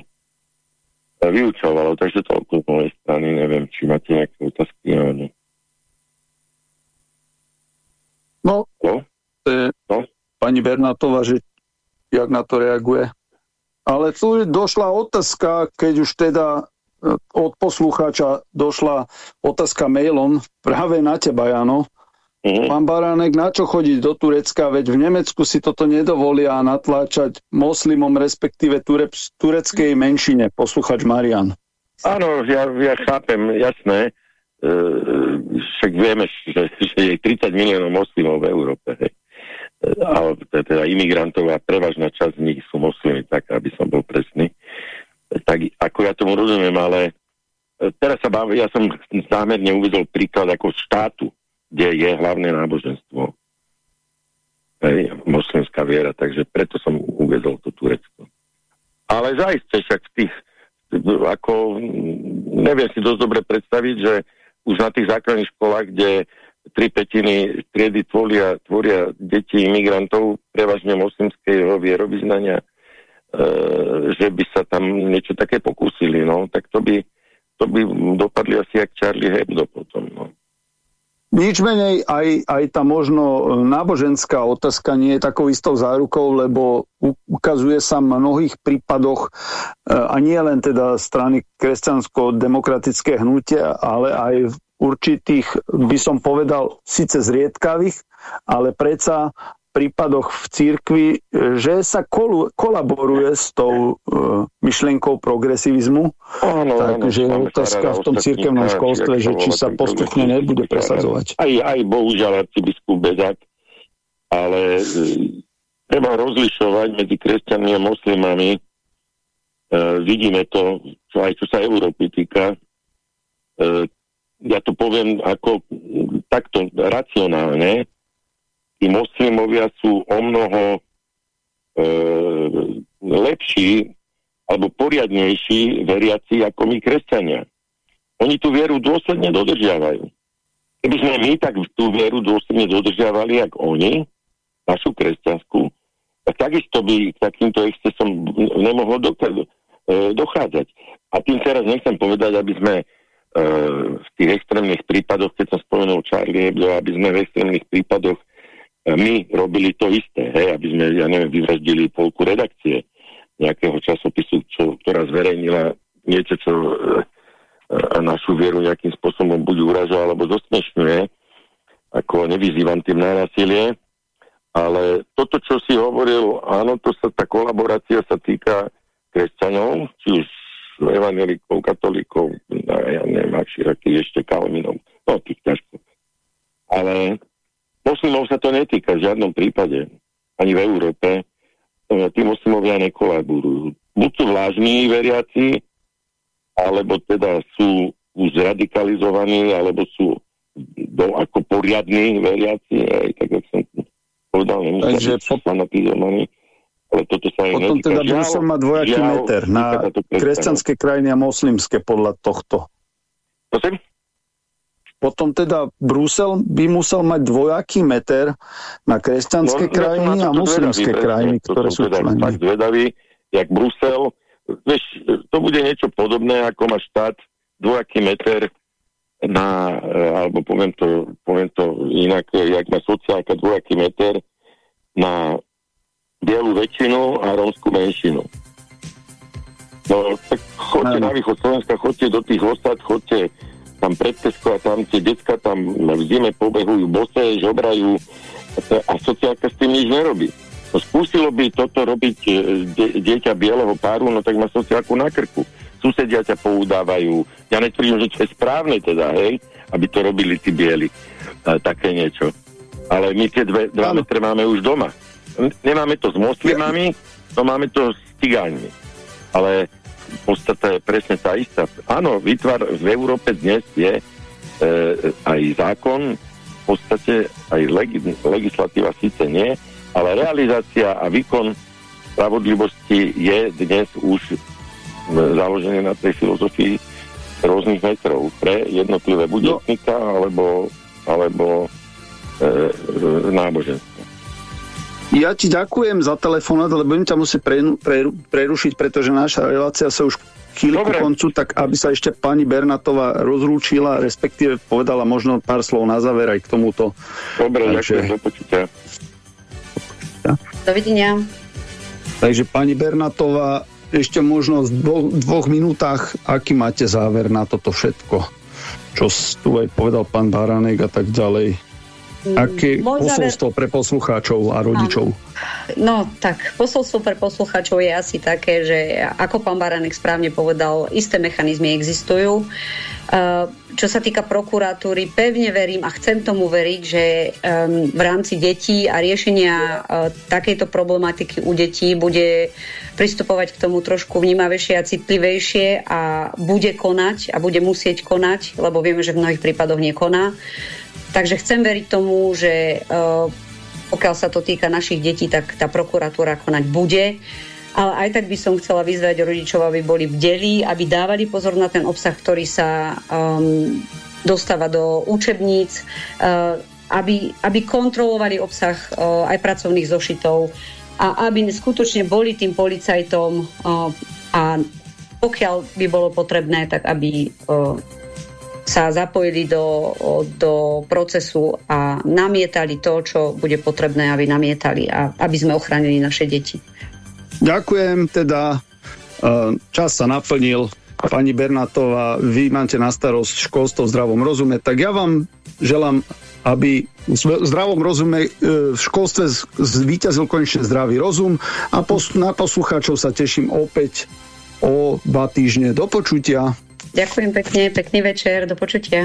vyučovalo. Takže toľko z mojej strany. Neviem, či máte nejaké otázky. Ale... No, no? E, no? pani Bernatova, že jak na to reaguje. Ale tu došla otázka, keď už teda e, od poslucháča došla otázka mailom práve na teba, Jano. Mm. Pán Baránek, na čo chodiť do Turecka? Veď v Nemecku si toto nedovolia natláčať moslimom, respektíve ture, tureckej menšine. Posluchač Marian. Áno, ja, ja chápem, jasné. E, však vieme, že, že je 30 miliónov moslimov v Európe. Hej alebo teda imigrantov a prevažná časť z nich sú moslimy, tak aby som bol presný. Tak ako ja tomu rozumiem, ale e, teraz sa baví, ja som zámerne uvedol príklad ako štátu, kde je hlavné náboženstvo. Hej, moslimská viera, takže preto som uvedol to Turecko. Ale zaiste však v tých, ako neviem si dosť dobre predstaviť, že už na tých základných školách, kde tri petiny triedy tvoria, tvoria deti imigrantov, prevažne moslimského vierovýznania, e, že by sa tam niečo také pokúsili, no, tak to by, to by dopadli asi jak Charlie Hebdo potom, no. Nič menej, aj, aj tá možno náboženská otázka nie je takou istou zárukou, lebo ukazuje sa v mnohých prípadoch, e, a nie len teda strany kresťansko-demokratické hnutia, ale aj určitých, by som povedal, síce zriedkavých, ale predsa prípadoch v církvi, že sa kolu, kolaboruje s tou uh, myšlienkou progresivizmu. Áno, Takže je otázka v tom církevnom školstve, že či sa postupne nebude presadzovať. Aj, aj bohužiaľ arcibiskup Bedak, ale uh, treba rozlišovať medzi kresťanmi a moslimami. Uh, vidíme to, čo aj čo sa Európy týka. Uh, ja to poviem ako takto racionálne, tí moslimovia sú o mnoho e, lepší alebo poriadnejší veriaci ako my kresťania. Oni tú vieru dôsledne dodržiavajú. Keby sme my tak tú vieru dôsledne dodržiavali, ako oni, našu kresťanskú, tak takisto by k takýmto excesom nemohlo do, e, dochádzať. A tým teraz nechcem povedať, aby sme v tých extrémnych prípadoch, keď som spomenul Charlie Hebdo, aby sme v extrémnych prípadoch e, my robili to isté, hej, aby sme, ja neviem, vyvraždili polku redakcie nejakého časopisu, čo, ktorá zverejnila niečo, čo e, a našu vieru nejakým spôsobom buď uraža alebo zosmešňuje, ako nevyzývam tým na násilie, ale toto, čo si hovoril, áno, to sa, tá kolaborácia sa týka kresťanov, či už evangelikov, katolíkov, ja neviem, aký ešte kalminov, no tých ťažko. Ale moslimov sa to netýka v žiadnom prípade, ani v Európe. Tí moslimovia nekolaborujú. Buď sú vlážní veriaci, alebo teda sú už radikalizovaní, alebo sú do, ako poriadní veriaci, aj tak, ako som povedal, nemusia Takže byť po... fanatizovaní. Ale toto sa Potom teda Brusel má dvojaký žiaľ, meter na kresťanské krajiny a moslimské podľa tohto. Prosím? Potom teda Brusel by musel mať dvojaký meter na kresťanské no, krajiny a moslimské zvedavý, krajiny, ktoré sú teda členy. Tak zvedavý, jak Brusel. Vieš, to bude niečo podobné, ako má štát dvojaký meter na, alebo poviem to, poviem to inak, jak má sociálka dvojaký meter na bielú väčšinu a rómskú menšinu. No, tak chodte na východ Slovenska, chodte do tých osad, chodte tam pred Tesko a tam tie decka tam v zime pobehujú bose, žobrajú a sociálka s tým nič nerobí. No skúsilo by toto robiť e, de, dieťa bieleho páru, no tak má sociálku na krku. Susedia ťa poudávajú. Ja netvrdím, že to je správne teda, hej, aby to robili tí bieli. A, také niečo. Ale my tie dve, dva metre máme už doma nemáme to s moslimami, no máme to s cigánmi. Ale podstata je presne tá istá. Áno, výtvar v Európe dnes je e, aj zákon, v podstate aj legi, legislatíva síce nie, ale realizácia a výkon spravodlivosti je dnes už založené na tej filozofii rôznych metrov pre jednotlivé buď no. alebo, alebo e, e, náboženstvo. Ja ti ďakujem za telefonát, ale budem ťa musieť pre, pre, prerušiť, pretože naša relácia sa už chvíli ku koncu, tak aby sa ešte pani Bernatová rozlúčila, respektíve povedala možno pár slov na záver aj k tomuto. Dobre, Takže... ďakujem, do počutia. Dovidenia. Takže pani Bernatová, ešte možno v dvoch, dvoch minútach, aký máte záver na toto všetko? Čo tu aj povedal pán Baranek a tak ďalej. Aké Môj posolstvo záver... pre poslucháčov a rodičov? No tak, posolstvo pre poslucháčov je asi také, že ako pán Baranek správne povedal, isté mechanizmy existujú. Uh, čo sa týka prokuratúry, pevne verím a chcem tomu veriť, že v rámci detí a riešenia uh, takejto problematiky u detí bude pristupovať k tomu trošku vnímavejšie a citlivejšie a bude konať a bude musieť konať, lebo vieme, že v mnohých prípadoch nekoná. Takže chcem veriť tomu, že uh, pokiaľ sa to týka našich detí, tak tá prokuratúra konať bude. Ale aj tak by som chcela vyzvať rodičov, aby boli bdelí, aby dávali pozor na ten obsah, ktorý sa um, dostáva do učebníc, uh, aby, aby kontrolovali obsah uh, aj pracovných zošitov a aby skutočne boli tým policajtom uh, a pokiaľ by bolo potrebné, tak aby uh, sa zapojili do, do procesu a namietali to, čo bude potrebné, aby namietali a aby sme ochránili naše deti. Ďakujem, teda e, čas sa naplnil. Pani Bernatová, vy máte na starosť školstvo v zdravom rozume, tak ja vám želám, aby v zdravom rozume e, v školstve zvíťazil konečne zdravý rozum a na poslucháčov sa teším opäť o dva týždne. Do počutia. Ďakujem pekne, pekný večer, do počutia.